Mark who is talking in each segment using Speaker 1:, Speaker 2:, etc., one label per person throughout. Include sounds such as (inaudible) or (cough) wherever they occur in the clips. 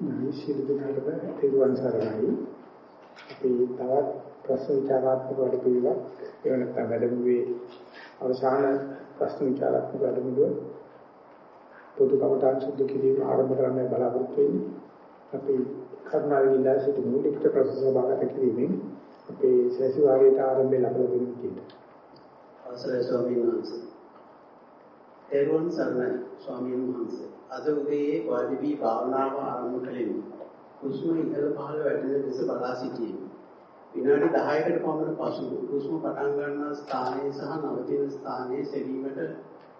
Speaker 1: මේ ශිරු දිනාටම තිරුවන් සරණයි. අපි තවත් ප්‍රශ්න විචාරාත්මක වැඩපිළිවෙලක් ඒ වෙනත්නම් වැඩමුළුවේ අවසාන ප්‍රශ්න විචාරාත්මක වැඩමුළුව පොදු කමඨාන් සුද්ධ කිරීම ආරම්භ කරන්න බලාපොරොත්තු වෙන්නේ. අපි කරුණාවෙන් ඉල්ලා සිටිමු ලිඛිත ප්‍රශ්න සභාවකට කිරීමෙන් අපේ සැසිවාරයට ආරම්භය ලබා දෙන්න කියලා.
Speaker 2: අවසරයි ස්වාමීන් වහන්සේ. තෙරුවන් සරණයි ස්වාමීන් වහන්සේ. අද උදේ වාදිවි භාවනාව ආරම්භ කළෙමි. හුස්ම ඉහළ පහළ වැටෙන දෙස බලා සිටියෙමි. විනාඩි 10කට පමණ පසු හුස්ම පටන් ගන්නා ස්ථානයේ සහ නවතින ස්ථානයේ සෙවීමට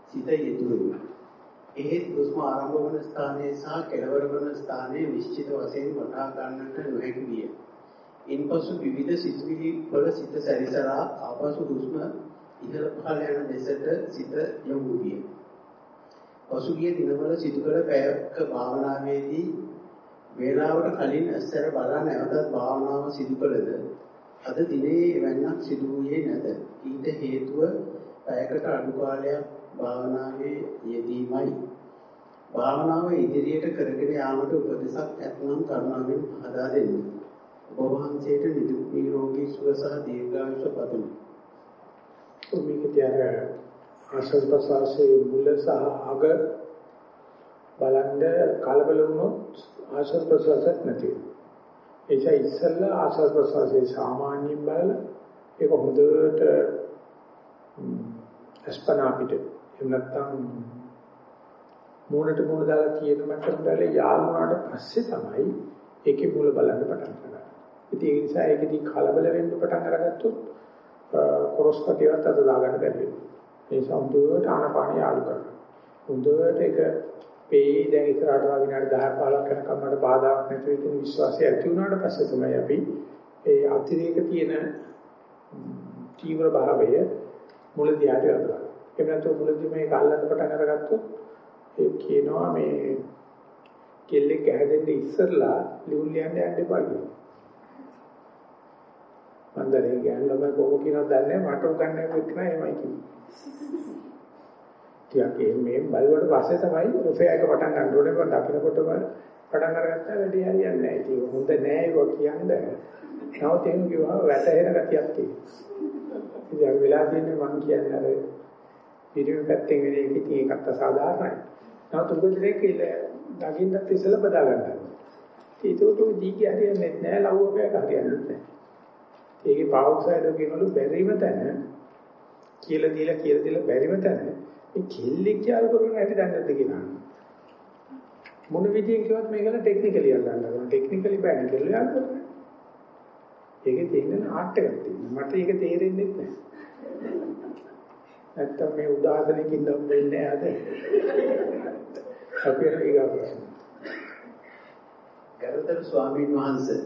Speaker 2: සිත යෙදුවෙමි. එහෙත් හුස්ම ආරම්භ වන ස්ථානයේ සහ කෙළවර වන ස්ථානයේ නිශ්චිත වශයෙන් වටහා ගන්නට නොහැකි විය. ඉන්පසු විවිධ සිතුවිලි වල සිත සැරිසරා ආපසු හුස්ම ඉහළ පහළ යන දෙසට සිත යොමු විය. පසුගිය දිනවල සිදු කළ පැයක භාවනාවේදී වේලාවට කලින් ඇස්සර බලා නැවතත් භාවනාව සිදු කළද අද දිනේ එවන්නක් සිදු වූයේ නැත. ඊට හේතුව පැයකට අඩු කාලයක් භාවනාවේ යෙදීමයි. භාවනාව ඉදිරියට කරගෙන යාමට උපදෙසක් ඇතනම් කරුණාවෙන් හදා දෙන්න. ඔබ වහන්සේට නිදුක් නිරෝගී සුව සහ දීර්ඝායුෂ පතමි.
Speaker 1: මේකදී අර ආශ්වාස ප්‍රශ්වාසයේ මුල සහ අග බලන්න කලබල වුණොත් ආශ්වාස ප්‍රශ්වාසයක් නැති වෙනවා. ඒ නිසා ඉස්සෙල්ලා ආශ්වාස ප්‍රශ්වාසයේ සාමාන්‍යයෙන් බලලා ඒක හොඳට අස්පනා අපිට එහෙම නැත්නම් මූණට මූණ දාලා තියෙන මට්ටමට දාලා යාළුවාට පස්සේ තමයි ඒකේ මුල බලන්න පටන් ගන්න. ඉතින් ඒ නිසා ඒකෙදි කලබල වෙන්න පටන් අරගත්තොත් කොරස් කටියවත් අත දාගන්න බැරි වෙනවා. ඒ සම්පූර්ණ ආනපානිය යාලු කරනවා. හොඳට ඒක පේ දැන් ඉස්සරහට වා විනාඩි 10 15ක් යනකම් මට බාධාක් නැතුව ඉතින් විශ්වාසය ඇති වුණාට පස්සේ තමයි අපි ඒ අතිරේක තියෙන තීව්‍ර භාවය මුලදී ආට යනවා. එහෙම නැත්නම් මුලදී මේක අල්ලන්න පටන් අරගත්තොත් ඒ කියනවා මේ කෙල්ලෙක් ඇහැදෙන්න ඉස්සරලා ලියුම් ලියන්න යන්න එපා කියනවා. මන්දරේ ගෑන් ළමයි කොහොම කියනවද දන්නේ මට උගන්වන්නේ එක්කන එහෙමයි කිව්වේ. ටිකක් මේ බලවට පස්සේ තමයි ඔෆේ එක පටන් ගන්න ඕනේ මම දකිනකොටම පටන් අරගත්තා වැඩි හරියන්නේ නැහැ. ඒක හොඳ නෑ ඒක කියන්නේ. නමුත් එහෙම කිව්වම වැටහෙන ගතියක් තියෙනවා. ඉතින් අර වෙලා තියෙන්නේ මම කියන්නේ අර පිළිවෙල පැත්තෙන් වෙන එක ඉතින් ඒකත් අසාධාරණයි. නමුත් උග දෙයක් ඉල දකින්නත් ඉස්සෙල්ලා බදා ගන්නවා. ඒකට දීගේ හරියන්නේ නැහැ ලව්ව පැයක හරියන්නේ නැහැ. ඒකේ පාවොක්සයිඩ් කියනවලු බැරිම තැන කියලා දීලා කියලා දීලා බැරිම තැන මේ කෙල්ලෙක් කියලා කරන හැටි දන්නේ නැද්ද කියලා. මොන විදියෙන් කිව්වත් මේකල ටෙක්නිකලි අල්ලන්න ටෙක්නිකලි බෑ කියලා යාළුවා. ඒකේ තියෙන ආර්ට් එකක් තියෙනවා. මට ඒක තේරෙන්නේ නැහැ. නැත්තම් මේ උදාහරණයකින් නම් වෙන්නේ නැද? අපි ඊගා ප්‍රශ්න.
Speaker 2: ගරුතර ස්වාමීන් වහන්සේ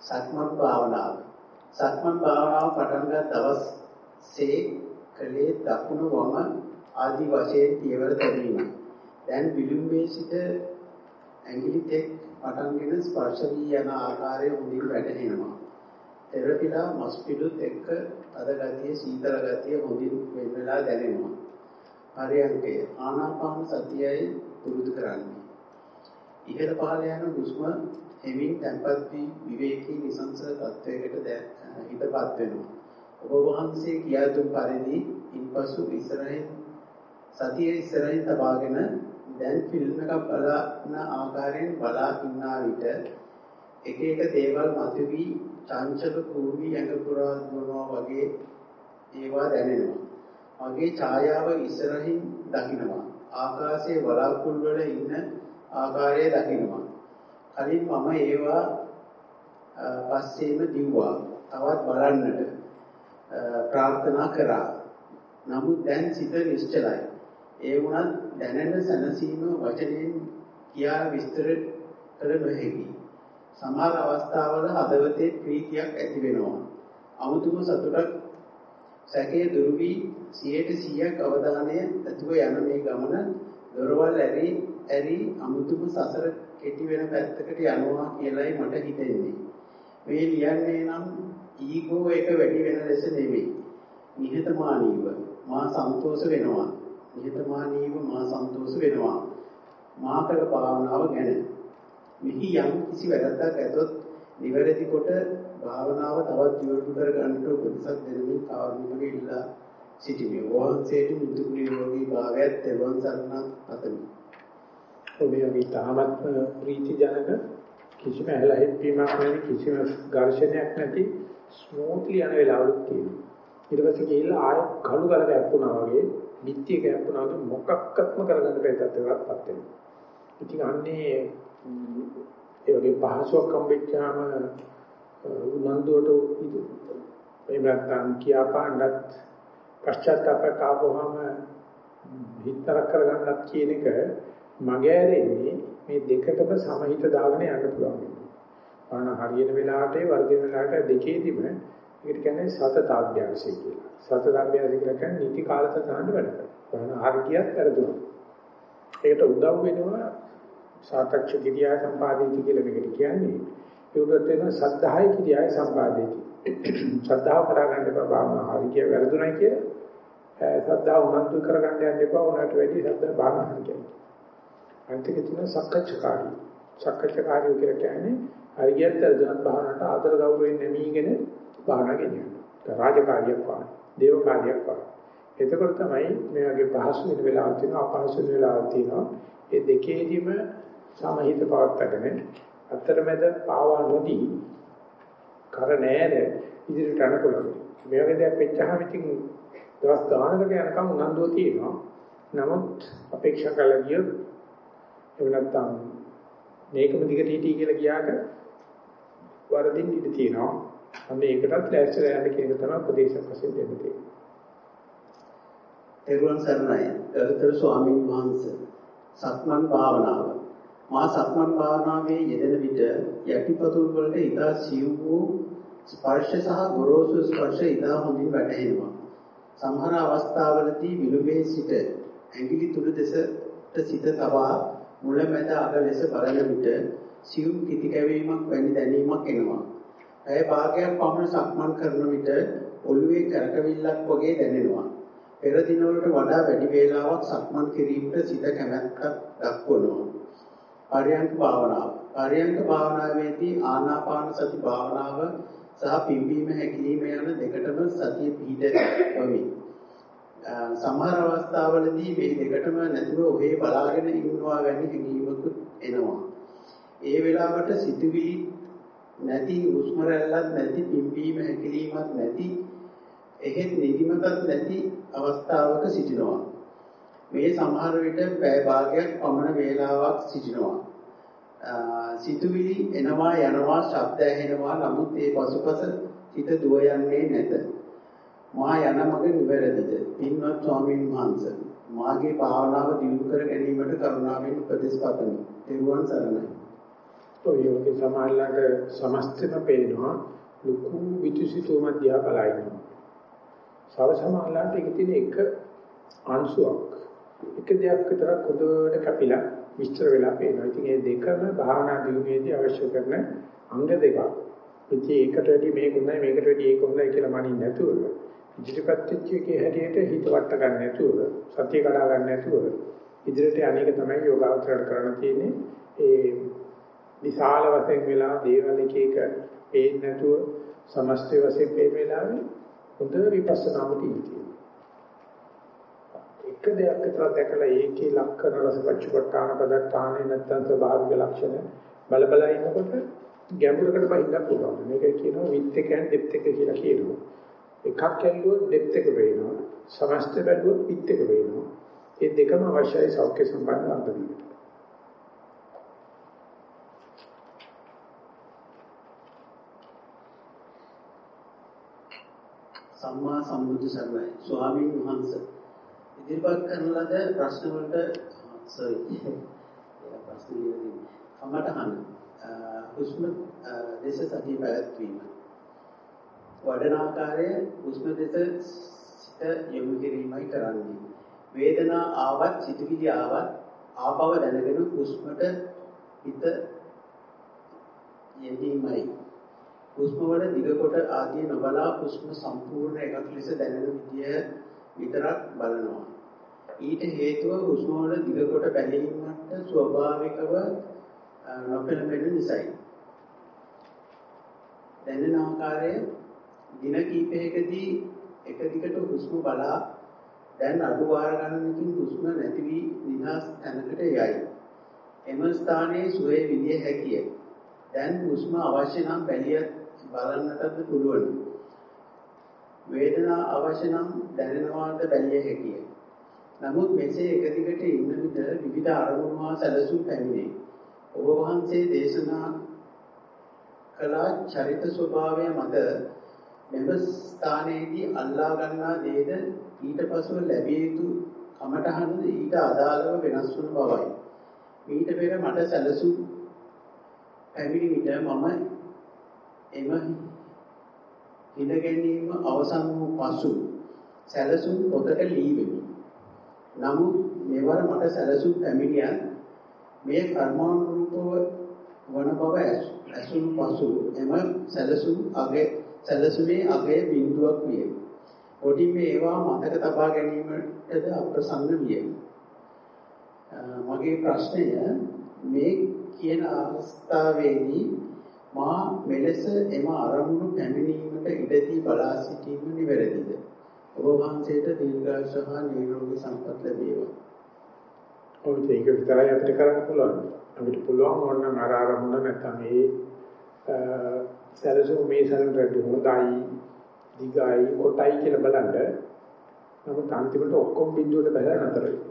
Speaker 2: සක්මන් භාවනාව සක්මන් භාවනාව පටන් ගත් දවසේ කලේ දකුණු වම ආදී වශයෙන් පියවර තැබීම. දැන් විලුඹේ සිට ඇඟිලි තෙක් පටන්ගෙන ස්පර්ශ වී යන ආකාරය හොඳින් වැටහෙනවා. තෙරපිලා මස් පිඩුත් එක්ක අද ගතිය සීතල ගතිය හොඳින් වෙන වෙලා දැනෙනවා. හරියන්කය ආනාපාන සතියයි පුරුදු කරන්නේ. ඉහළ පහළ යන හුස්ම එමින් tempat වී විවේකී නිසංස තත්වයකට හිතපත් වෙනවා. ඔබ වහන්සේ කියා දුන් පරිදි ඉන්පසු ඉස්සරහින් සතියේ ඉස්සරහින් තබාගෙන දැන් ෆිල්ම් එකක් බලන ආකාරයෙන් බලා ඉන්නා විට එක එක දේවල් මතුවී චංචල කූවි ඇඟ පුරා දුවනවා වගේ ඒවා දැනෙනවා. මගේ ඡායාව ඉස්සරහින් දකින්නවා. ආකාශයේ වලාකුළු වල ඉන්න ආකාරය දකින්නවා. කලින් මම ඒවා පස්සේම දිව්වා. තවත් බලන්නට ප්‍රාර්ථනා කරා. නමුත් දැන් සිත නිශ්චලයි. ඒ වුණත් දැනෙන සැනසීම වචනෙන් කියා විස්තර කළ නොහැකි. සමහර අවස්ථාවල හදවතේ ප්‍රීතියක් ඇති වෙනවා. අමුතුම සතුටක් සැකේ දුරු වී 100% අවධානය ඇතුව යන මේ ගමන දොරවල් ඇරි ඇරි අමුතුම සසර කෙටි වෙන පැත්තකට යනවා කියලායි මට හිතෙන්නේ. මේ ලියන්නේ නම් ඊගෝ එක වැඩි වෙන ලෙස නෙවෙයි. නිහතමානීව මා සන්තෝෂ වෙනවා. නිහතමානීව මා සන්තෝෂ වෙනවා. මා කළ භාවනාව ගැන මෙහි යම් කිසි වැරද්දක් ඇතොත් නිවැරදි කොට භාවනාව තවත් දියුණු කර ගන්නට උපදෙසක් දෙමින් කාරුණිකව ඉල්ලා සිටිමි. වහන්සේට මුදුන් නිරෝගී භාවයත් තෙරුවන් සරණ අතමි.
Speaker 1: ඔබේ වගේ තාමත් ප්‍රීති ජනක කිසිම ඇලලා හිටීමක් නැති කිසිම ඝර්ෂණයක් නැති ස්මූත්ලි යන වෙලාවලුත් තියෙනවා. ඊට පස්සේ ගිහිල්ලා ආය කළු ගල ගැප්පුණා වගේ, පිටිය ගැප්පුණා වගේ මොකක්වත්ම කරගන්න බැරි තත්ත්වයකටපත් වෙනවා. ඉතින් අන්නේ ඒ වගේ පහසුවක් හම්බෙච්චාම උනන්දුවට එහෙම නැත්නම් කියාපාන්නත් පශ්චාත්තාපයක් ආවොහම හිතර කරගන්නත් කියන එක මගේ ඇරෙන්නේ මේ දෙකටම සමහිත දාගෙන යන්න පුළුවන්. ආන හරියන වෙලාවට වර්ධින වෙලාවට දෙකේදීම ඒකට කියන්නේ සතතාභ්‍යාසය කියලා. සතතාභ්‍යාසය කියලා කියන්නේ නිති කාලසටහන වැඩ කරනවා. හරියට කරදුනා. ඒකට උදව් වෙනවා සාතච්ඡ කිරියා සම්පාදිතී කියලා මේකට කියන්නේ. ඒකට වෙන සද්ධාය කිරියාය සම්පාදිතී. ශ්‍රද්ධාව කඩා ගන්න එපා භාවනා හරිය වැරදුණයි කියලා. ශ්‍රද්ධාව උනන්දු කරගන්න යන්න එපා උනාට වැඩි ශ්‍රද්ධා භාවනා හරියයි. අන්තික තියෙන සක්කච්ඡකාරී. සක්කච්ඡකාරී කියලා කියන්නේ හරියට වැරදුනත් භාවනාවට ආදර ගෞරවයෙන් නැමීගෙන භාවනා ගෙනියනවා. රාජකාරියක් වගේ, දේව කාර්යයක් වගේ. එතකොට තමයි මේ වගේ පහසු වෙන වෙලාවක් තියෙනවා, අපහසු වෙන වෙලාවක් තියෙනවා. ඒ දෙකේදීම සමහිත පවත්වාගෙන අතරමැද පාවා නොදී කර නෑද ඉදිරියට යන්න පුළුවන්. මේ වගේ දෙයක් වෙච්චහම ඉතින් දවස් ගානකට යනකම් උනන්දුව තියෙනවා. නමුත් අපේක්ෂා කළ ගියොත් එහෙම නැත්නම් මේකම දිගට හිටී කියලා ගියාට වරදින් ඉඳී තියෙනවා. අන්න ඒකටත් ලෑස්තිලා යන්න කියන එක තමයි උපදේශක වශයෙන් දෙන්න තියෙන්නේ.
Speaker 2: එරුවන් සරණයි. ගරුතර ස්වාමීන් වහන්සේ සක්මන් භාවනාව මා සක්මන් භාවනාවේ යෙදෙන විට යටිපතුල් වලට ඉතා සියුම් වූ ස්පර්ශ සහ ගොරෝසු ස්පර්ශ ඉතා හොඳින් වැටහෙනවා. සමහර අවස්ථාවලදී විලුඹේ සිට ඇඟිලි තුඩු දෙසට සිට තබා මුලැමැද අග ලෙස බලන විට සියුම් කිති කැවීමක් වැනි දැනීමක් එනවා. ඇය භාගයක් පමණ සක්මන් කරන විට ඔළුවේ කරකවිල්ලක් වගේ දැනෙනවා. පෙර දිනවලට වඩා වැඩි වේලාවක් සක්මන් කිරීමට සිත කැමැත්තක් දක්වනවා. පරයන්ක භාවනාව. පරයන්ක භාවනාවේදී ආනාපාන සති භාවනාව සහ පිම්බීම හැකිලිම යන දෙකටම සතිය පිහිටවමි. සමහර අවස්ථාවලදී මේ දෙකටම නැතුව ඔහේ බලාගෙන ඉන්නවා වැනි හැඟීමකුත් එනවා. ඒ වෙලාවට සිතුවිලි නැති හුස්ම රැල්ලක් නැති පිම්බීම හැකිලීමක් නැති එහෙත් නිදිමතක් නැති අවස්ථාවක සිටිනවා. මේ සමහර විට පැය භාගයක් පමණ වේලාවක් සිටිනවා. සිතුවිලි එනවා යනවා ශබ්ද ඇහෙනවා නමුත් ඒ පසුපස හිත දුව යන්නේ නැත. මා යන මඟ නිවැරදිද? පින්වත් ස්වාමීන් වහන්සේ මාගේ භාවනාව දියුණු කර ගැනීමට කරුණාවෙන් උපදෙස් පතමි. තෙරුවන් සරණයි.
Speaker 1: ඔය වගේ සමාජලට සමස්තම පේනවා ලুকু විතුසිතෝ මධ්‍යා බලයිනවා. සව සමාජලට ඒක තියෙන එක අංශුවක්. එක දෙයක් විතරක් හොඳට කැපිලා විස්තර වෙලා පේනවා. ඉතින් මේ දෙකම භාවනා දියුණුවේදී අවශ්‍ය කරන අංග දෙකක්. ඉතින් ඒකට වැඩි මේක හොඳයි මේකට වැඩි ඒක හොඳයි කියලා මනින්න නැතුව ඉදිරිපත් වෙච්ච එකේ හැටියට හිත වට ගන්න නැතුව සතිය කඩා ගන්න නැතුව ඉදිරියට අනේක තමයි යෝගාවචරණ කරන්න තියෙන්නේ. ඒ විශාල වශයෙන් වෙලා දේවල් එක එක පේන්නේ නැතුව සමස්ත වශයෙන් පේන වෙලාවේ හොඳ විපස්සනාම තියෙනවා. එක දෙයක් විතර දැකලා ඒකේ ලක්ෂණ රස පච්චපට්ඨාන පදත්තානේ නැත්තම් ස්වභාවික ලක්ෂණ බල බල ඉන්නකොට ගැඹුරකට බහින්න පුළුවන්. මේක කියනවා විත් එක and depth එක කියලා කියනවා. එකක් ඇල්ලුවොත් depth එක වෙනවා. සමස්ත බැලුවොත් විත් එක වෙනවා. මේ දෙකම අවශ්‍යයි සෞඛ්‍ය සම්පන්න වර්ධනයට.
Speaker 2: සම්මා සම්බුදු සරණයි ස්වාමීන් වහන්සේ. ඉදිරිපත් කරන ලද ප්‍රශ්න වලට සෝරි (laughs) ඒක ප්‍රශ්න ඉදිරි කමටහන හුස්ම දේශ සතිය පැවැත්වීම. වඩන ආකාරය හුස්ම දේශ සිත යොමු කිරීමයි කරන්නේ. වේදනා ආවත් සිතුවිලි ආවත් ආපව දැනගෙන හුස්මට හිත යෙදීමයි. හුස්ම වල දිග කොට ආදී නොබලා හුස්ම සම්පූර්ණ එකක් ලෙස දැනෙන විදිය විතරක් බලනවා. ඊට හේතුව හුස්ම වල දිග කොට බැලීමට ස්වභාවිකව නොපෙළඹෙන නිසායි. දැනෙන ආකාරය දින කිහිපයකදී එක දිගට හුස්ම බලා දැන් අඩු වාර ගණනකින් හුස්ම නැති වී නිදහස් තැනකට යයි. එම ස්ථානයේ සුවේ විදිය හැකිය. දැන් හුස්ම අවශ්‍ය නම් බැලිය බලන්නටද පුළුවන්. වේදනා අවශ්‍ය නම් දැනෙනවාද බැලිය හැකිය. නමුත් මෙසේ එක දිගට ඉන්න විට විවිධ අරමුණු හා සැලසුම් පැමිණේ. ඔබ වහන්සේ දේශනා කළ චරිත ස්වභාවය මත මෙම ස්ථානයේදී අල්ලා ගන්නා දේද ඊට පසුව ලැබිය යුතු කමටහන ඊට අදාළව වෙනස් වන බවයි. ඊට පෙර මට සැලසුම් පැමිණි විට මම එම ඉඳ ගැනීම අවසන් වූ පසු සැලසුම් පොතට ලීවෙමි. නමුත් මෙවර මට සැලසුම් පැමිණියත් මේ කර්මානුරූපව වන බව ඇසුණු පසු එම සැලසුම් අගේ සැලසුමේ අගේ බිඳුවක් විය. පොඩි මේවා මතක තබා ගැනීමටද අප්‍රසන්න විය. මගේ ප්‍රශ්නය මේ කියන අවස්ථාවේදී මා මෙලෙස එම අරමුණු පැමිණීමට ඉඩදී බලා සිටීම නිවැරදිද? ඔබ වහන්සේට දීර්ඝායුෂ හා නිරෝගී සම්පත් ලැබේවා.
Speaker 1: ඔව් ඒක විතරයි අපිට කරන්න පුළුවන්. අපිට පුළුවන් ඕනනම් අර අරමුණ නැත්නම් මේ සැලසුම් මේ සැලසුම් හොඳයි, දිගයි, කොටයි කියලා බලන්න. නමුත් අන්තිමට ඔක්කොම බිඳුවට බැලලා නතර වෙනවා.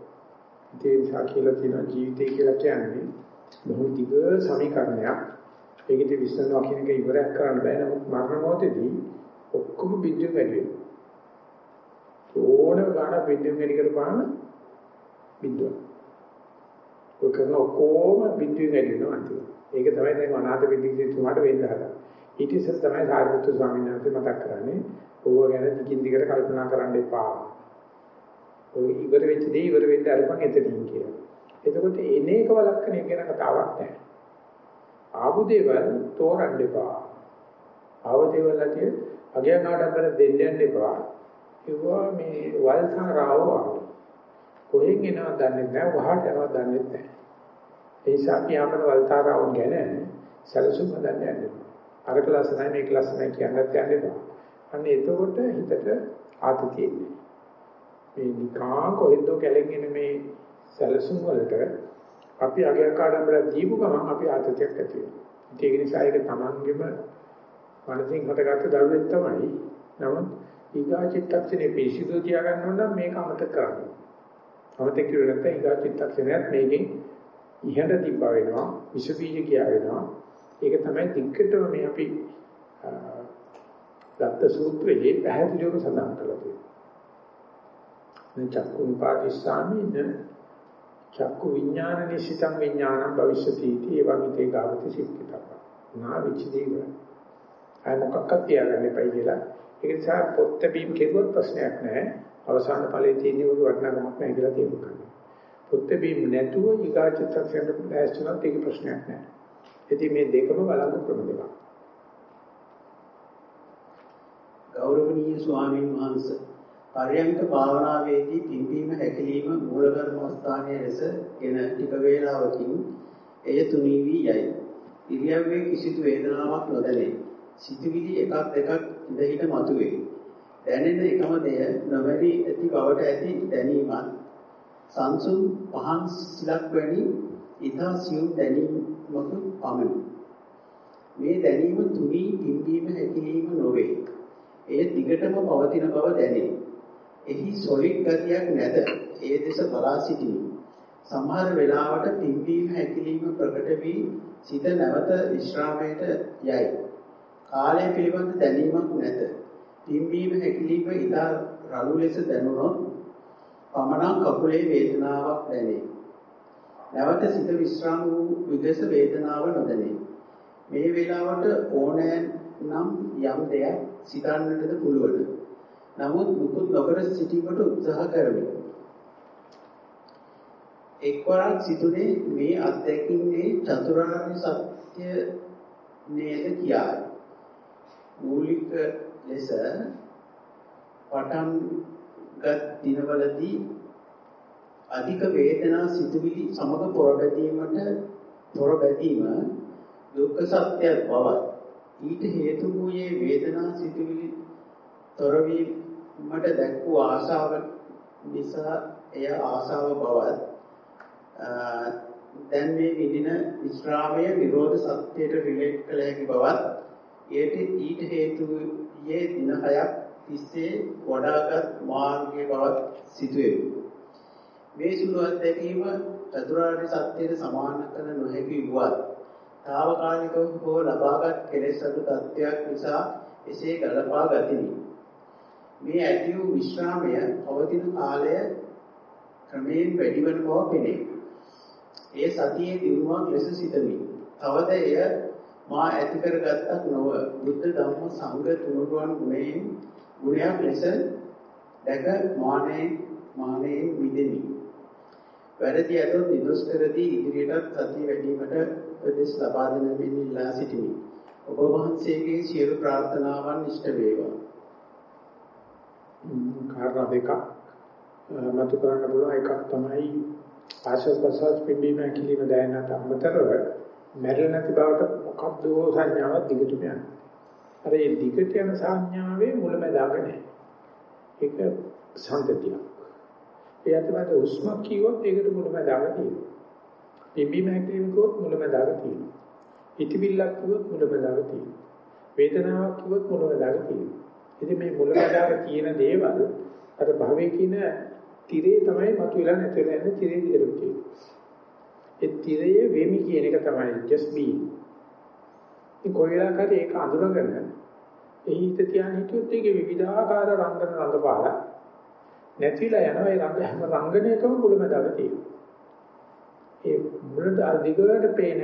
Speaker 1: ඒ නිසා කියලා තියෙන ජීවිතය කියලා කියන්නේ බොහෝ දිග සමීකරණයක්. ඒකෙදි විශ්ලේෂණ කියන එක ඉවරයක් කරන්න බෑ. නමුත් මරණ මොහොතේදී ඔක්කොම බිඳුව වැඩි වෙනවා. ඕනම ගාන බිඳුව වැඩි කරපාන බිඳුව. ඔය කරන ඔක්කොම බිඳුව වැඩි වෙනවා අන්තිමට. ඒක තමයි දැන් අනාථ බිඳුවේ තුමාට වෙන්න හදන්නේ. ඊට ඉස්සෙල් තමයි සාරිපුත්තු ස්වාමීන් වහන්සේ මතක් කරන්නේ ඕව ගැන දිගින් දිගට කල්පනා කරන්න එපා. ඔය ඉවර වෙච්ච දේ ඉවර වෙන්න අරපන් එතනින් කියලා. එතකොට එන එක වළක්වන එක ගැන කතාවක් නැහැ. ආපු දේවල් තෝරන්න එපා. ආව දේවල් ඇති අගයන් ආඩම්බර දෙන්න යන්න එපා. ඒවා මේ වල්සාරාව කොහෙන් එනවද දන්නේ නැහැ. වහට යනවද දන්නේ නැහැ. ඒ නිසා අපි ආපද වල්සාරාවන් ගැන සැලසුම් හදන්න යන්න එපා. අර ක්ලාස් නැහැ මේ ක්ලාස් නැහැ කියන්නත් යන්න එපා. අන්න එතකොට හිතට ආතතිය එන්නේ. මේ නිකා කොහෙන්ද කැලෙන් එන මේ සැලසුම් වලට අපි අගයක් ආඩම්බර දීපු ගමන් අපි ආතතියක් ඇති වෙනවා. ඒක නිසා ඒක තමන්ගෙම මනසින් හටගත්ත දරුවෙක් තමයි. නමුත් ඊගා චිත්තක්ෂණේ පිසිදු තියාගන්න ඕන නම් මේක අමතක කරන්න. අමතක කරුවේ නැත්නම් ඊගා චිත්තක්ෂණයත් මේකෙන් ඉහළ තිබ්බා වෙනවා. විස බීජ කියා වෙනවා. ඒක තමයි දික්කටම මේ අපි දත්ත සූත්‍රයේ පැහැදිලිවම සඳහන් කරලා තියෙනවා. චක්කුම් පාදිස්සාමින චක්කු විඥාන නිසිතං විඥානං භවිෂති इति එවංිතේ ගාවති සික්කිතප්ප. නා විචිදීව. අය මොකක්වත් තියාගන්න එපයි කියලා. ඒක නිසා පොත් බීම් කෙරුවොත් ප්‍රශ්නයක් නැහැ. අවසාන ඵලයේ තියෙන උඩ වටිනාකමක් නැහැ කියලා තේරුම් ගන්න. පොත් බීම් නැතුව ඊගාචිත්තක්ෂණ ලෑස්තුනත් ඒක ප්‍රශ්නයක් නැහැ. ඉතින් මේ දෙකම බලන්න ක්‍රම දෙකක්.
Speaker 2: ගෞරවනීය ස්වාමීන් වහන්සේ පරයන්ක භාවනාවේදී පිම්බීම හැකිලිම මූල කර්මස්ථානයේ ලෙසගෙන ටික වේලාවකින් එය තුනී වී යයි. ඉරියව්වේ කිසිදු වේදනාවක් නොදැනේ. සිතුවිලි එකක් දෙකක් ඉඳහිට මතුවේ. දැනෙන එකම දෙය නොවැරි ඇති බවට ඇති දැනීමත් සංසුන් පහන් සිලක් වැනි ඊතා සියුම් දැනීමක පමණි. මේ දැනීම තුනී පිම්බීම හැකිලිම නොවේ. එය දිගටම පවතින බව දැනේ. එහි සොලිඩ් ගතියක් නැත. ඒ දෙස බලා සිටිමි. සමහර වෙලාවට පිම්බීම හැකිලිම ප්‍රකට වී සිත නැවත විශ්‍රාමයට යයි. කාලය පිළිබඳ දැනීමක් නැත. පිම්බීම හැකිලිම ඉතා රළු ලෙස දැනුනොත් පමණක් කකුලේ වේදනාවක් දැනේ. නැවත සිත විශ්‍රාම වූ විදේශ වේදනාව නොදැනේ. මේ වේලාවට ඕනෑ නම් යම් දෙයක් සිතන්නටද පුළුවන්. නමුත් මුකුත් නොකර සිටීමට උත්සාහ කරමි. එක්වරක් සිටුනේ මේ අත්දැකීමේ චතුරාර්ය සත්‍ය නේද කියායි. මූලික ලෙස පටන් ගත් දිනවලදී අධික වේදනා සිතුවිලි සමග පොරබැදීමට තොර බැඳීම දුක්ඛ සත්‍යයක් බවත් ඊට හේතු වූයේ වේදනා සිතුවිලි තොරවීමට දැක් වූ ආශාව නිසා එය ආශාව බවත් දැන් මේ විඳින විස්රාමය නිරෝධ සත්‍යයට රිලේට් කළ හැකි බවත් ඊට ඊට හේතු යේ දින හයක් තිස්සේ වඩාගත් මාර්ගයේ බවත් සිදුවේ. මේ සුළු අත්දැකීම චතුරාර්ය සත්‍යයට සමාන කළ නොහැකි වුවත් తాවකාලිකව හෝ ලබාගත් කෙලෙස් අඩු තත්ත්වයක් නිසා එසේ ගලපා ගතිමි. මේ ඇති වූ විශ්‍රාමය පවතින කාලය ක්‍රමයෙන් වැඩිවන බව පෙනේ. ඒ සතියේ දිනුවක් ලෙස සිටමි. තවද එය මා ඇති කරගත්තක් නොව බුද්ධ ධම්ම සංඝ තුනුරුවන් ගුණයෙන් ගුණයක් ලෙස දැක මානෙන් මානෙන් මිදෙමි. වැරදි ඇතොත් නිදොස් කරදී ඉදිරියටත් සතිය වැඩිවීමට උපදෙස් ලබා දෙන මෙන් ඉල්ලා සිටිමි. ඔබ වහන්සේගේ සියලු ප්‍රාර්ථනාවන් ඉෂ්ට වේවා.
Speaker 1: කාරණා දෙකක් මතු කරන්න පුළුවන් එකක් තමයි ආශස් ප්‍රසස් පිම්බීම කිලිම දැනනට අමතරව මැරෙන්නේ නැති බවට මොකක්ද සංඥාවක් දිගටම යනවා. අර ඒ දිගට යන සංඥාවේ මුලමදාග නැහැ. ඒක සම්පතියක්. ඒ අතරමැද උස්ම කිව්වොත් ඒකට මුලමදාග තියෙනවා. පිම්බීම හැකිලිම කිව්වොත් මුලමදාග තියෙනවා. ඉතිවිල්ලක් කිව්වොත් මුලමදාග තියෙනවා. වේදනාවක් කිව්වොත් මුලමදාග තියෙනවා. ඉතින් මේ මුලමදාග කියන දේවල් අර භවයේ කියන තිරේ තමයි මතුවලා නැති වෙලා යන තිරේ දිගට තියෙන්නේ. ඒ තිරයේ වෙමි කියන එක තමයි just be. ඒ කොයිලාකට ඒක අඳුරගෙන ඒ හිත තියාන හිටියොත් ඒකේ විවිධාකාර රංගන රංගපාලා නැතිලා යනවා ඒ රංග හැම රංගනයකම මුලමදාග තියෙනවා. ඒ මුලට දිගට පේන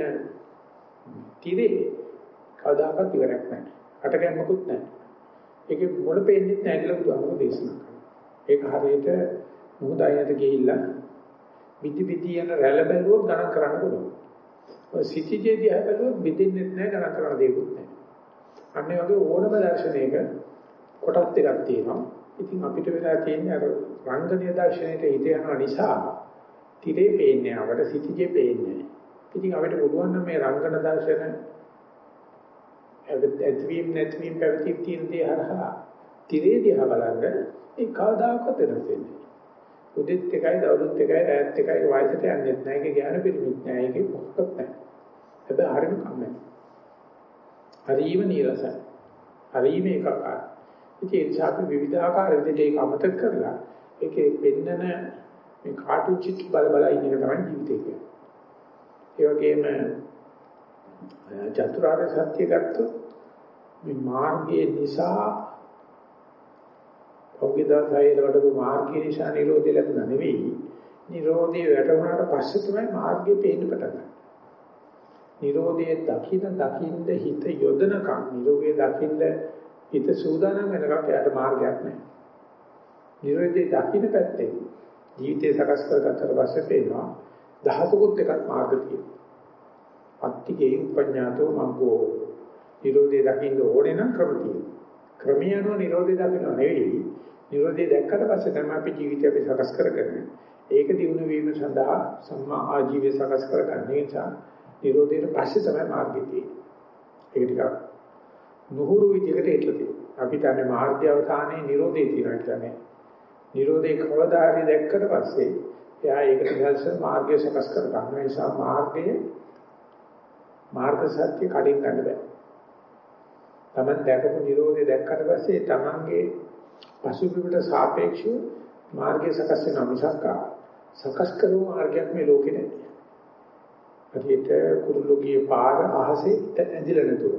Speaker 1: තිරේ කවදාකවත් ඉවරක් නැහැ. අටකැම්මකුත් නැහැ. ඒකේ මුල පේන්නේ නැහැ කියලා බුදුහාමුදුරුවෝ දේශනා කරනවා. ඒක හරියට මුහුදයිනට ගිහිල්ලා පිටි පිටි යන රැළ බැලුවොත් ගණන් කරන්න පුළුවන්. ඔය සිටිජේදී ආ බැලුවොත් බෙදෙන්නේ නැහැ ගණන් කරන්න දෙයක්වත් නැහැ. අන්නේ වගේ ඕනම දර්ශනයක කොටස් දෙකක් තියෙනවා. ඉතින් අපිට වෙලා තියෙන්නේ අර රංගනීය දර්ශනයට හිත යන නිසා තිරේ පේන්නේ අපට සිටිජේ පේන්නේ. ඉතින් අපිට පුළුවන් නම් මේ රංගන දර්ශන ඇත්වීම නැත්වීම පැවතීම් තියෙන දේ හරහා තිරේ දිහා බලන්න ඒ කවදාකවත් වෙනස් වෙන්නේ නැහැ. උදෙත් එකයි දවල්ුත් එකයි රාත් එකයි වයසට යන්නේත් නැහැ. ඒක ඥාන පිරිමිත් නැහැ. ඒක මොකක්වත් නැහැ. හැබැයි හරිම කම්මැලි. හරිම නීරසයි. හරිම එකකාර. ඉතින් ඒ නිසා අපි විවිධාකාර විදිහට ඒක අමතක කරලා ඒකේ පෙන්නන මේ කාටුන් චිත්‍ර බල බල ඉන්න එක තමයි ජීවිතය කියන්නේ. ඒ වගේම චතුරාර්ය සත්‍ය ගත්තොත් මේ මාර්ගයේ නිසා ඔග්ගදාසයේ වඩපු මාර්ගය නිසා නිරෝධය ලැබුණා නෙවෙයි. නිරෝධය වැටුණාට පස්සේ තමයි මාර්ගය පේන්න පටන් ගන්නේ. නිරෝධයේ දකින්න දකින්න හිත යොදනකම් නිරෝධයේ දකින්න හිත සූදානම් වෙනකම් එයාට මාර්ගයක් නැහැ. නිරෝධයේ දකින්න පැත්තේ ජීවිතය සකස් කරගත්තට පස්සේ පේනවා දහසකුත් එකක් මාර්ග තියෙනවා. අත්තිකේ උපඥාතෝ මග්ගෝ නිරෝධයේ දකින්න ඕනේ නම් ක්‍රම තියෙනවා. ක්‍රමයන්ව නිරෝධය දකින්න නෙවෙයි නිරෝධය දැක්කට පස්සේ තමයි අපි ජීවිතය අපි සකස් කරගන්නේ. ඒක දිනු වීම සඳහා සම්මා ආජීවය සකස් කරගන්න නිසා නිරෝධයට පස්සේ තමයි මාර්ගය තියෙන්නේ. ඒක ටිකක් නුහුරු විදිහකට හිටලා තියෙනවා. අපි තන්නේ මාර්ගය අවසානයේ නිරෝධය තියෙනවා කියන්නේ. නිරෝධේ කවදා හරි දැක්කට පස්සේ එයා ඒකට දැල්ස මාර්ගය සකස් කර ගන්න නිසා මාර්ගය මාර්ග සත්‍ය කඩින් ගන්න බෑ. Taman දැකපු නිරෝධය දැක්කට පස්සේ Tamanගේ පසුබිමට සාපේක්ෂව මාර්ගය සකස් වෙන මිසක් සකස් කරන මාර්ගයක් මේ ලෝකේ නැහැ. හරියට කුරුල්ලෝගේ පාර අහසේ ඇදිලා නැතුව.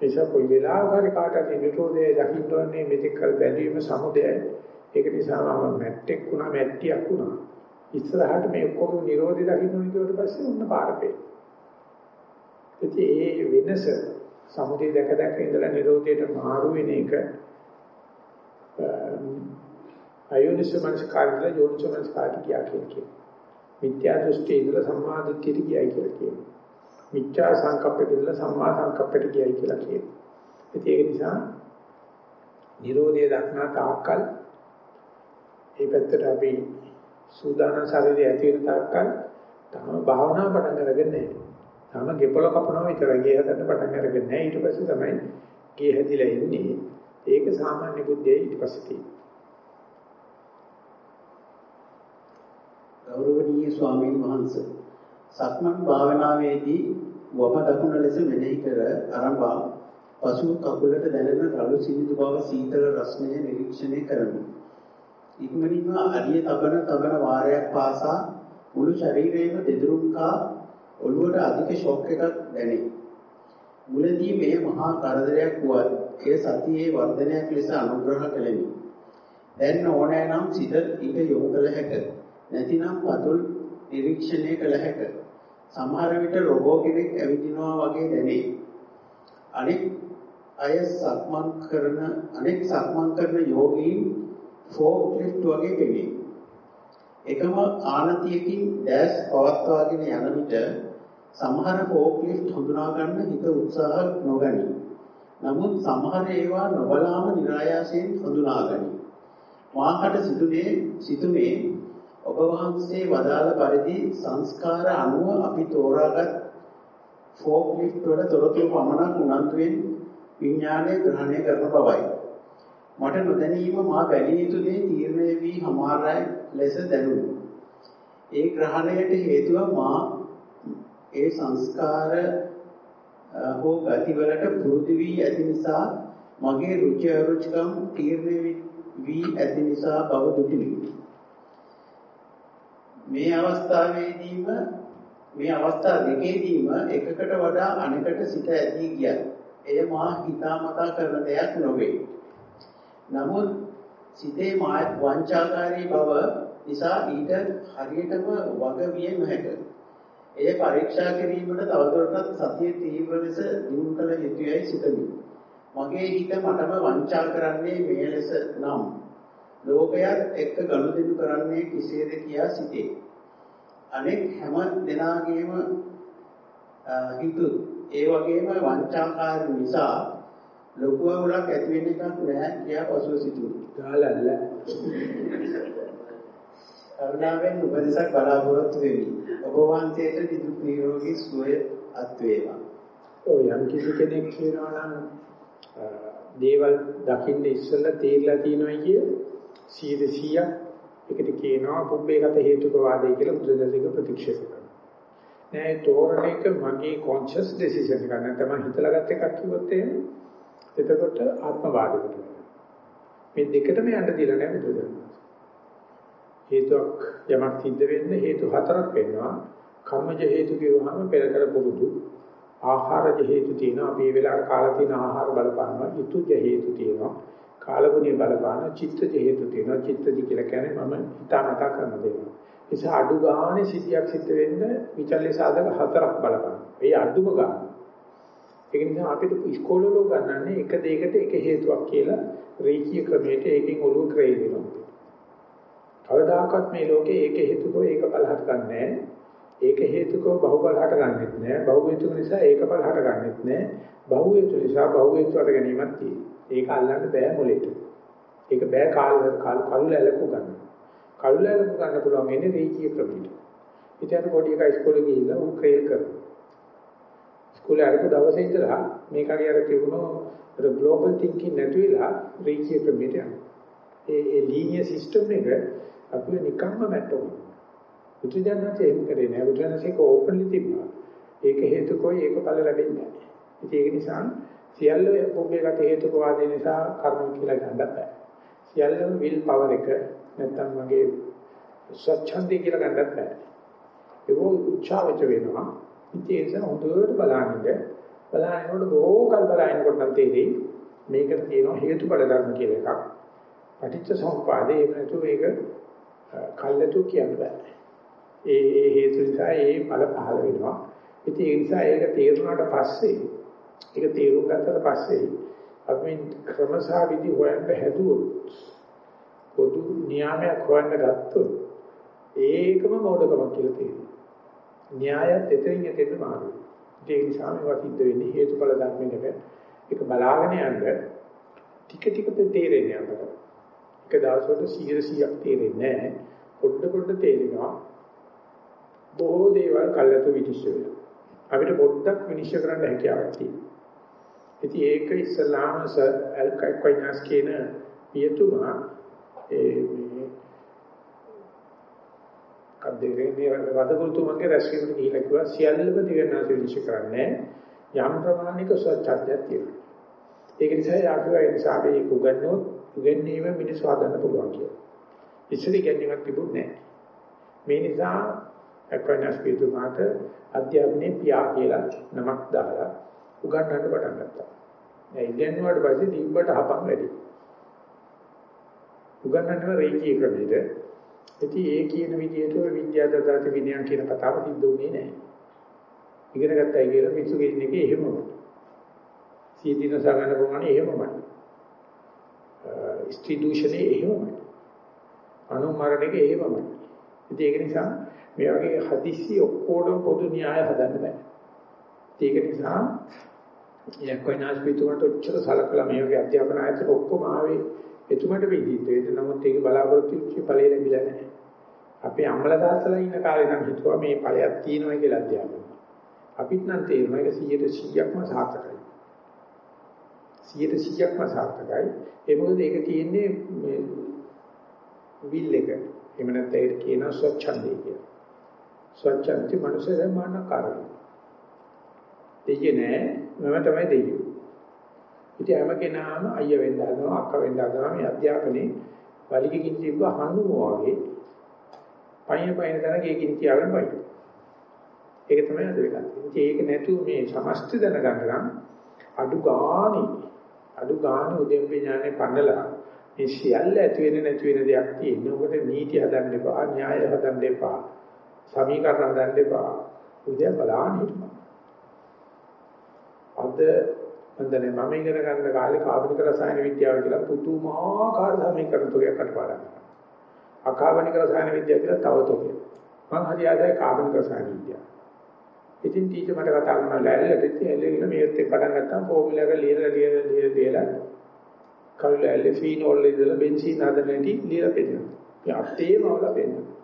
Speaker 1: ඒසක් කොයි වෙලාවක හරි කාටද නිරෝධය දකින්නන්නේ මෙතෙක් කල බැඳීම සමුදයයි. ඒක නිසා මම මැට්ටෙක් වුණා මැට්ටියක් වුණා. ඉස්සරහට මේ ඔක්කොම නිරෝධය දකින්න ඕනේ කියවට පස්සේ උන්න පාරපේ. ඉතින් ඒ වෙනස සමුදය දැක දැක ඉඳලා නිරෝධයට මාරු වෙන එක අයෝනිසමනස්කාරය යෝනිසමනස්කාරය කියා කියන්නේ. මිත්‍යා දෘෂ්ටි ඉඳලා සම්මා දෘෂ්ටියට ගියයි කියලා කියනවා. මිත්‍යා සංකප්පෙට ඉඳලා සම්මා සංකප්පෙට ගියයි කියලා කියනවා. ඉතින් ඒක නිසා Nirodha දක්නා තාක්කල් මේ පැත්තට අපි සූදානම් ශරීරය ඇති වෙන තාක්කල් තාම භාවනාව පටන් අරගෙන නැහැ. තාම ගෙපල කපනවා විතරයි ගේ හදන්න පටන් අරගෙන නැහැ. ඊට පස්සේ තමයි ගේ හැදිලා ඉන්නේ. ඒක සාමාන්‍ය බුද්ධිය ඊට පස්සේ තියෙනවා.
Speaker 2: ගෞරවනීය ස්වාමීන් වහන්සේ සක්මන් භාවනාවේදී වම දකුණ ලෙස මෙනෙහි කර ආරම්භා පසු කකුලට දැනෙන රළු සිනිඳු බව සීතල රස්නය නිරීක්ෂණය කරමි. ඉක්මනින්ම අඩිය තබන තබන වාරයක් පාසා මුළු ශරීරයේම දෙදුරුම් කා ඔළුවට අධික ෂොක් එකක් දැනේ. මුලදී මේ මහා කරදරයක් වුවත් ඒ සතියේ වර්ධනයක් ලෙස අනුග්‍රහ කළෙමි. දැන් ඕනෑ නම් සිත ඊට යොමු කළ හැකිය. නැතිනම් පතුල් නිරීක්ෂණය කළ හැකිය. සමහර විට රොබෝ කෙනෙක් ඇවිදිනවා වගේ දැනේ. අනෙක් අය සක්මන් කරන අනෙක් සක්මන් කරන යෝගීන් ෆෝක් ලිෆ්ට් වගේ පෙනේ. එකම ආනතියකින් ඩෑෂ් පවත්වාගෙන යන විට සමහර ෆෝක් ලිෆ්ට් හඳුනා ගන්න හිත උත්සාහ නොගනි. නමුත් සමහර ඒවා නොබලාම નિરાයාසයෙන් හඳුනා ගනි. මාකට සිදුනේ සිතුනේ ඔබ වහන්සේ වදාළ පරිදි සංස්කාර අනුව අපි තෝරාගත් ෆෝක් ලිෆ්ට් වල තොරතුරු පමණක් උනන්දුවෙන් විඥානය ග්‍රහණය කරන බවයි. මට නොදැනීම මා බැලිය යුතු දේ තීරණය වී හමාරයි ලෙස දැනුනි. ඒ ග්‍රහණයට හේතුව මා ඒ සංස්කාර හෝ ගතිවලට පුරුදු වී ඇති නිසා මගේ රුචි අරුචිකම් තීරණය වී ඇති නිසා බව දුටිමි. මේ අවස්ථාවේදීම මේ අවස්ථා දෙකේදීම එකකට වඩා අනෙකට සිට ඇදී ගියා. එය මා හිතාමතා කරන දෙයක් නොවේ. නමුත් සිතේ වංචාකාරී බව නිසා ඊට හරියටම වග විය නොහැක. එය පරීක්ෂා කිරීමට තවදුරටත් සතිය තීව්‍ර ලෙස දිනු කළ යුතුයයි සිතමි. මගේ හිත මටම වංචා කරන්නේ මේ ලෙස නම් ලෝකයක් එක්ක ගනුදෙනු කරන්නේ කෙසේද කියා සිතේ. අනෙක් හැම දෙනාගේම හිතුත් ඒ වගේම වංචාකාරී නිසා ලොකු අවුලක් ඇති වෙන්න එකක් නෑ කියා පසුව සිටිනවා.
Speaker 1: ගාලල්ල.
Speaker 2: කරුණාවෙන් උපදෙසක් බලාපොරොත්තු වෙමි. ඔබ වහන්සේට නිදුක් නිරෝගී සුවය අත් වේවා.
Speaker 1: ඔය යම් කිසි කෙනෙක් කියනවා නම් දේවල් දකින්න ඉස්සෙල්ලා තේරිලා තියෙනවා කිය 100 100ක් ඒකට කියනවා පුබ්බේගත හේතුක වාදය කියලා බුදුදහමේ ප්‍රතික්ෂේප කරනවා. නෑ තෝරන එක මගේ කොන්ෂස් ඩිසිෂන් එක නැත්නම් හිතලා ගත්ත එකක් කිව්වොත් එහෙම එතකොට ආත්මවාදයකට මේ දෙකටම යන්න දීලා නෑ බුදුදහම. හේතුවක් යමක් සිද්ධ වෙන්න හේතු හතරක් වෙනවා. කම්මජ හේතු කියවහම පෙර කර පුරුදු ආහාරජ හේතු තියෙනවා. අපි මේ වෙලාවට කාලා තියෙන ආහාර බලපානවා. ඍතුජ හේතු තියෙනවා. කාලගුණය බලපාන චිත්තජ හේතු තියෙනවා. චිත්තජ කියලා කියන්නේ මම හිතාමතා කරන දේවල්. නිසා අඩු ගානේ සිද්ධියක් සිද්ධ වෙන්න විචල්්‍ය සාධක හතරක් බලපාන. ඒ අඩුම ගාන. ඒක නිසා අපිට ඉස්කෝලේ ගන්නන්නේ එක දෙයකට එක හේතුවක් කියලා රේඛීය ක්‍රමයට ඒකෙන් ඔළුව ක්‍රේ වෙනවා. කවදාකවත් මේ ලෝකේ ඒක හේතුකෝ ඒක බලහට ගන්නෑ. ඒක හේතුකෝ බහුබල හට ගන්නෙත් නෑ. බහු හේතුක නිසා ඒක බල හට ගන්නෙත් නෑ. බහු හේතු නිසා බහු හේතු හට ගැනීමක් තියෙනවා. ඒක අල්ලන්න බෑ මොලේට. ඒක බෑ කාල කලු ලැලකු ගන්න. කලු ලැලකු ගන්න පුළුවන් ඉන්නේ රේඛීය ක්‍රමයට. ඉතින් පොඩි එකා ඉස්කෝලේ ගිහිල්ලා ඌ ක්‍රේල් කරනවා. ඉස්කෝලේ අරපු දවසේ ඉඳලා මේකගේ අර තිබුණෝ අර ග්ලෝබල් තින්කින් නැති වෙලා රේඛීය ක්‍රමයට යනවා. ඒ ඒ ලීනියර් සිස්ටම් එක අපිව නිකම්ම මැට්ටුවා. බුදුජානක එහෙම කරේ නෑ. බුදුජානක ඕපන්ලි තිබ්බා. ඒක හේතුකෝයි ඒක ඵල ලැබෙන්නේ නෑ. ඉතින් ඒක නිසා සියල්ල පොබ්බේකට හේතුක වාදේ නිසා කර්ම කියලා ගන්න බෑ. සියල්ලම විල් පවර් එක නැත්තම් මගේ ස්වච්ඡන්දේ කියලා ගන්නත් බෑ. ඒක උච්චාවච වෙනවා. ඉතින් ඒ නිසා හොඳට බලන්නේ බලනකොට බොහෝ කල් බලනකොට නම් තේරෙයි මේකට තියෙනවා හේතුඵල ධර්ම කියලා එකක්. පටිච්ච සමුප්පාදේ එහෙම නැතුව ඒක කල්ලාතු කියන්න බෑ. ඒ ඒ හේතු නිසා ඒ ඵල පහළ වෙනවා. ඉතින් ඒ නිසා ඒක තේරුණාට පස්සේ ඒක තේරුම් ගත්තට පස්සේ අපි ක්‍රමසහ විදි හොයන්න හැදුවොත් පොදු නියාමයක් හොයන්න ගත්තොත් ඒකම මෝඩකමක් කියලා තේරෙනවා. න්‍යායත් එතනින් එතෙන්ට මාරු. ඒ නිසා මේවා සිද්ධ වෙන්නේ හේතුඵල ධර්මයකට ඒක බලාගෙන යන්න ටික ටික තේරෙන්නේ අපට. එක දවසකට 100 100ක් තේරෙන්නේ නැහැ. පොඩ පොඩ තේරෙනවා. බොහෝ දේවල් කල්ලාතු විනිශ්චය වෙනවා. අපිට පොඩ්ඩක් විනිශ්චය කරන්න හැකියාවක් තියෙනවා. ඉතින් ඒක ඉස්ලාම අල්කයිනස් කියන පියතුමා ඒ මේ කද්දේරේ වදගුරුතුමන්ගේ රැස්වීමට ගිහිල්ලා කිව්වා සියල්ලම දිවනාස විනිශ්චය කරන්නේ යම් ප්‍රමාණික ස්වච්ඡත්වයක් තියෙනවා. ඒක නිසා යාළුවා ඒ නිසා අපි උගන්වොත් උගන්වීම මිනිස්සු හදන්න පුළුවන් කියලා. ඉස්සෙල්ලා ඉගෙනීමක් තිබුණේ නැහැ. මේ නිසා අක්වයිනස් පිටුමාට අධ්‍යාපනයේ පියා කියලා නමක් දාලා උගන්වන්න පටන් ගත්තා. දැන් ඉගෙනුවාට පස්සේ තිබ්බට හපන් වැඩි. උගන්වන්නම රේකී ක්‍රමයේද ඉතින් ඒ කියන විදිහට ඔය විද්‍යා දදාත විනයන් කියන කතාව සිද්ධ වුණේ නැහැ. ඉගෙන ගත්තයි කියලා මිනිස්සු කියන එකේ එහෙමමයි. සීදීන සගන ප්‍රමාණය එහෙමමයි. ස්ත්‍රී දූෂණේ එහෙමමයි. අනුමරණයක එහෙමමයි. ඉතින් ඒක නිසා මේ වගේ හදිස්සි ඔක්කොම පොදු න්‍යාය හදන්න බෑ. ඒක නිසා යක්වයිනාස් පිටුමට උච්චර සලකලා මේ වගේ අධ්‍යාපන ආයතන ඔක්කොම ආවේ එතුමට විදිහට වේද නමුත් ඒක බලාපොරොත්තු වෙච්ච ඵලෙ ලැබිලා නැහැ. අපේ අම්මලා තාත්තලා ඉන්න කාලේ නම් හිතුවා මේ ඵලයක් තියෙනවා කියලා අධ්‍යාපනය. අපිට නම් තේරෙනවා ඒක 100%ක්ම සාර්ථකයි. 100%ක්ම සාර්ථකයි. ඒ මොකද ඒක තියෙන්නේ මේ විල් එක. එහෙම නැත්නම් ඒක කියන ස්වච්ඡන්දේ කියලා. ස්වච්ඡන්ති මනුෂ්‍ය ධර්මනාකාරයි. දෙයියේ නෑ මම තමයි දෙයියෝ. ඉතින් හැම කෙනාම අයිය වෙන්න හදනවා අක්ක වෙන්න හදනවා මේ අධ්‍යාපනයේ වලිගකින් තිබ්බ හනුව වගේ පයින් පයින් තැනක ඒකින් තියාගෙන පයින්. ඒක තමයි අද වෙලා තියෙන්නේ. ඒක නැතුව මේ සමස්ත දැනගන්න නම් අඩු ගානේ අඩු ගානේ උදේම ඥානේ පන්නලා මේ සියල්ල ඇති වෙන්නේ නැති වෙන දෙයක් තියෙනවා. ඔකට නීති හදන්න එපා, න්‍යාය හදන්න එපා, සමීකරණ හදන්න එපා. උදේ බලන්න හිටපන්. අද මන්දනේ මම ඉගෙන ගන්න කාලේ කාබනික රසායන විද්‍යාව කියලා පුදුමාකාර සමීකරණ තුනක් අටපාඩම් කරා. අකාබනික රසායන විද්‍යාව කියලා තව තුනක්. මම හරි ආසයි කාබනික රසායන විද්‍යාව. ඉතින් ටීචර් මට කතා කරනවා ලෑල්ලට ඉතින් එල්ලගෙන මේත් එක්ක පටන් ගත්තාම ෆෝමියුලා එක ලියලා ලියලා ලියලා ලියලා කවුල ඇල්ලේ ෆීනෝල් ඉදලා බෙන්සීන් හදන්නටි ලියලා පෙන්නනවා. ඒ අතේම වල පෙන්නනවා.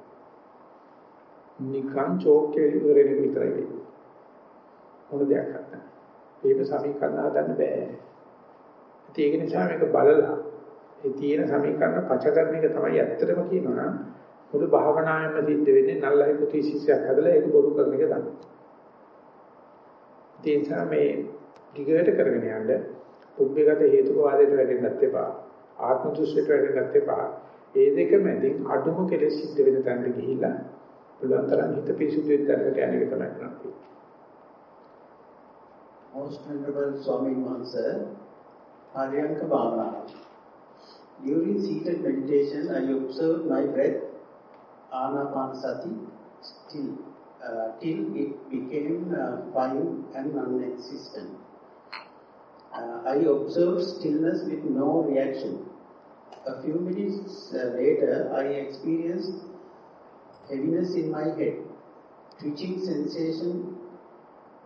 Speaker 1: නිකන් චෝක්කේ ඉවරෙන විතරයි වෙන්නේ. මොන දෙයක් නැහැ. ඒක සමීකරණ හදන්න බෑ. ඒක නිසා මේක බලලා ඒ තියෙන සමීකරණ පච කරන එක තමයි ඇත්තටම කියනවා නම් මුළු භාවනාවෙම සිද්ධ වෙන්නේ නල්ලයි පුති ශිෂ්‍යයක් හදලා ඒක බොරු කරන එක තමයි. ඒ නිසා මේ දිගට කරගෙන යන්න පුබ්බේගත හේතුක වාදයට වැටෙන්නත් එපා. ආත්ම දෘෂ්ටියට වැටෙන්නත් එපා. ඒ දෙක මැදින් අඩුම කෙලෙස් සිද්ධ වෙන තැනට ගිහිල්ලා පුළුවන් තරම් හිත පිරිසුදු වෙන්න තැනකට යන එක තමයි කරන්නේ.
Speaker 2: Most Honorable Swami Mahansa, Paryanka Bhavana. During seated meditation, I observed my breath, Anapanasati, still, uh, till it became uh, fine and non-existent. Uh, I observed stillness with no reaction. A few minutes uh, later, I experienced heaviness in my head, twitching sensation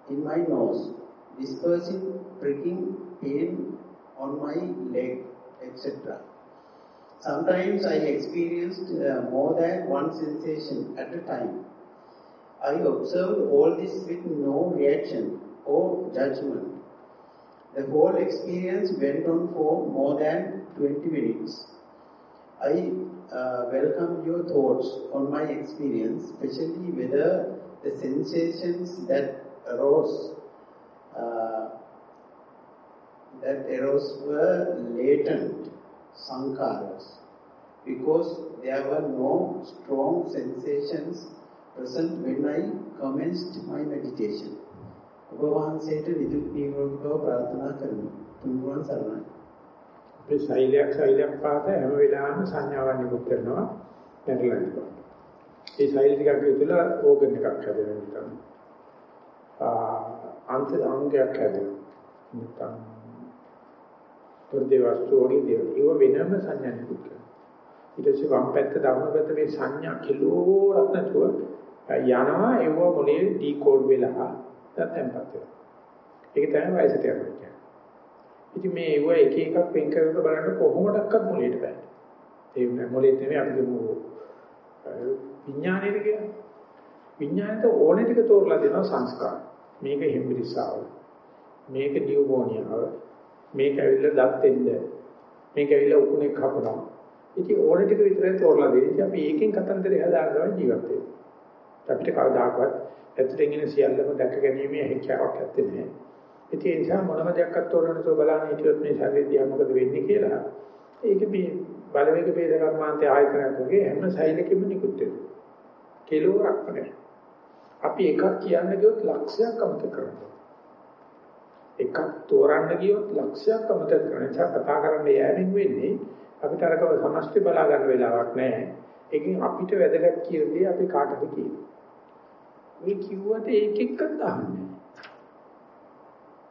Speaker 2: in my nose, dispersing pricking pain on my leg, etc. Sometimes I experienced uh, more than one sensation at a time. I observed all this with no reaction or judgment. The whole experience went on for more than 20 minutes. I uh, welcome your thoughts on my experience, especially whether the sensations that arose uh, that arose were latent sankharas because there were no strong sensations present when I commenced my meditation. ඔබ වහන්සේට විදුක් නිරෝධව ප්‍රාර්ථනා කරමි. තුන්වන් සරණයි.
Speaker 1: මේ ශෛලයක් ශෛලයක් පාත හැම වෙලාවෙම සංඥාවක් නිකුත් කරනවා පැටලෙන්න පුළුවන්. ඒ ශෛල ටිකක් විතර ඕගන් එකක් හැදෙනවා නිකන්. ආ අන්ත අංගයක් හැදෙනවා. නිකන් පොඩි වස්තු වගේ දේවල්. ඒව වෙනම සංඥා නිකුත් කරනවා. ඊට පස්සේ වම් පැත්ත දකුණු පැත්ත මේ සංඥා කිලෝරක් නැතුව යනවා ඒව මොලේ ඩිකෝඩ් වෙලා තැම්පත් වෙනවා. ඒක තමයි වයසට යනවා කියන්නේ. ඉතින් මේ ඒව එක එකක් වෙන් කරලා බලන්න කොහොමඩක්වත් මොලේට බෑ. ඒ මොලේ නෙමෙයි අපි කියමු විඥාණයට කියන්නේ. විඥාණයට ඕනේ ටික තෝරලා දෙනවා සංස්කාර. මේක හිම්බිරිසාව. මේක නියුමෝනියාව. මේක ඇවිල්ලා දත් එන්න. මේක ඇවිල්ලා උකුණේ කපනවා. ඉතින් ඕනේ ටික විතරයි තෝරලා දෙන්නේ. ඉතින් අපි ඒකෙන් කතන්දරය හදාගන්න ජීවත් වෙනවා. අපිට කවදාකවත් ඇත්තටම ඉන්න සියල්ලම දැක ගැනීමේ හැකියාවක් නැත්තේ නෑ. ඉතින් ඒ නිසා මොනම දෙයක්වත් තෝරන්නතෝ බලන්න හිටියොත් මේ ශරීරය මොකද වෙන්නේ කියලා. ඒක මේ බලවේග ભેද කර්මාන්තයේ ආයතනයක් වගේ හැම සෛලකෙම නිකුත් වෙනවා. කෙලවරක් නැහැ. අපි එකක් කියන්න ගියොත් ලක්ෂයක් අමතක කරනවා. එකක් තෝරන්න ගියොත් ලක්ෂයක් අමතක කරන නිසා කතා කරන්න යෑමෙන් වෙන්නේ අපිට අරකව සමස්ත බලා ගන්න වෙලාවක් නැහැ. ඒකෙන් අපිට වැදගත් කියන දේ අපි කාටද කියන්නේ. මේ කිව්වට ඒක එක්ක දාන්නේ.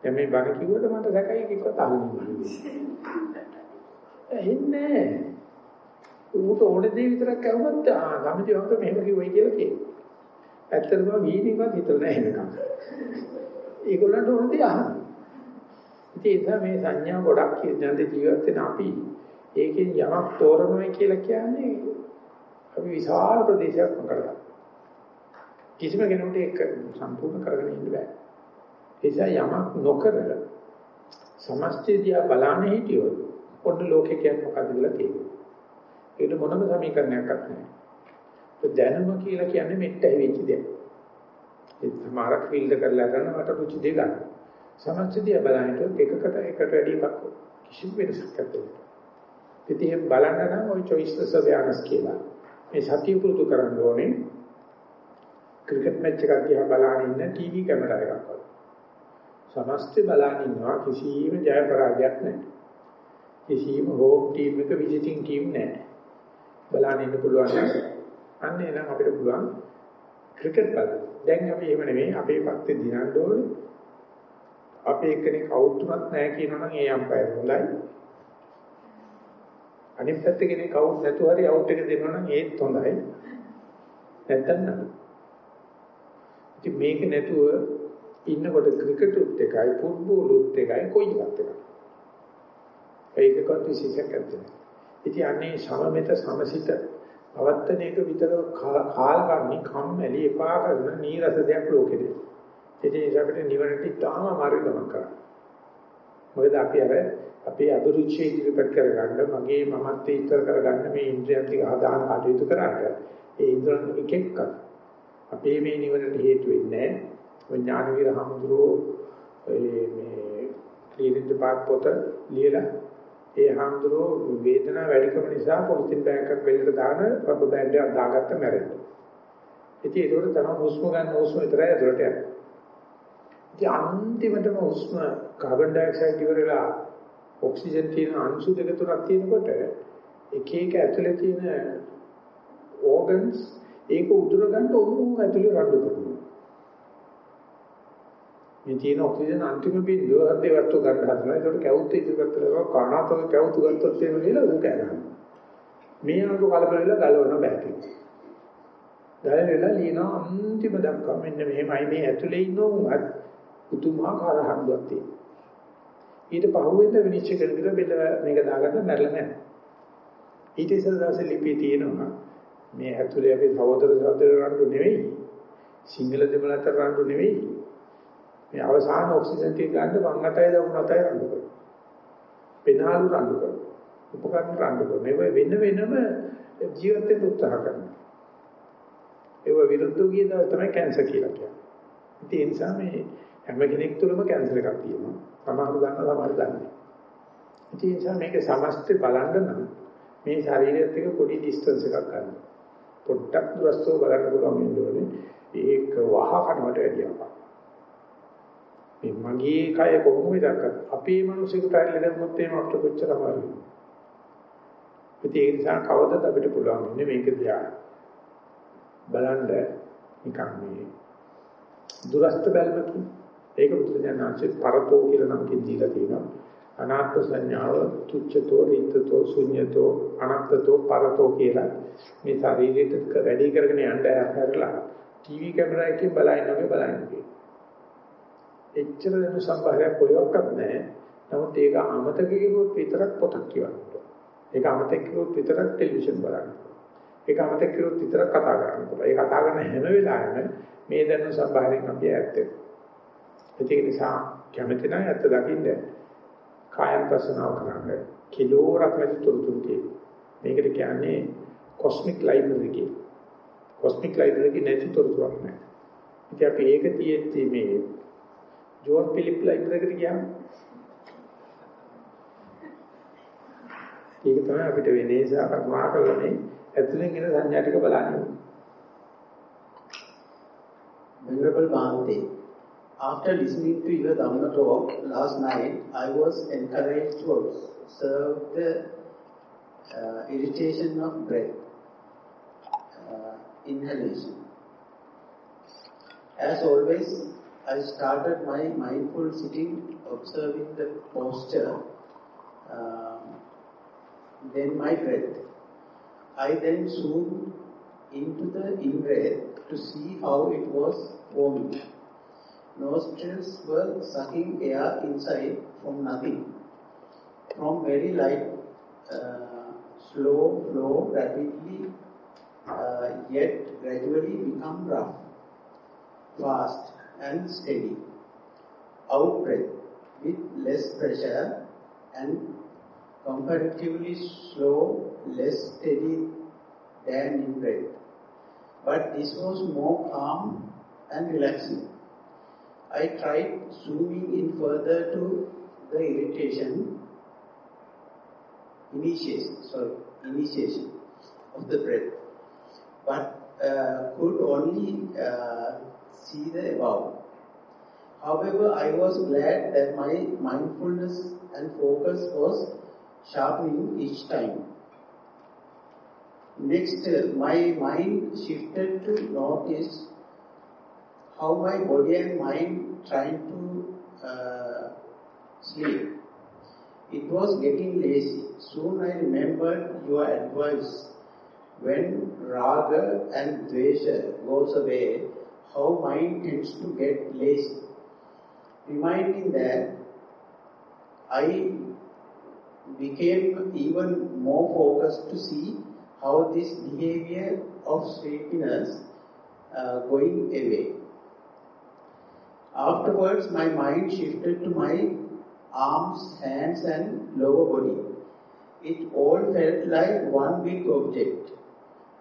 Speaker 1: දැන් මේ බණ කිව්වට මට සැකයි එක එක්ක දාන්නේ. එන්නේ ඌට ඕනේ දේ විතරක් අහුවත් ආ සමිතිය වගේ මෙහෙම කිව්වයි කියලා කියනවා. ඇත්තටම වීදිකවත් හිතලා නැහැ එනකම්. ඒගොල්ලන්ට ඕන දේ අහන්න. ඉතින් ඒ මේ සංඥා ගොඩක් කියන ජීවත් වෙන අපි ඒකෙන් යමක් තෝරනවා කියලා කියන්නේ අපි විශාල ප්‍රදේශයක් කරලා. කිසිම කෙනෙකුට ඒක සම්පූර්ණ කරගෙන ඉන්න බෑ. ඒ නිසා යමක් නොකර සමස්තය බලන්න හිටියොත් පොඩ්ඩ ලෝකේ කියන්නේ මොකද්ද කියලා තියෙනවා. ඒකට මොනම සමීකරණයක්වත් නැහැ. ඒ දැනුම කියලා කියන්නේ මෙට්ට ඇවිච්ච දෙයක්. ඒ සමහරක් ෆීල්ඩ් කරලා කරනවට රුචි දෙක ගන්න. සමස්තය බලන්නට එකකට එකට වැඩි එකක් කිසිම වෙනසක් නැත්තේ. ඉතින් බලන්න නම් ওই choiceless awareness කියලා. මේ සතිය පුරුදු කරන්න ඕනේ. ක්‍රිකට් මැච් එකක් දිහා බලන ඉන්න ටීවී කැමරා එකක් වගේ. සමස්තය බලන ඉන්නවා කිසිම ජය පරාජයක් නැහැ. කිසිම හෝම් ටීම් එක විසිටින් ටීම් නැහැ. බලන්න ඉන්න පුළුවන් නම් අන්න එනම් අපිට පුළුවන් ක්‍රිකට් බලන්න. දැන් අපි එහෙම නෙමෙයි අපේ පැත්තේ දිනන්න ඕනේ. අපේ එක්කෙනෙක් අවුට් උනත් නැහැ කියනවනම් ඒ අම්පයර් හොඳයි. අනිත් පැත්තේ කෙනෙක් අවුට් නැතුව හරි අවුට් එක දෙනවනම් ඒත් හොඳයි. නැත්තම් නෑ. ඉතින් මේක නැතුව ඉන්නකොට ක්‍රිකට් එකයි ෆුට්බෝල් එකයි කොයි එකක්ද එකයි. ඒකකත් විශේෂයක් නැහැ. ඉතින් අන්නේ සමමිත සමසිත පවත්තන එක විතර කාලකන්ණි කම්මැලි එපා කරන නීරස දෙයක් ලෝකෙදී. ඒ නිසා අපිට නිවනට ඉතාම අමාරු ගමන් කරා. මොකද අපි අර අපේ අභිරුචි ඉදිරිපත් කරගන්න මගේ මමත්වයේ ඉතර කරගන්න මේ ඉන්ද්‍රියන් ටික ආදාන කටයුතු කරාට ඒ ඉන්ද්‍රයන් එක එකක් අපේ මේ නිවනට හේතු වෙන්නේ නැහැ. ඥානවීර හමුදුරෝ මේ ක්ලීනින් දෙපාක් පොත ලියලා ඒ හාමුදුරුවෝ වේදනාව වැඩිකම නිසා පොලිතින් බෑග් එකක් වෙලට දාන රබර් බෑන්ඩ් එකක් දාගත්ත මැරෙන්න. ඉතින් ඒකට තමයි හුස්ම ගන්න හුස්ම විතරයි ඇතුළට යන්නේ. ඉතින් අන්තිමටම හුස්ම කාබන් ඩයොක්සයිඩ් ඉවරලා ඔක්සිජන් තියෙන අංශු දෙක තුනක් තියෙනකොට එක එක ඇතුලේ තියෙන ඕගන්ස් ඒක උදුර ගන්න උණු ඇතුලේ රණ්ඩු කරනවා. මේ තියෙන ඔක්සිජන් අන්තිම බිඳුව හදේ වස්තු ගන්න හදනවා. ඒකට කැවුත් ඉදිරියට කරලා කණාතෝ කැවුතු ගත්තොත් එහෙම කියලා ඌ කෑනවා. මේ අනුක කලබල වෙලා ගලවන්න බෑ කියලා. දැනෙලා ලියනවා අන්තිම දක්වා මෙන්න මෙහෙමයි මේ ඇතුලේ ඉන්න උන්වත් පුදුමාකාර හම්බුවක් තියෙනවා. ඊට පහුවෙන්ද විනිශ්චය කරලා බෙල්ල මේක දාගන්න මැරෙලා නැහැ. ඊට ඉස්සර දවසේ ලිපිය තියෙනවා මේ ඇතුලේ අපි සහෝදර සහෝදර රණ්ඩු නෙවෙයි. සිංහල දෙමළ අතර රණ්ඩු නෙවෙයි. මේ අවසාන ඔක්සිජන් ටික ගන්න වම් අතයි දකුණු අතයි රණ්ඩු කරනවා. පෙනාලු රණ්ඩු කරනවා. උපකරණ රණ්ඩු කරනවා. මේව වෙන වෙනම ජීවත් වෙන්න උත්සාහ කරනවා. ඒව විරුද්ධව ගිය දවස් තමයි කැන්සර් කියලා කියන්නේ. ඉතින් ඒ නිසා මේ හැම කෙනෙක් තුළම කැන්සර් එකක් තියෙනවා. සමහරු දන්නවා සමහරු දන්නේ නැහැ. ඉතින් ඒ නිසා මේක සමස්තය බලන්න නම් මේ ශරීරයත් එක්ක පොඩි ඩිස්ටන්ස් එකක් ගන්න. පොඩ්ඩක් දුරස්තව බලන්න පුළුවන් වෙන්න ඕනේ. ඒක වහ කනවට වැඩියක්. මේ මගේ කය කොහොමද දක්වත් අපේ මිනිස්සුන්ට ඇල්ලෙන්නොත් එහෙම අපිට කොච්චර අමාරුද ඒ නිසා කවදද අපිට පුළුවන් ඉන්නේ මේක දිහා බලන්න නිකන් මේ දුරස්ත බැලමකින් ඒක බුදුසසුනාංශේ පරතෝ කියලා නම් දීලා තියෙනවා අනාත්ම සංඥාව තුච්ඡතෝ රිතතෝ ශුන්‍යතෝ අනත්තතෝ පරතෝ කියලා මේ ශරීරයට වැඩි කරගෙන යන්න හැරලා ටීවී කැමරා එකකින් බලන වගේ බලන්නේ එච්චර දෙනු සම්භාරයක් කොයොක්වත් නැහැ. නමුත් ඒක අමතක කිව්වොත් විතරක් පොතක් කියවන්න ඒක අමතක කිව්වොත් විතරක් ටෙලිවිෂන් බලන්න ඒක අමතක කරුත් විතරක් කතා කරන්න පුළුවන්. ඒ කතා කරන හැම වෙලාවෙම මේ දැනුම සම්භාරයෙන් අපි ඈත් වෙනවා. ඒක නිසා කැමති නම් ඇත්ත දකින්න කායන ප්‍රසනාව කරන්න. කිලෝරක් නැති තොරතුරු තියෙනවා. මේකට කියන්නේ කොස්මික් ලයිබ්‍රරි කියලා. කොස්මික් ලයිබ්‍රරි නැති තොරතුරක් නැහැ. ඉතින් අපි ඒක තියෙද්දි මේ ජෝන් පිලිප් ලයිබ්‍රරි එකට ගියාම ඒක තමයි අපිට වෙන්නේ නිසා කරුණා කරන්නේ ඇතුලෙන් එන සංඥා ටික බලන්න.
Speaker 2: Venerable Bhante, after listening to your Dhamma talk last night, I was encouraged to observe the uh, irritation of breath, uh, inhalation. As always, I started my mindful sitting, observing the posture, uh, then my breath. I then zoomed into the in-breath to see how it was forming. Nostrils were sucking air inside from nothing. From very light, uh, slow flow, rapidly, uh, yet gradually become rough, fast and steady. Out breath with less pressure and comparatively slow, less steady than in breath. But this was more calm and relaxing. I tried zooming in further to the irritation, initiation, sorry, initiation of the breath, but uh, could only uh, see the above. However, I was glad that my mindfulness and focus was sharpening each time. Next, uh, my mind shifted to notice how my body and mind trying to uh, sleep. It was getting lazy. Soon I remembered your advice. When raga and dvesha goes away, how mind tends to get lazy. Reminding that I became even more focused to see how this behavior of sleepiness uh, going away. Afterwards, my mind shifted to my arms, hands and lower body. It all felt like one big object,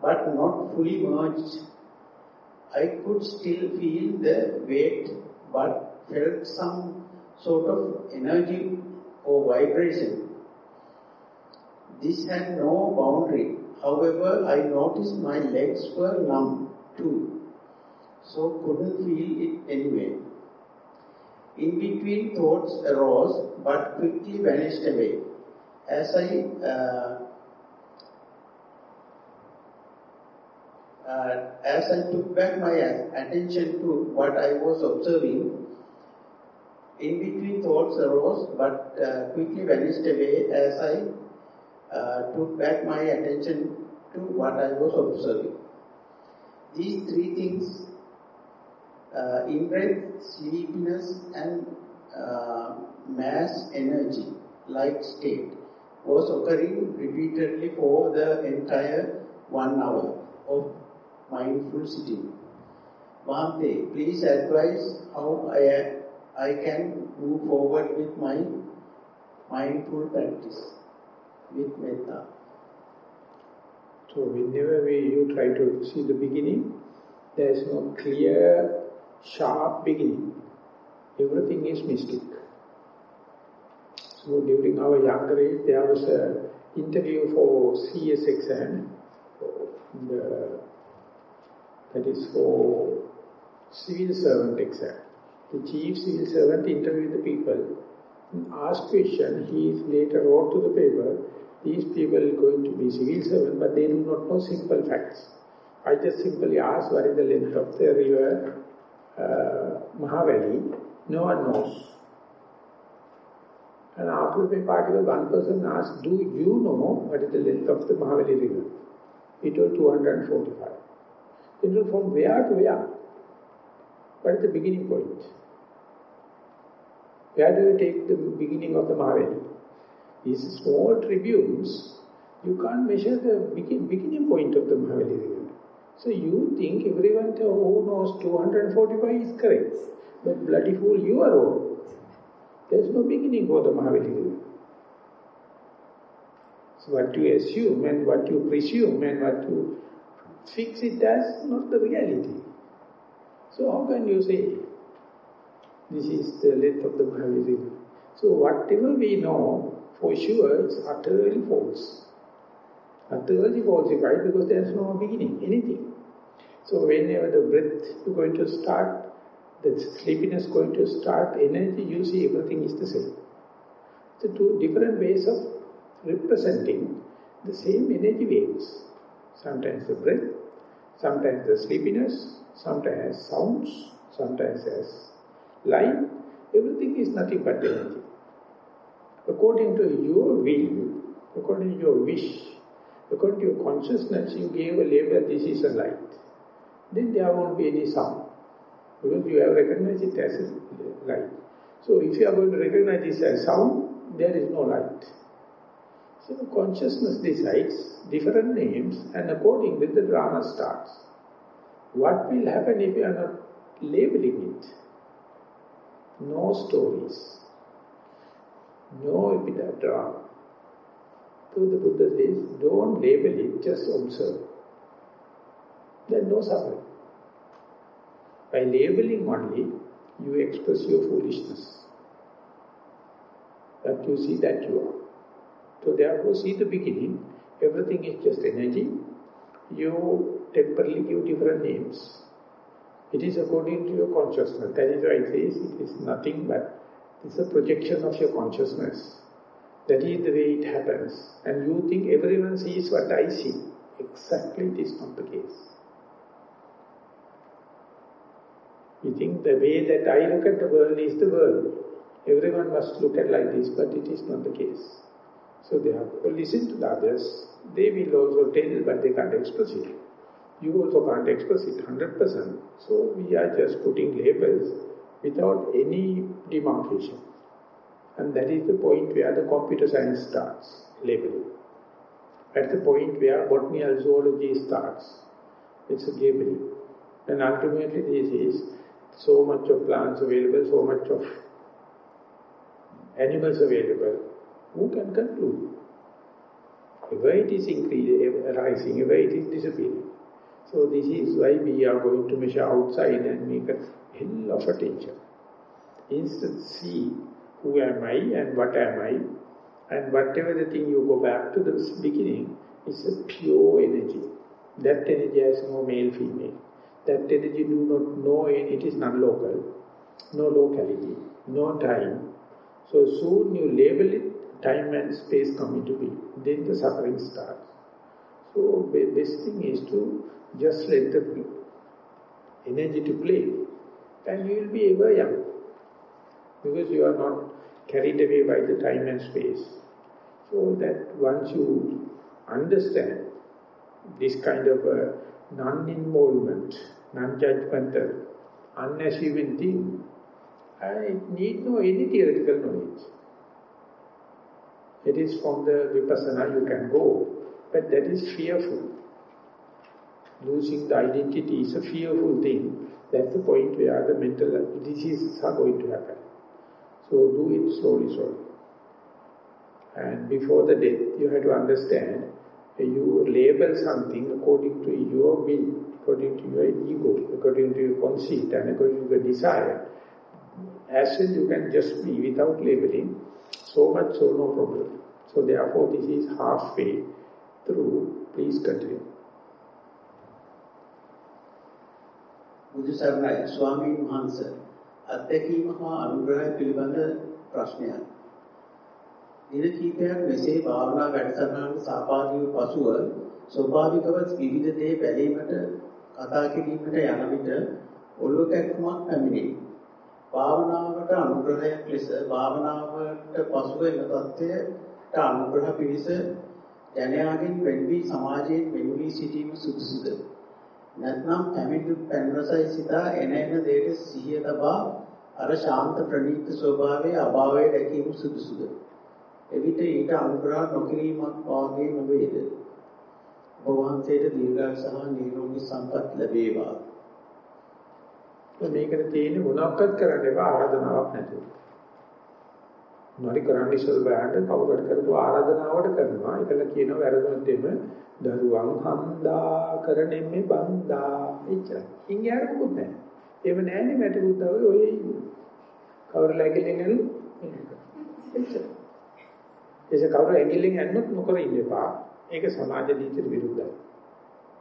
Speaker 2: but not fully merged. I could still feel the weight, but felt some sort of energy or vibration. This had no boundary. However, I noticed my legs were numb too, so couldn't feel it anyway. In between thoughts arose, but quickly vanished away. As I uh, uh, as I took back my attention to what I was observing, in between thoughts arose, but uh, quickly vanished away as I uh, took back my attention to what I was observing. These three things, uh, in-breath, sleepiness and uh, mass energy, like state, was occurring repeatedly for the entire one hour of mindful sitting. Bhante, please advise how I, I can move forward with my mindful practice with metta.
Speaker 1: So whenever we, you try to see the beginning, there is no clear, sharp beginning. Everything is mystic. So during our younger age, there was an interview for CS exam. The, that is for civil servant exam. The chief civil servant interviewed the people, and asked question, he later wrote to the paper, these people are going to be civil servants, but they do not know simple facts. I just simply asked what is the length of the river Uh, Mahavali. No one knows. And after the paper article, one person asked, do you know what is the length of the Mahavali river? It was 245. It was from where to where? What is the beginning point? Where do you take the beginning of the Mahavali? These small tribunes, You can't measure the begin, beginning point of the Mahavali river. So you think everyone who knows 245 is correct. But bloody fool, you are wrong. There's no beginning for the Mahavali. So what you assume and what you presume and what you fix it as not the reality. So how can you say, this is the length of the Mahavali? So whatever we know, for sure, is utterly false. Utterly falsified because there's no beginning, anything. So whenever the breath is going to start, the sleepiness is going to start, energy, you see everything is the same. So two different ways of representing the same energy waves. Sometimes the breath, sometimes the sleepiness, sometimes as sounds, sometimes as light. Everything is nothing but energy. According to your will, according to your wish, according to your consciousness, you gave a label, this is a light. Then there won't be any sound. Because you have recognized it as a light. So if you are going to recognize this as sound, there is no light. So consciousness decides different names and according with the drama starts. What will happen if you are not labeling it? No stories. No drama. So the Buddha says, don't label it, just observe. Then no suffering. By labeling only, you express your foolishness. That you see that you are. So therefore see the beginning, everything is just energy. You temporarily give different names. It is according to your consciousness. That is why it says it is nothing but it's a projection of your consciousness. That is the way it happens. And you think everyone sees what I see. Exactly it is not the case. You think the way that I look at the world is the world. Everyone must look at like this, but it is not the case. So they have to listen to the others. They will also tell, but they can't express it. You also can't express it 100%. So we are just putting labels without any demarcation. And that is the point where the computer science starts, labeling. That's the point where botany and zoology starts. It's a labeling. And ultimately this is so much of plants available, so much of animals available, who can conclude? Where it is increasing, rising, where it is disappearing. So this is why we are going to measure outside and make a hell of attention. Instead see who am I and what am I and whatever the thing you go back to the beginning is a pure energy. That energy has no male, female. That energy do not know and it is non-local, no locality, no time. So soon you label it time and space come into being. Then the suffering starts. So best thing is to just let the energy to play and you will be ever young. Because you are not carried away by the time and space. So that once you understand this kind of non-involvement, non-judgmental, unassuming thing, I need no any theoretical knowledge. It is from the vipassana you can go, but that is fearful. Losing the identity is a fearful thing. That's the point where the mental diseases are going to happen. So do it slowly, slowly. And before the death, you have to understand, you label something according to your will, according to your ego, according to your conceit and according to your desire. As well, you can just be without labeling, so much, so no problem. So therefore, this is halfway through. Please continue.
Speaker 2: Mudu Sarnai, Swami Mahansa, අත්දැකීම හා අනුග්‍රහය පිළිබඳ ප්‍රශ්නයක්. දින කිහිපයක් මෙසේ භාවනා වැඩසටහනට සහභාගී වූ පසුව ස්වභාවිකව විවිධ දේ බැලීමට කතා කිරීමට යන විට ඔළුව කැක්කුමක් පැමිණේ. භාවනාවට අනුග්‍රහයක් ලෙස භාවනාවට පසුව එන தත්ත්වයට අනුග්‍රහ පිණිස ජනයාගෙන් වෙන් වී සමාජයෙන් වෙන් වී සිටීම සුදුසුද? නැත්නම් පැමිණි පැනරසයි සිතා එන එන දෙයට සිහිය තබා අර ශාන්ත ප්‍රණීත ස්වභාවයේ අභාවය දැකීම සුදුසුද? එවිට ඊට අනුග්‍රහ නොකිරීමක් වාගේ නොවේද? ඔබ වහන්සේට දීර්ඝායු සහ නිරෝගී සම්පත් ලැබේවා.
Speaker 1: මේකට තියෙන මොනක්වත් කරන්න එපා ආරාධනාවක් නැතුව. මොනවාරි කරන්න ඉස්සෙල් බෑන්ට කවුරුත් කරපු ආරාධනාවට කරනවා. ඒකල කියනවා වැරදුනොත් එimhe දරුවන් හන්දා කරන්නේ බන්දා එච්චරයි. ඉංග්‍රීසි මොකුත් නැහැ. ඒව නැහැනේ මට බුද්ධව ඔය කවුරුලා කියලා එච්චරයි. ඒක කවුරු ඇඟිල්ලෙන් ඇන්නොත් නොකර ඉන්න එපා. ඒක සමාජ නීතියට විරුද්ධයි.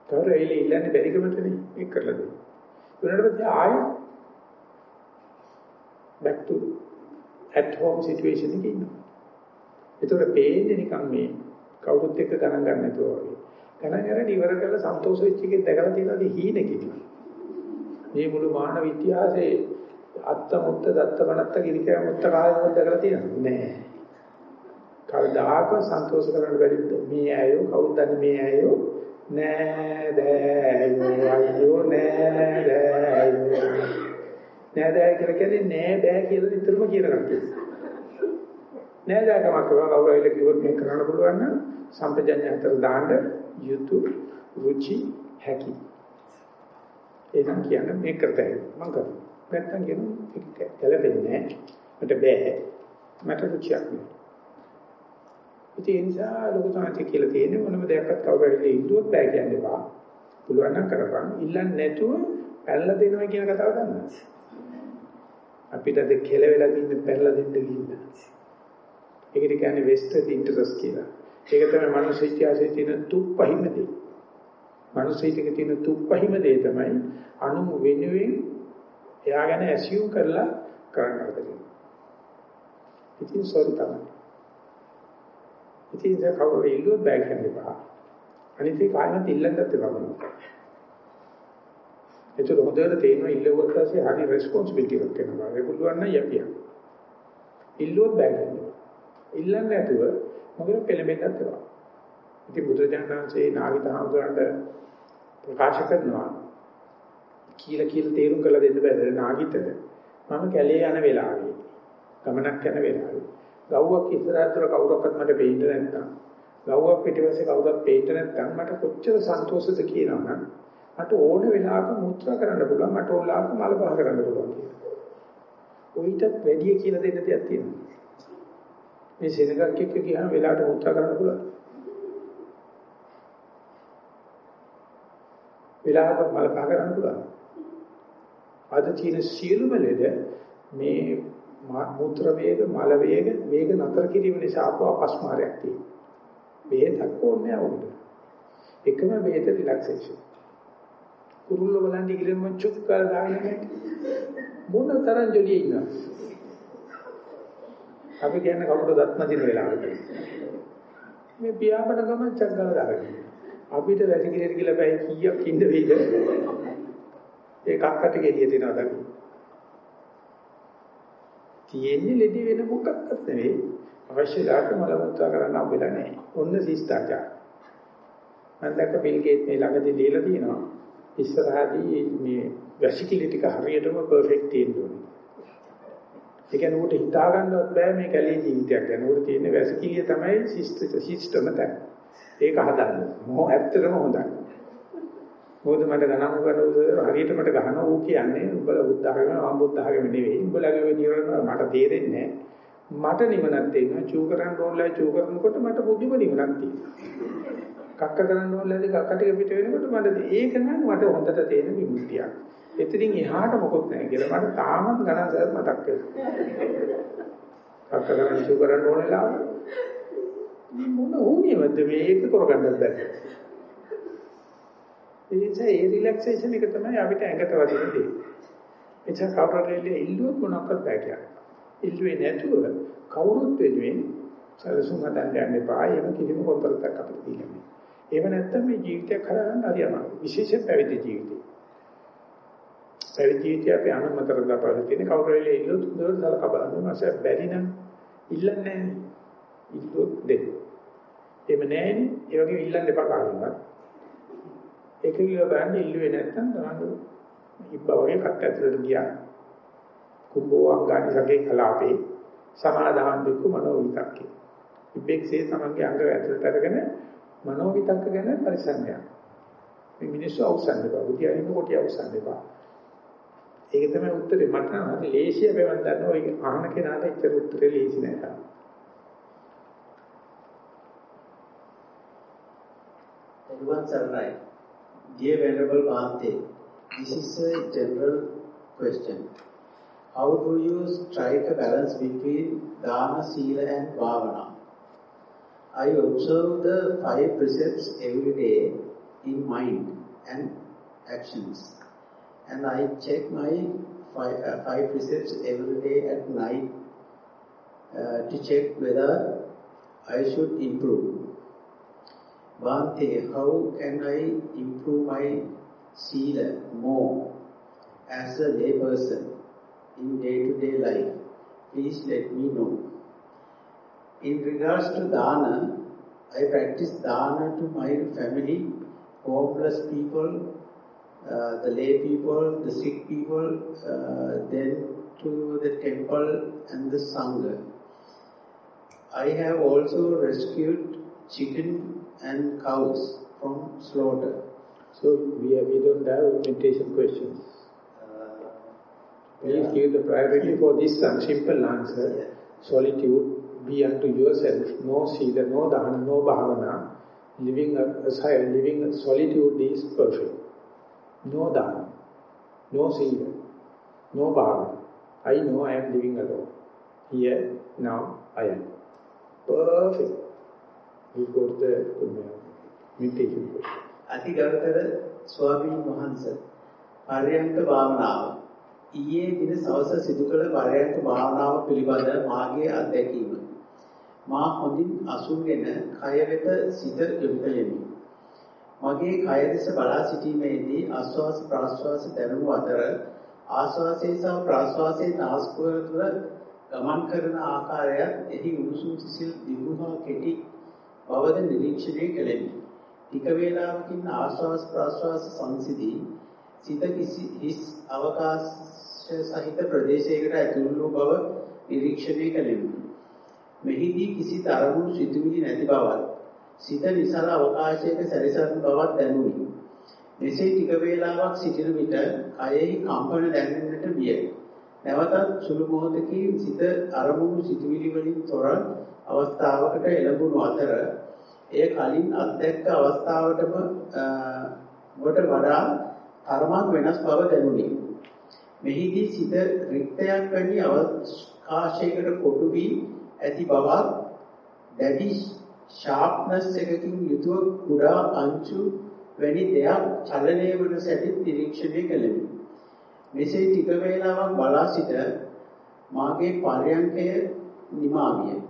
Speaker 1: කවුරු ඇවිල්ලා ඉල්ලන්නේ බැරිකමටනේ ඒක කරලා දෙන්න. ඊළඟට පස්සේ ආයෙ back to at home situation එකේ ඉන්නවා. ඒතකොට පේන්නේ නිකන් මේ කවුරුත් එක්ක ගණන් ගන්න නැතුව වගේ. ගණන් අරන් ඉවර කරලා සන්තෝෂ වෙච්ච එකේ දැකලා තියෙනවාද හීනකින්. මේ මුළු මානව ඉතිහාසයේ අත්ත මුත්ත දත්ත වනත්ත ගිරිකා මුත්ත කාලේ දැකලා තියෙනවද? නෑ. කවදාක සන්තෝෂ කරන්න බැරි මේ ඇයෝ කවුද දන්නේ මේ ඇයෝ නෑ දෑයෝ අයියෝ නෑ දෑයෝ නෑ දෑ කියලා කියන්නේ නෑ බෑ කියලා විතරම කියන කට්ටිය. නෑ දෑකමක් කවුරු කවුරු කිව්වොත් මේ කරන්න පුළුවන් නම් සම්පජඤ්ඤය අතර දාන්න යුතු රුචි හැකි. එනම් කියන්නේ මේ කරතයි මම කරනවා. නැත්තම් කියනවා ඒක ගැලපෙන්නේ නෑ. මට බෑ. මට රුචියක් නෑ. ඉතින් ඒ නිසා ලොකු සාන්ති කියලා තියෙන්නේ මොනම දෙයක්වත් කවුරු හරි ඉල්ලුවොත් බෑ කියන්න එපා. පුළුවන් නම් කරපන්. ඉල්ලන්නේ නැතුව පැනලා දෙනවා කියන කතාව දන්නවද? අපිට දෙ කෙලවෙලා තින්නේ පැනලා දෙන්න ගිහින්. ඒකට කියන්නේ වෙස්ටර්න් ඉන්ටරෙස්ට් කියලා. ඒක තමයි මනුස්ස ඉතිහාසයේ තියෙන තුප්පහිම දේ. මනුස්ස ඉතිහාසයේ තියෙන තුප්පහිම දේ තමයි අනු වෙනුවෙන් එයා ගැන ඇසියුම් කරලා කරන්න හදන්නේ. ඉතින් සෝරි තමයි. ඉතින් ඒක කවුරු ඉල්ලුවොත් බෑ කියන්න එපා. අනිත් ඒ කායමත් ඉල්ලන්නත් එපා මොනවා. ඒක හොඳට තේරෙනවා ඉල්ලුවොත් පස්සේ හරි රෙස්පොන්සිබිලිටි එකක් වෙනවා. ඒක පුළුවන් නම් යපිය. ඉල්ලුවොත් බෑ කියන්න. ඉල්ලන්නේ නැතුව මොකද පෙළඹෙන්නත් එපා. ඉතින් බුදුරජාණන්සේ නාවිත හඳුරන්න ප්‍රකාශ කරනවා කියලා කියලා තේරුම් කරලා දෙන්න බෑ නාගිත මම කැලේ යන වෙලාවේ ගමනක් යන වෙලාවේ ගව්වක් ඉස්සරහට කවුරක්වත් මට පෙයින්ද නැත්නම් ගව්වක් පිටිපස්සේ කවුරුත් පෙයින්ද නැත්නම් මට කොච්චර සන්තෝෂද කියනවනම් මට ඕන වෙලාවක මුත්‍රා කරන්න පුළුවන් මට ඕන වෙලාවක මල පහ කරන්න පුළුවන් කියලා. ඔయితත් වැඩි කියලා දෙන්න දෙයක් තියෙනවා. මේ සෙනගක් එක්ක ගියාම වෙලාවට මුත්‍රා කරන්න පුළුවන්. වෙලාවක මල පහ කරන්න පුළුවන්. අද තියෙන සියලුම ලෙඩ මේ මූත්‍ර වේග මල වේග වේග නතර කිරීම නිසා අපව අපස්මාරයක් තියෙනවා. බෙහෙතක් ඕනේ නැහැ එකම බෙහෙත රිලැක්සේෂන්. කුරුල්ල බලන් ඉගිලෙම චුක් කරලා දාගෙන මොන තරම් ජොලියේ ඉන්නවා. අපි කියන්නේ කවුරුද දත් නැතින වෙලාවට. මේ පියාඹන ගමන් චක් ගාලා දාගෙන. අපිට වැටි කිරේට කියලා බෑ කීයක් ඉන්න වෙයිද? ඒ කක්කට ගෙඩිය දෙනවා දකි. තියෙන්නේ ලෙඩ වෙන මොකක්වත් නෙවෙයි. අවශ්‍ය දාට මල මුත්‍රා කරන්න හම්බෙලා නැහැ. ඔන්න ශිෂ්ටාචාර. මම දැක්ක බිල් ගේට් මේ ළඟදී දීලා තියෙනවා. ඉස්සරහදී මේ වැසිකිලි ටික හරියටම පර්ෆෙක්ට් තියෙන්න ඕනේ. ඒ කියන්නේ උට හිතා ගන්නවත් බෑ මේ කැලේ ජීවිතයක් ගැන. උට තියෙන වැසිකිලිය තමයි සිස්ටම තැන. ඒක හදන්න. මොහ ඇත්තටම හොඳයි. මොකද මට ගණන් කරන හරියට මට ගහන ඌ කියන්නේ උඹලා බුද්ධ ආගම මම බුද්ධ ආගම නෙවෙයි. උඹලගේ නිවන මට තේරෙන්නේ මට නිවනක් තියෙනවා. චූ කරන්න ඕනලා චූ කරනකොට මට බුද්ධිම නිවනක් තියෙනවා. කක්ක කරන්න ඕනලාදී කක්ක ටික පිට වෙනකොට මට ඒක නම් මට හොඳට තේරෙන විමුක්තියක්. එතනින් එහාට මොකොත් නැහැ කියලා මට තාමත් ගණන් සර් මතක් වෙනවා. කක්ක කරන්න චූ කරන්න ඕනලා මොන ඕනියවද මේක කරගන්නද බැහැ. ඒ නිසා ඒ රිලැක්සේෂන් එක තමයි අපිට ඇඟට වදින දේ. එචා කවුරුරෙල්ල ඉල්ලුවොත් මොනක්වත් බෑ කියන්නේ. ඉල්ලුවේ නැතුව කවුරුත් වෙනුවෙන් සැලසුම් හදන්න යන්න එපා. එහෙම කිසිම කොතරක් අපිට දීලා නැහැ. එහෙම නැත්නම් මේ ජීවිතය කරගන්න හරියම විශේෂයෙන් පැවිදි ජීවිතය. පැවිදි ජීවිතය අපි අනුමතර දපාලා තියෙන කවුරුරෙල්ල ඉල්ලුවොත් හොඳට සලකා බලන්න මාසය බැරි නම් ඉල්ලන්නේ නැහැ. ඉල්ලුවොත් දෙන්න. එහෙම නැහැනේ. ඒ වගේ ඉල්ලන්න එපා කාගෙන්වත්. ඒක කියලා බලන්න ඉල්ලුවේ නැත්නම් තමයි ඉබ්බා වගේ කට ඇතුලට ගියා. කුම්භෝ අංගානි සගේ කලාපේ සමාදාන් බික්කු මනෝ විතක්කේ. ඉබ්බෙක්සේ තමන්ගේ අංග ඇතුළට අරගෙන මනෝවිතක්ක ගැන පරිසම්යක්. මේ මිනිස්සු අවසන් දෙපා. බුද්ධියින් කොටිය අවසන් දෙපා. ඒක තමයි උත්තරේ මට නම් හරි ලේසිය බවන් දන්නවා. ඔය අහන කෙනාට එච්චර උත්තරේ ලේසි නෑ තාම.
Speaker 2: Everyone survive. Dear Venerable Bhante, this is a general question. How do you strike a balance between Dana, Sila and Bhavana? I observe the five precepts every day in mind and actions. And I check my five, uh, five precepts every day at night uh, to check whether I should improve. Bhante, how can I improve my sila more as a layperson in day-to-day -day life? Please let me know. In regards to dana, I practice dana to my family, homeless people, uh, the lay people, the sick people, uh, then to the temple and the sangha. I have also rescued chicken and cows from slaughter.
Speaker 1: So we, we don't have meditation questions.
Speaker 2: Uh,
Speaker 1: Please
Speaker 2: yeah.
Speaker 1: give the priority for this simple answer.
Speaker 2: Yeah.
Speaker 1: Solitude, be unto yourself, no sila, no dana, no bhavana. Living a, a living a solitude is perfect. No dana, no sila, no bhavana. I know I am living alone. Here, now, I am. Perfect. We go to the meditation question.
Speaker 2: අතිගරුතර ස්වාමීන් වහන්සේ පරයන්ක භාවනාව ඊයේ දින සවස සිදු කළ පරයන්ක භාවනාව පිළිබඳ මාගේ අත්දැකීම මා හොඳින් අසුන්ගෙන කය වෙත සිත යොමු කළෙමි මගේ කය දෙස බලා සිටීමේදී ආස්වාස ප්‍රාස්වාස දැනුම අතර ආස්වාසයේ සහ ප්‍රාස්වාසයේ නාස්පුර තුළ ගමන් කරන ආකාරයත් එහි උණුසුම් සිසිල් දිගුහා කෙටි බවද නිරීක්ෂණය කළෙමි ටික වේලාවකින් ආශ්වාස ප්‍රාශ්වාස සංසිදී සිත කිසි හිස් අවකාශ සහිත ප්‍රදේශයකට ඇතුළු වූ බව නිරීක්ෂණය කළෙමි. මෙහිදී කිසි තරමුණු සිතුවිලි නැති බවත් සිත විශාල අවකාශයක සැරිසරන බවක් දැනුනි. මෙසේ ටික වේලාවක් සිටින විට කයෙහි කම්පන දැනෙන්නට විය. නැවතත් සුළු මොහොතකින් සිත අරමුණු සිතුවිලි වලින් තොර අවස්ථාවකට එළඹුණු අතර එය කලින් අත්දැක්ක අවස්ථාවටම වට වඩා තරමක් වෙනස් බව දැනුනි. මෙහිදී සිත රික්තයක් වැනි අවකාශයකට කොටු වී ඇති බවක් දැඩි ෂාප්නස් එකකින් යුතුව කුඩා අංශු වැනි දෙයක් චලනය වන සැටිත් නිරීක්ෂණය කළෙමි. මෙසේ ටික වේලාවක් බලා සිට මාගේ පර්යංකය නිමාවිය.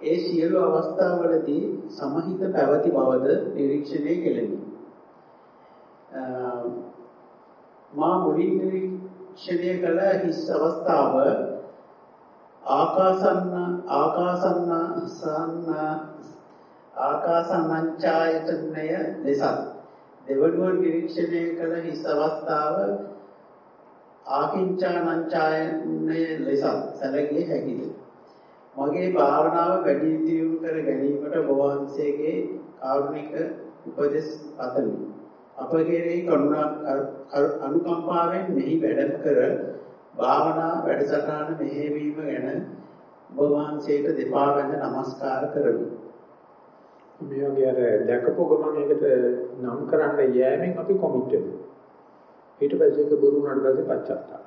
Speaker 2: ඒ සියලු අවස්ථාවලදී සමහිත පැවති බවද නිරීක්ෂණය කෙලෙමි. මා මුලින් නිරීක්ෂණය කළ හිස් අවස්ථාව ආකාසන්න ආකාසන්න සන්න ආකාසන්නංචායතනය ලෙසත් දෙවනුව නිරීක්ෂණය කළ හිස් අවස්ථාව ආකින්චානංචායනය ලෙසත් සැලකිය හැකිද. මගේ භාවනාව වැඩි දියුණු කර ගැනීමට ඔබ වහන්සේගේ කාරුණික උපදෙස් අතමි. අප කෙරෙහි කරුණා අනුකම්පාවෙන් මෙහි වැඩ කර භාවනා වැඩසටහන මෙහෙවීම ගැන ඔබ වහන්සේට දෙපා වැඳ නමස්කාර කරමි.
Speaker 1: මේ වගේ අර දැකපු ගමන් ඒකට නම් කරන්න යෑමෙන් අපි කොමිට් වෙනවා. ඊට පස්සේ ඒක බොරු වුණාට පස්සේ පච්චත්තාප.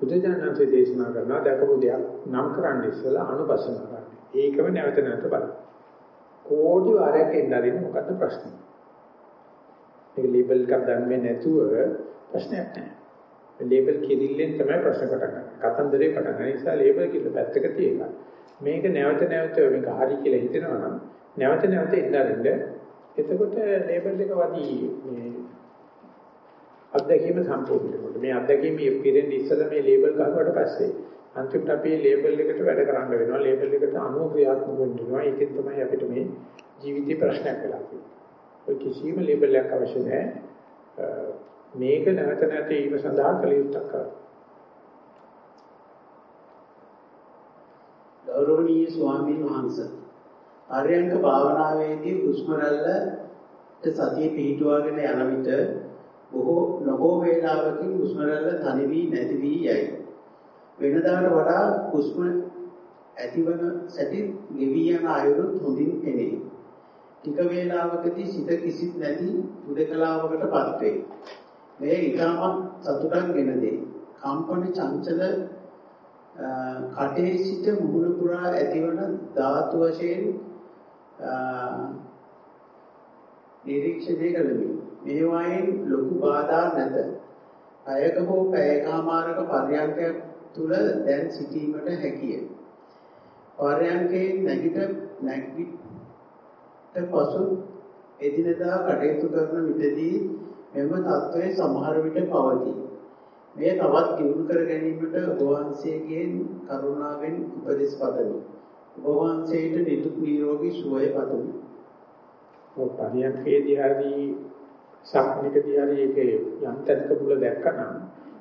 Speaker 1: බුදුජානනාංශයේ දේශනා කරනවා දැකපු දෙයක් නම් කරන්න ඉස්සලා අනුපස්සන කරන්න. ඒකම නැවත නැවත බලන්න. කෝටි වාරයක් එන්නරින් මොකද්ද ප්‍රශ්නේ? මේක ලේබල් එකක් දැම්මේ නැතුව ප්‍රශ්නයක් නැහැ. ලේබල් කිරිල්ලෙන් තමයි ප්‍රශ්න පටන් ගන්න. කතන්දරේ පටන් ගන්න නිසා ලේබල් කිරිල්ල පැත්තක තියලා මේක නැවත නැවත මේක හරි කියලා හිතෙනවා නම් නැවත නැවත ඉඳලා එතකොට ලේබල් එක වදී මේ අත්දැකීම සම්පූර්ණ වෙනකොට මේ අත්දැකීම පිරෙන්න ඉස්සෙල්ලා මේ ලේබල් ගහුවට පස්සේ අන්තිමට අපි ලේබල් එකට වැඩ කරන්න වෙනවා. ලේබල් එකට අනුව ක්‍රියාත්මක වෙන්න වෙනවා. ඒකෙන් තමයි අපිට මේ ජීවිතේ ප්‍රශ්නයක් වෙලා තියෙන්නේ. ඔය කිසිම ලේබල් එකක් අවශ්‍ය නැහැ. මේක නැවත නැවත ඊම සඳහා කළ යුත්තක් කරා
Speaker 2: ගෞරවනීය ස්වාමීන් වහන්සේ ආර්යංක භාවනාවේදී හුස්ම රැල්ලට සතිය පිහිටුවාගෙන යන විට බොහෝ නොබෝ වේලාවකින් හුස්ම රැල්ල තනි වී නැති වී යයි. වෙනදාට වඩා හුස්ම ඇතිවන සැටි ගෙවි යන අයුරුත් හොඳින් එනේ. ටික වේලාවකදී සිත කිසිත් නැති උදකලාවකටපත් වේ. මේ ඊටමත් සතුටක් ගෙන දෙයි. කම්පන චංචල කටේ සිට මුහුණ පුරා ඇතිවන ධාතු වශයෙන් නිරීක්ෂණය කළෙමි. මේවායින් ලොකු බාධා නැත. අයක හෝ පැයකමාරක පර්යන්කයක් තුල දැන් සිටීමට හැකිය. පර්යන්කේ නැගිට නැගිට පසු එදිනදා කටයුතු කරන විටදී මෙම தત્ත්වය සමහර විට පවතී. මේ තවත් දියුණු කර ගැනීමට ඔබ වහන්සේගෙන් කරුණාවෙන් උපදෙස් පතමි. ඔබ වහන්සේට නිදුක් නිරෝගී සුවය පතමි.
Speaker 1: ඔය පරියන්කේදී හරි සක්නිකදී හරි ඒකේ යම් තැනක මුල දැක්කනම්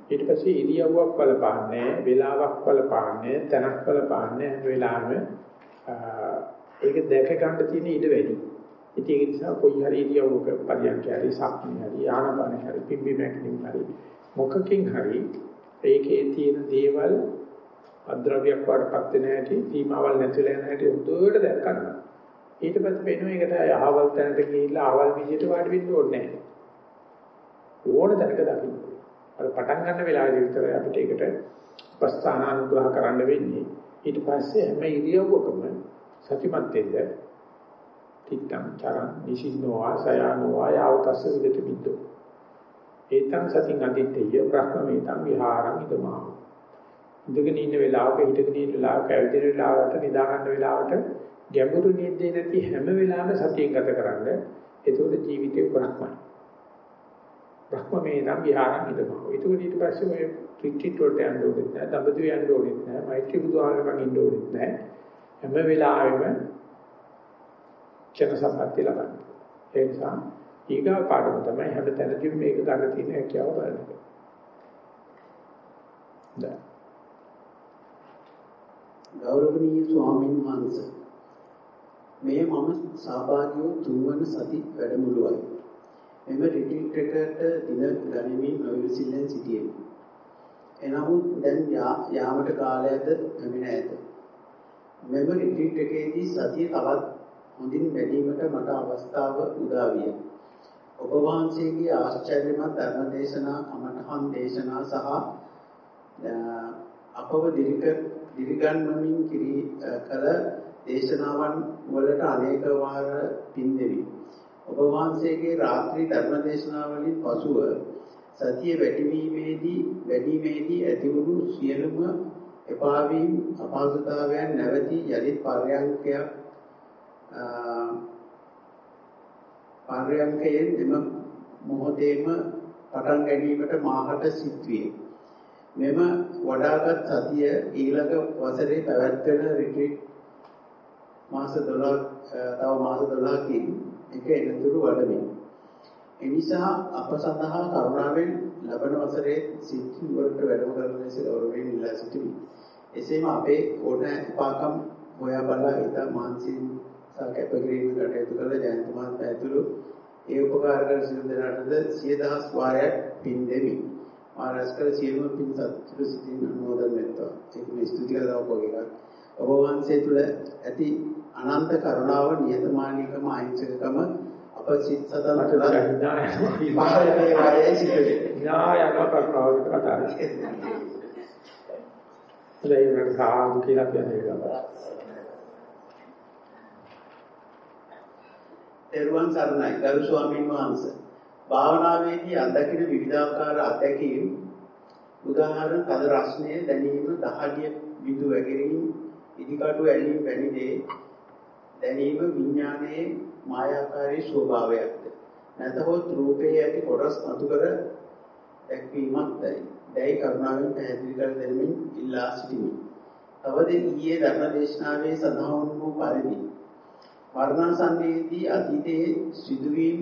Speaker 1: ඊට පස්සේ ඉරියව්වක් බලපාන්නේ වේලාවක් බලපාන්නේ තැනක් බලපාන්නේ හැම වෙලාවෙම ඒක දැක ගන්න තියෙන ඉඩ වැඩි. ඉතින් ඒක නිසා කොයි හරි ඉරියව්වක පරියන්කේ හරි සක්නිය හරි ආනපන හරි පිම්බි මැක්නින් හරි මොකකින් හරි ඒකේ තියෙන දේවල් අද්‍රව්‍යයක් වඩපත් වෙන හැටි සීමාවල් නැතිලා යන හැටි උඩට දැක්කම ඊට පස්සේ වෙන එකට අහවල් තැනට ගිහිල්ලා අහවල් විදියට වාඩි වෙන්න ඕනේ නැහැ. ඕන තැනක දකින්න අර පටන් ගන්න වෙලාවේදී විතර අපිට ඒකට උපස්ථාන අනුග්‍රහ කරන්න වෙන්නේ. ඊට පස්සේ හැම ඉරියව්වකම සතිමත් වෙන්න තිත්තං චරං නිසින්නෝවා සයනෝවා යාවතස්ස විදත මිද්දෝ ඒතං සතින් අදිත්තේය බ්‍රහ්මමේතං විහාරං ඉදමා. ඉඳගෙන ඉන්න වෙලාවක හිටගෙන ඉන්න වෙලාවක ඇවිදින වෙලාවට නිදා ගන්න වෙලාවට ගැඹුරු නිද්දේ නැති හැම වෙලාවෙම සතියෙන් ගත කරන්න. ඒකෝද ජීවිතේ බ්‍රහ්මයි. බ්‍රහ්මමේතං විහාරං ඉදමා. ඒක ඊට පස්සේ ඔය ට්‍රිට්ටි වලට යන්න ඕනෙත් නෑ, දඹදිව යන්න ඕනෙත් නෑ, මෛත්‍රී බුදුහාමරන් ඉන්න ඕනෙත් නෑ. හැම වෙලාවෙම චන සම්පත්තිය ලබන්න. ඒ නිසා ඊගා පාඩම තමයි හැම තැනදීම මේක ගන්න තියෙන හැකියාව බලන එක. දැන්
Speaker 2: ගෞරවනීය ස්වාමීන් වහන්සේ මේ මම සහභාගී වූ තුන්වන සති වැඩමුළුවයි. මෙම රිට්‍රීට් එකට දින ගණනින් නොයවිසිල්ලෙන් සිටියෙමි. එනමුත් දැන් යාමට කාලයද පැමිණ ඇත. මෙම රිට්‍රීට් එකේදී සතිය තවත් හොඳින් වැඩිවීමට මට අවස්ථාව උදා විය. ඔබ වහන්සේගේ ආශ්චර්යමත් ධර්ම දේශනා කමඨහන් දේශනා සහ අපව දිරික දිරිගන්වමින් කිරි කළ දේශනාවන් වලට අනේක වාර පින් දෙවි. ඔබ වහන්සේගේ රාත්‍රී ධර්ම දේශනාවලින් පසුව සතිය වැඩිවීමේදී වැඩිවීමේදී ඇතිවුණු සියලුම එපා වීම අපහසුතාවයන් නැවතී යලිත් පර්යංකයක් පර්යංකයෙන් එම මොහොතේම පටන් ගැනීමට මාහට සිත්විය. මෙම වඩාගත් සතිය ඊළඟ වසරේ පැවැත්වෙන රිට්‍රීට් මාස 12 තව මාස 12කින් එක එනතුරු වඩමි. එනිසා අප සඳහා කරුණාවෙන් ලබන වසරේ සිත් වලට වැඩම කරන ලෙස ගෞරවයෙන් ඉල්ලා සිටිමි. එසේම අපේ ඕන උපාකම් හොයා බලා ඉතා මහන්සියෙන් කැපකිරීම කටයුතු කළ ජයන්ත මහත්මයා ඇතුළු ඒ උපකාර කර සියලු දෙනාටද සිය දහස් වාරයක් පින් දෙමි. මා රැස් කළ සියලුම පින් සතුටු සිතින් අනුමෝදන් වෙත්වා. ඒක මේ ස්තුති කරනව එකක්. ඔබ වහන්සේ තුළ ඇති අනන්ත කරුණාව නියතමානීකම අහිංසකකම අප සිත් සතන් තුළ පහළ වේවායි සිටේ.
Speaker 1: ඥායක කරුණාව කතා කරන්නේ. ඒක සාදු කියලා කියන්නේ.
Speaker 2: තෙරුවන් සරණයි ගරු ස්වාමීන් වහන්සේ. භාවනාවේදී අත්දකින විවිධාකාර අත්දැකීම් උදාහරණ කද රස්නය දැනීම දහඩිය විදු වැගිරීම ඉදිකටු ඇලීම වැනි දේ දැනීම විඥානයේ මායාකාරී ස්වභාවයක්ද නැතහොත් රූපයේ ඇති කොටස් මතු කර දැක්වීමක්දයි දැයි කරුණාවෙන් පැහැදිලි කර දෙමින් ඉල්ලා සිටිමි. තවද ඊයේ ධර්මදේශනාවේ සඳහන් වූ පරිදි වර්ණාසන්නයේදී අතීතයේ සිදුවීම්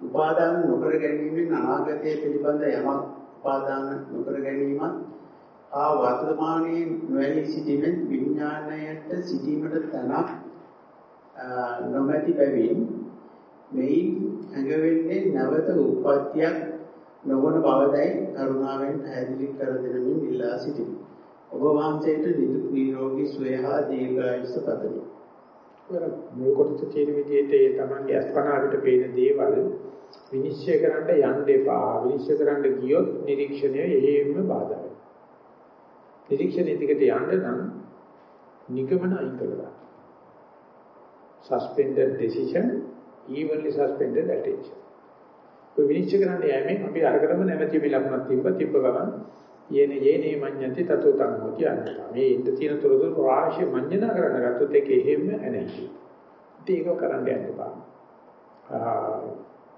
Speaker 2: උපාදාන නොකර ගැනීමෙන් අනාගතය පිළිබඳ යමක් උපාදාන නොකර ගැනීමත් ආ වර්තමානයේ නොඇලී සිටීමෙන් විඥාණයට සිටීමට තනක් නොමැති බැවින් මෙයින් හැඟවෙන්නේ නැවත උප්පත්තියක් නොවන බවදයි කරුණාවෙන් පැහැදිලි කර දෙනමින් ඉල්ලා සිටිමි. ඔබ වහන්සේට නිරෝගී සුවය හා දීර්ඝායුෂ පතමි.
Speaker 1: මුල් කොටස තියෙන විදිහට ඒ තමන්ගේ අස්පනා අපිට පේන දේවල් විනිශ්චය කරන්න යන්න එපා. විනිශ්චය කරන්න ගියොත් නිරීක්ෂණය එහෙම බාධා වෙනවා. නිරීක්ෂණය දිගට යන්න නම් නිගමන අයින් කරලා. suspended decision evenly suspended attention. ඔය විනිශ්චය කරන්න යෑමෙන් අපි අරකටම නැමැති මේ ලකුණක් තිබ්බ තිබ්බ ගමන් යේන යේනේ මඤ්ඤන්ති තතෝ තං හොති අන්නවා. මේ ඉන්න තියෙන තොරතුරු රාශිය මඤ්ඤණා කරන්න ගත්තොත් ඒක එහෙම ඇනෙයි. ඒක කරන්න යන්න එපා. ආ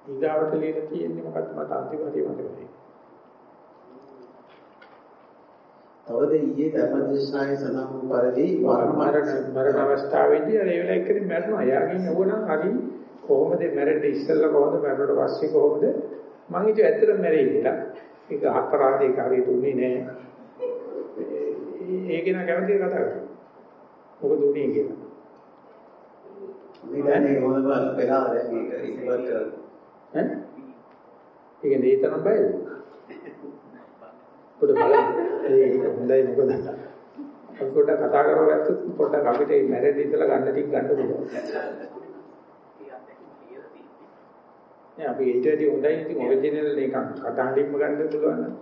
Speaker 1: ඊගාවට ලියලා තියෙන්නේ මොකක්ද මට අන්තිම හරිය මතක නැහැ.
Speaker 2: තවද ඊයේ ධර්මදේශනාවේ සඳහන් පරිදි
Speaker 1: මරණ මරණ අවස්ථාවේදී අර ඒ වෙලාව එක්කනේ මැරෙනවා. එයාගෙන් ඕනනම් හරි කොහොමද මැරෙන්නේ ඉස්සෙල්ලා කොහොමද මැරුණට පස්සේ කොහොමද මං ඉතින් ඇත්තටම මැරෙයි කියලා. ඒක අපරාධයක හරියට උනේ නෑ. ඒක නා කැමති කතා කරා. මොකද උනේ කියලා.
Speaker 2: මේකනේ හොඳම වෙලාව දැන් මේක ඉස්සරහට
Speaker 1: ඈ? ඒක නේ තරම් බයද? පොඩ බලන්න. ඒක හොඳයි මොකද? පොඩ්ඩක් කතා කරව ගත්තොත් පොඩ්ඩක් අපිට මේ මැරෙන්න ඉතලා ගන්න ටික ගන්න පුළුවන්. නෑ අපි ඊට වැඩි හොඳයි ඉතින් ඔරිජිනල් එකක් කතාන්ඩින්ම ගන්න පුළුවන් නම්.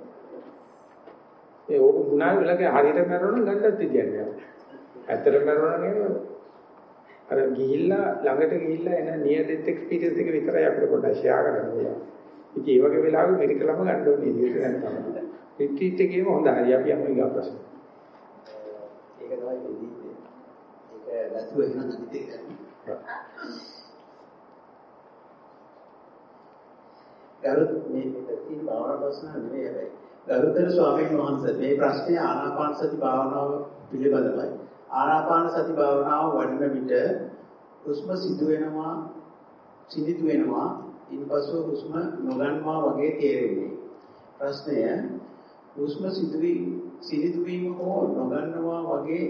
Speaker 1: ඒ ඕක ගුණාල් වලගේ හරියට මරනවා නම් ගන්නත් තියන්නේ. ඇත්තටම මරනවා නම් අර ගිහිල්ලා ළඟට ගිහිල්ලා එන නියර් ඩෙත් එක්ස්පීරියන්ස් එක විතරයි අපිට පොඩ්ඩක් ෂෙයා කරන්න ඕනේ. ඉතින් ඒ වගේ වෙලාවෙ මෙඩිකලම ගන්න ඕනේ නේද කියලා. රිට්‍රීට් එකේම හොඳ හරි අපි යමු ඊගා ප්‍රශ්න.
Speaker 2: ඒක තමයි ඉන්නේ. ඒක නැතුව එහෙනම් අනිත් එක. ගරු මේ මෙතන භාවනා ප්‍රශ්න නෙවෙයි හැබැයි. ගරුතර ස්වාමීන් වහන්සේ මේ ප්‍රශ්නේ ආනාපාන සති භාවනාව පිළිබඳවයි. ආනාපාන සති භාවනාව වඩන විට හුස්ම සිදු වෙනවා සිඳිතු වෙනවා ඉන්පසු හුස්ම නොගන්නවා වගේ තේරෙන්නේ. ප්‍රශ්නය හුස්ම සිදුවි සිඳිතු වීම හෝ නොගන්නවා වගේ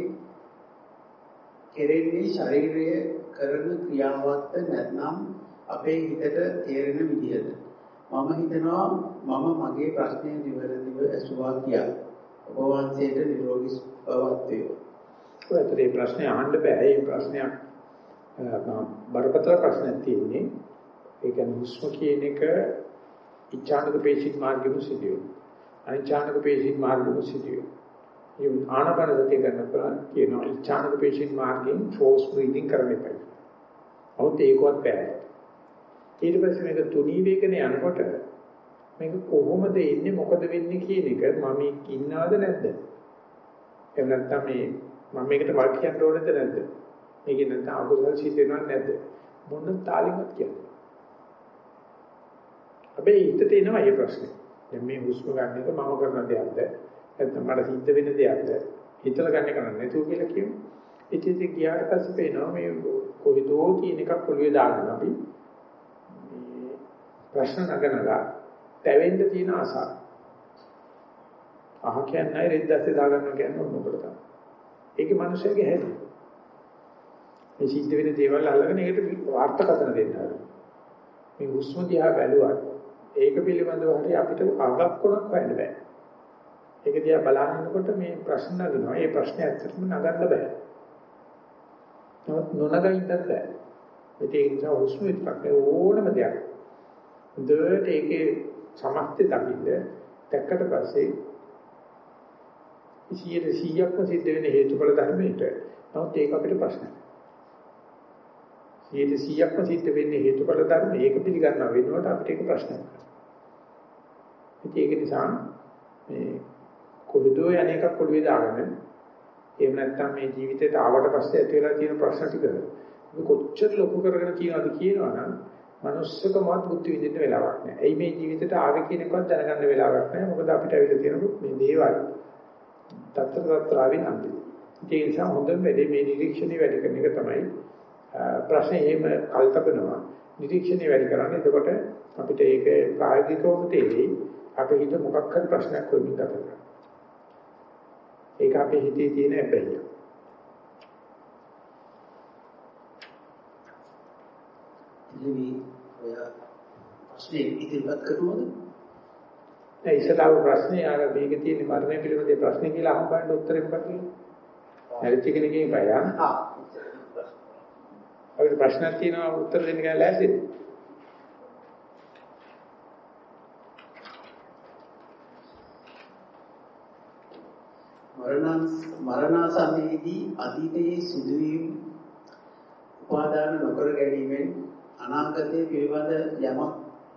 Speaker 2: කෙරෙන්නේ ශරීරය කරන ක්‍රියාවක්ද නැත්නම් අපේ හිතට තේරෙන විදිහද මම හිතනවා මම මගේ ප්‍රශ්නය නිවැරදිව ඇසුවා කියලා. ඔබ වහන්සේට නිරෝගී බවත් වේවා.
Speaker 1: ඔයතරේ ප්‍රශ්නේ අහන්න බෑ. මේ ප්‍රශ්නයක් බරපතල ප්‍රශ්නයක් තියෙන්නේ. ඒ කියන්නේ හුස්ම කියන එක ඉච්ඡානක පේශික මාර්ගෙම සිදුවේ. අනිච්ඡානක පේශික මාර්ගෙම සිදුවේ. මේ ආනපන සතිය කරනකොට කියනවා ඉච්ඡානක පේශික මාර්ගෙන් ෆෝස් බ්‍රීතිං කරන්න එපා. අවුත් ඒකවත් බෑ. ඊට පස්සේ මේක තුනී වේගන යනකොට මේක කොහොමද එන්නේ මොකද වෙන්නේ කියන එක මම ඉන්නවද නැද්ද? එහෙම නැත්නම් මේ මම මේකට වල් කියන්න ඕනද නැද්ද? මේකේ නැත්නම් අකුසල් සිද්ධ වෙනවද නැද්ද? මොන තාලෙවත් කියන්නේ. හැබැයි හිතට එනවා මේ ප්‍රශ්නේ. දැන් මේ හුස්ම ගන්න එක මම කරන දෙයක්ද? නැත්නම් මට සිද්ධ වෙන දෙයක්ද? හිතලා ගන්න එක නැතුව කියලා කියමු. ඉතින් ඉතින් ගියාට පස්සේ පේනවා මේ කොහෙදෝ තියෙන එකක් ඔළුවේ දාගෙන අපි මේ ප්‍රශ්න නගනලා තැවෙන්න තියෙන ආසාව. අහ කියන්නේ රෙද්දස්සේ දාගන්නවා කියන්නේ මොනකට තමයි. ඒකේ මිනිස්සුගේ හැටි. මේ සිද්ධ වෙන දේවල් අල්ලගෙන ඒකට වාර්තාකතන දෙන්න මේ හුස්ම දිහා බැලුවත් ඒක පිළිබඳව හරි අපිට අගක් කොනක් හොයන්න බෑ. ඒක දිහා බලනකොට මේ ප්‍රශ්න නගනවා. මේ ප්‍රශ්නේ ඇත්තටම නගන්න බෑ. නමුත් නොනග ඉන්නත් බෑ. ඒ නිසා හුස්ම විතරක් ඕනම දෙයක්. හොඳට ඒකේ සමස්තය දකින්න දැක්කට පස්සේ 100%ක්ම සිද්ධ වෙන හේතුඵල ධර්මයට නමුත් ඒක අපිට ප්‍රශ්නයක්. 100%ක්ම සිද්ධ වෙන්නේ හේතුඵල ධර්ම ඒක පිළිගන්න වෙනකොට අපිට ඒක ප්‍රශ්නයක්. ඒක නිසා මේ කොහොදෝ යන්නේක පොළවේ දාගෙන එහෙම නැත්නම් මේ ජීවිතේට ආවට පස්සේ ඇති වෙලා තියෙන ප්‍රශ්න ටික මේ කොච්චර ලොකු කරගෙන කියනවාද කියනවනම් manussකමවත් බුද්ධ විදින්න වෙලාවක් නැහැ. එයි මේ ජීවිතේට ආවේ කියන එකවත් දැනගන්න වෙලාවක් නැහැ. මොකද අපිට ඇවිල්ලා තියෙන මේ දේවල් තත්තර තත්‍රාවින් අන්ති. ඒ නිසා හොඳම වැඩේ මේ නිරීක්ෂණේ වැඩි කරන එක තමයි ප්‍රශ්නේ එහෙම කල්පකනවා. නිරීක්ෂණේ වැඩි කරන්නේ එතකොට අපිට ඒක ප්‍රායෝගිකවම තේරෙයි. අපේ හිත මොකක් හරි ප්‍රශ්නයක් වෙමින් ගත කරනවා. ඒක අපේ හිතේ තියෙන හැබැයි.
Speaker 2: ඉතින් ඔය ප්‍රශ්නේ ඉදිරිපත් කරනවද?
Speaker 1: ඒ ඉස්සලාව ප්‍රශ්නේ ආර මේක තියෙන මරණය පිළිබඳ ප්‍රශ්නේ කියලා අහන්න උත්තරේ මොකක්ද කියලා? නැරිච්ච කෙනකින් බය ආ. අපිට ප්‍රශ්නක් තියෙනවා උත්තර දෙන්න කියලා ලෑස්තිද?
Speaker 2: මරණ මරණාසන්නයේදී අතීතයේ සිදුවීම් උපාදාන නොකර ගැනීමෙන් අනාගතයේ පිළිබඳ යමක්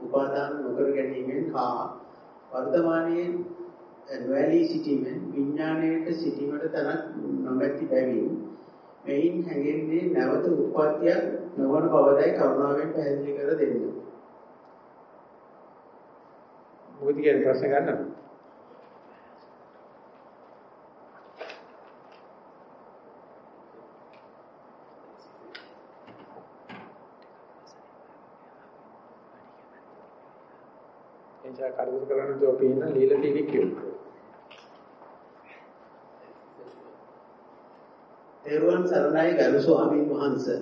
Speaker 2: උපාදාන නොකර ගැනීමෙන් හා වර්තමානයේ නොඇලී සිටීමෙන් විඥාණයට සිටීමට තනක් නොමැති බැවින් මෙයින් හැඟෙන්නේ නැවත උත්පත්තියක් නොවන බවයි කරුණාවෙන් පැහැදිලි කර දෙන්න.
Speaker 1: මොකද කියන්නේ ප්‍රශ්න ගන්නවා? එනිසා කරුණු කරන්න දෝ පේන ලීලා තියෙන කියුවා.
Speaker 2: තෙරුවන් සරණයි ගරු ස්වාමීන් වහන්සේ.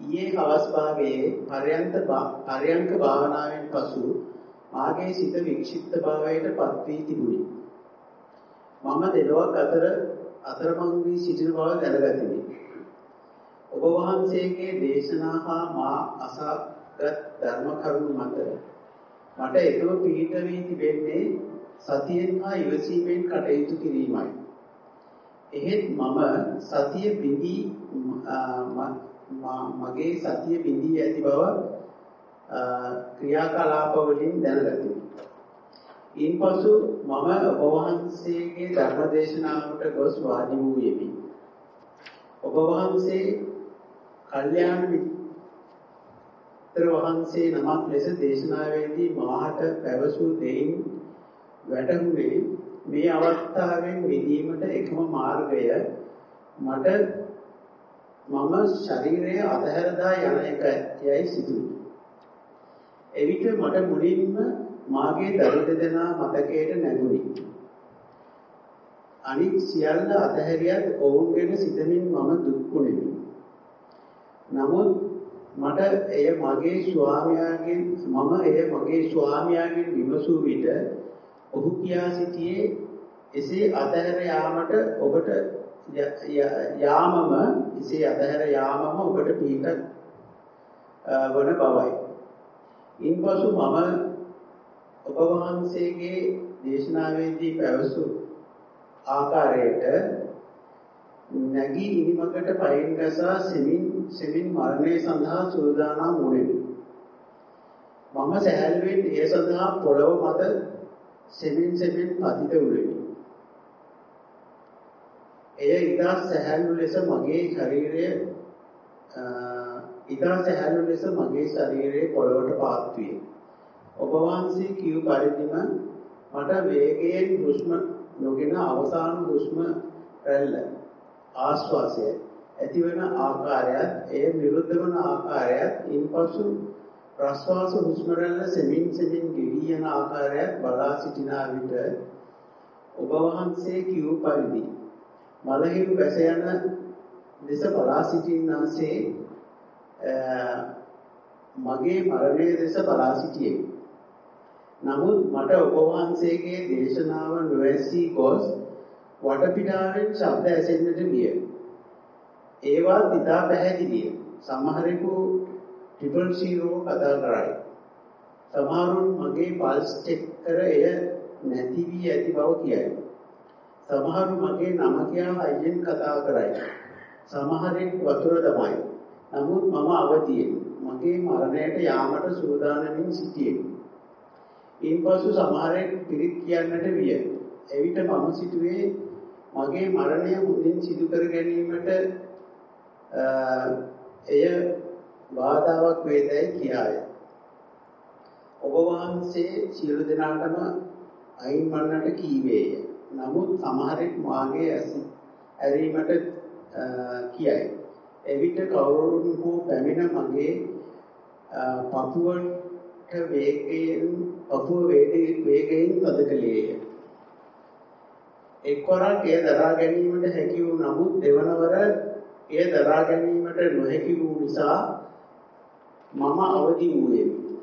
Speaker 2: ඊයේ හවස් භාගයේ පරයන්ත පරයන්ක භාවනාවෙන් පසු මාගේ සිත වික්ෂිප්ත භාවයට පත් වී තිබුණි. මම දෙලොවක් අතර අතරමං වී සිටින බව දැනගතිමි. ඔබ වහන්සේගේ දේශනා හා මා අසාගත් ධර්ම කරුණු මත මට එකම පිහිට වී තිබෙන්නේ සතියෙන් හා ඉවසීමෙන් කටයුතු කිරීමයි. එහෙත් මම සතිය බිඳී මගේ සතිය බිඳී ඇති බව ක්‍රියාකලාප වලින් දැනගතිමි. ඉන්පසු මම ඔබ වහන්සේගේ ධර්ම දේශනාවට ගොස් වාඩි වූ යෙමි. ඔබ වහන්සේ කල්යාණ මිත්‍ර වහන්සේ නමක් ලෙස දේශනාවේදී මාහට පැවසූ දෙයින් වැටහුනේ මේ අවස්ථාවෙන් මිදීමට එකම මාර්ගය මට මම ශරීරය අතහැරදා යන එක යයි සිදුවේ. එවිට මට මුලින්ම මාගේ දරු දෙදෙනා මතකයට නැගුණි. අනිත් සියල්ල අතහැරියත් ඔවුන් ගැන සිතමින් මම දුක්ුණෙමි. නමුත් මට එය මගේ ස්වාමියාගෙන් මම එය මගේ ස්වාමියාගෙන් විමසූ විට ඔහු කියා සිටියේ එසේ අතහැර යාමට ඔබට යාමම එසේ අතහැර යාමම ඔබට පිටක් වන බවයි. ඉන්පසු මම ඔබ වහන්සේගේ දේශනාවේදී පැවසු ආකාරයට නැගී ඉනිමකට පයින් ගසා සෙමින් සෙමින් මරණය සඳහා සූදානම් වුණෙමි. මම සැහැල්ලුවෙන් ඒ සඳහා පොළව මත සෙමින් සෙමින් පතිත උරෙමි. එය ඉතා සැහැල්ලු ලෙස මගේ ශරීරය ඉතා සැහැල්ලු ලෙස මගේ ශරීරයේ පොළවට පාත් විය. ඔබ වහන්සේ කිව් පරිදිම මට වේගයෙන් හුස්ම නොගෙන අවසාන හුස්ම රැල්ල ආශ්වාසය ඇතිවන ආකාරයත් එය විරුද්ධ වන ආකාරයත් ඉන්පසු ප්‍රශ්වාස හුස්ම රැල්ල සෙමින් සෙමින් ගෙවි යන ආකාරයත් බලා සිටිනා විට ඔබ වහන්සේ කිව් පරිදි මලහිරු වැස යන දෙස බලා සිටින්නාසේ මගේ මරණය දෙස බලා සිටියේ. නමුත් මට ඔබ වහන්සේගේ දේශනාව නොඇසී ගොස් වටපිටාවෙන් ශබ්ද ඇසෙන්නට විය. ඒවා ඉතා පැහැදිලිය. සමහරෙකු ට්‍රිපල් සීරෝ කතා කරයි. සමහරුන් මගේ පල්ස් චෙක් කර එය නැති වී ඇති බව කියයි. සමහරු මගේ නම කියා අයියෙන් කතා කරයි. සමහරෙක් වතුර තමයි. නමුත් මම අවදියෙන් මගේ මරණයට යාමට සූදානමින් සිටියෙමි. ඉන්පසු සමහරෙක් පිරිත් කියන්නට විය. එවිට මම සිටුවේ මගේ මරණය මුදින් සිදු කර ගැනීමට එය බාධාවක් වේදයි කියාය. ඔබ වහන්සේ සියලු දෙනාටම අයින් වන්නට කීවේය. නමුත් සමහරෙක් මාගේ ඇරීමට කියයි. එවිට කවුරුන් හෝ පැමිණ මගේ පපුවට වේගයෙන් පපුව වේගයෙන් තද කළේය. එක්වරක් එය දරා ගැනීමට හැකි වූ නමුත් දෙවනවර එය දරා ගැනීමට නොහැකි වූ නිසා මම අවදි වූයෙමි.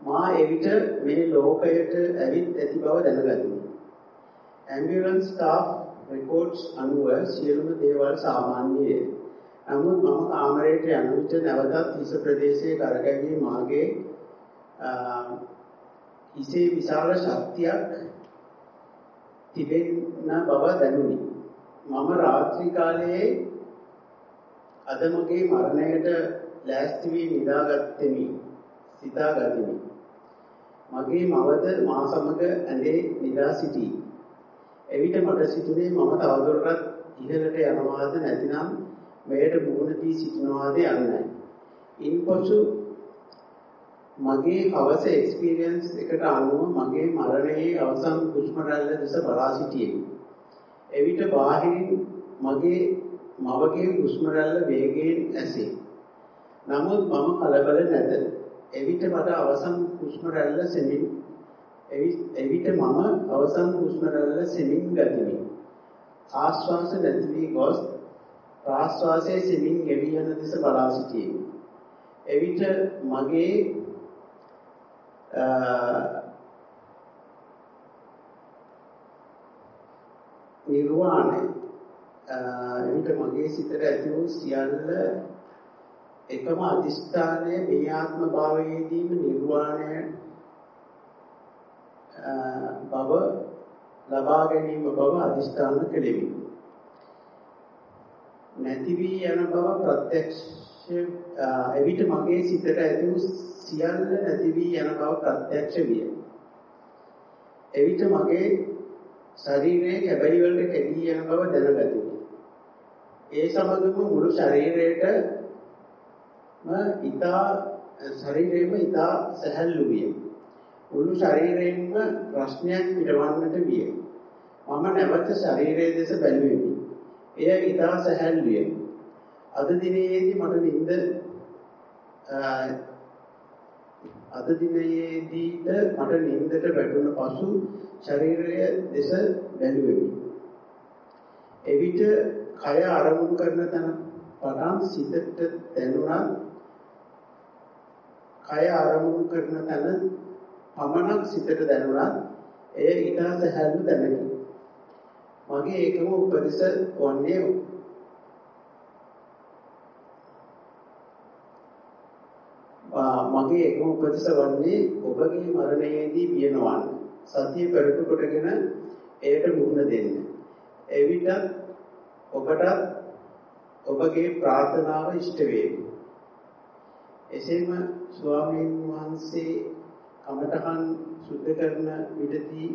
Speaker 2: මා එවිට මේ ලෝකයට ඇවිත් ඇති බව දැනගතිමි. ඇම්බියුලන්ස් ස්ටාෆ් රෙකෝඩ්ස් අනුව සියලුම දේවල් සාමාන්‍යයි. නමුත් මම කාමරයට යන විට නැවතත් හිස ප්‍රදේශයේ කරකැවී මාගේ හිසේ විශාල ශක්තියක් තිබෙන බව දැනුනි. මම රාත්‍රී කාලයේ අද මගේ මරණයට ලෑස්ති වී නිදාගත්තෙමි. සිතාගතිමි. මගේ මවද මා සමග ඇඳේ නිදා සිටී. එවිට මට සිතුනේ මම තවදුරටත් ඉහළට යනවාද නැතිනම් මෙයට මුහුණ දී සිටිනවාද යන්නයි. ඉන්පසු මගේ හවස එක්ස්පීරියන්ස් එකට අනුව මගේ මරණයේ අවසන් හුස්ම රැල්ල දෙස බලා සිටියෙමි. එවිට බාහිරින් මගේ මවගේ හුස්ම රැල්ල වේගයෙන් ඇසේ. නමුත් මම කලබල නැත. එවිට මට අවසන් හුස්ම රැල්ල සෙමින් එවිට මම අවසන් හුස්ම රැල්ල සෙමින් ගතිමි. ආශ්වාස නැති වී ගොස් ප්‍රාශ්වාසයේ සෙමින් ගෙවි යන දෙස බලා සිටියෙමි. එවිට මගේ නිර්වාණය එවිට මගේ සිතට ඇති වූ සියල්ල එකම අදිෂ්ඨානය මේ ආත්ම භාවයේදීම නිර්වාණය බව ලබා ගැනීම බව අදිෂ්ඨාන කෙලෙමි. නැති වී යන බව ප්‍රත්‍යක්ෂ එවිට මගේ සිතට ඇති වූ සියල්ල නැති වී යන බව ප්‍රත්‍යක්ෂ විය. එවිට මගේ ශරීරයේ කැබලි වලට කැඩී යන බව දැනගතිමි. ඒ සමගම මුළු ශරීරයටම ඊතා ශරීරෙම ඊතා සැහැල්ලු විය. මුළු ශරීරයෙන්ම ප්‍රශ්නයක් පිටවන්නට විය. මම නැවත ශරීරයේ දෙස බැලුවෙමි. එය ඊතා සැහැල්ලුය. අද දිනයේදී මට නිින්ද අද දිනයේදීට මට නිින්දට වැටුණ පසු ශරීරය දෙස බැලුවෙමි. එවිට කය ආරමුණු කරන තැන පටන් සිතට දැනුණා කය ආරමුණු කරන තැන පමණක් සිතට දැනුණා එය ඊට සැහැල්ලු දැනකි. මගේ ඒකම උපදෙස වන්නේ මගේ එකම උපදෙස වන්නේ ඔබගේ මරණයේදී පියනවන්න. සතිය පෙරටු කොටගෙන එයට මුහුණ දෙන්න. එවිට ඔබට ඔබගේ ප්‍රාර්ථනාව ඉෂ්ට වේවි. එසේම ස්වාමීන් වහන්සේ කමඨහන් සුද්ධ කරන විදදී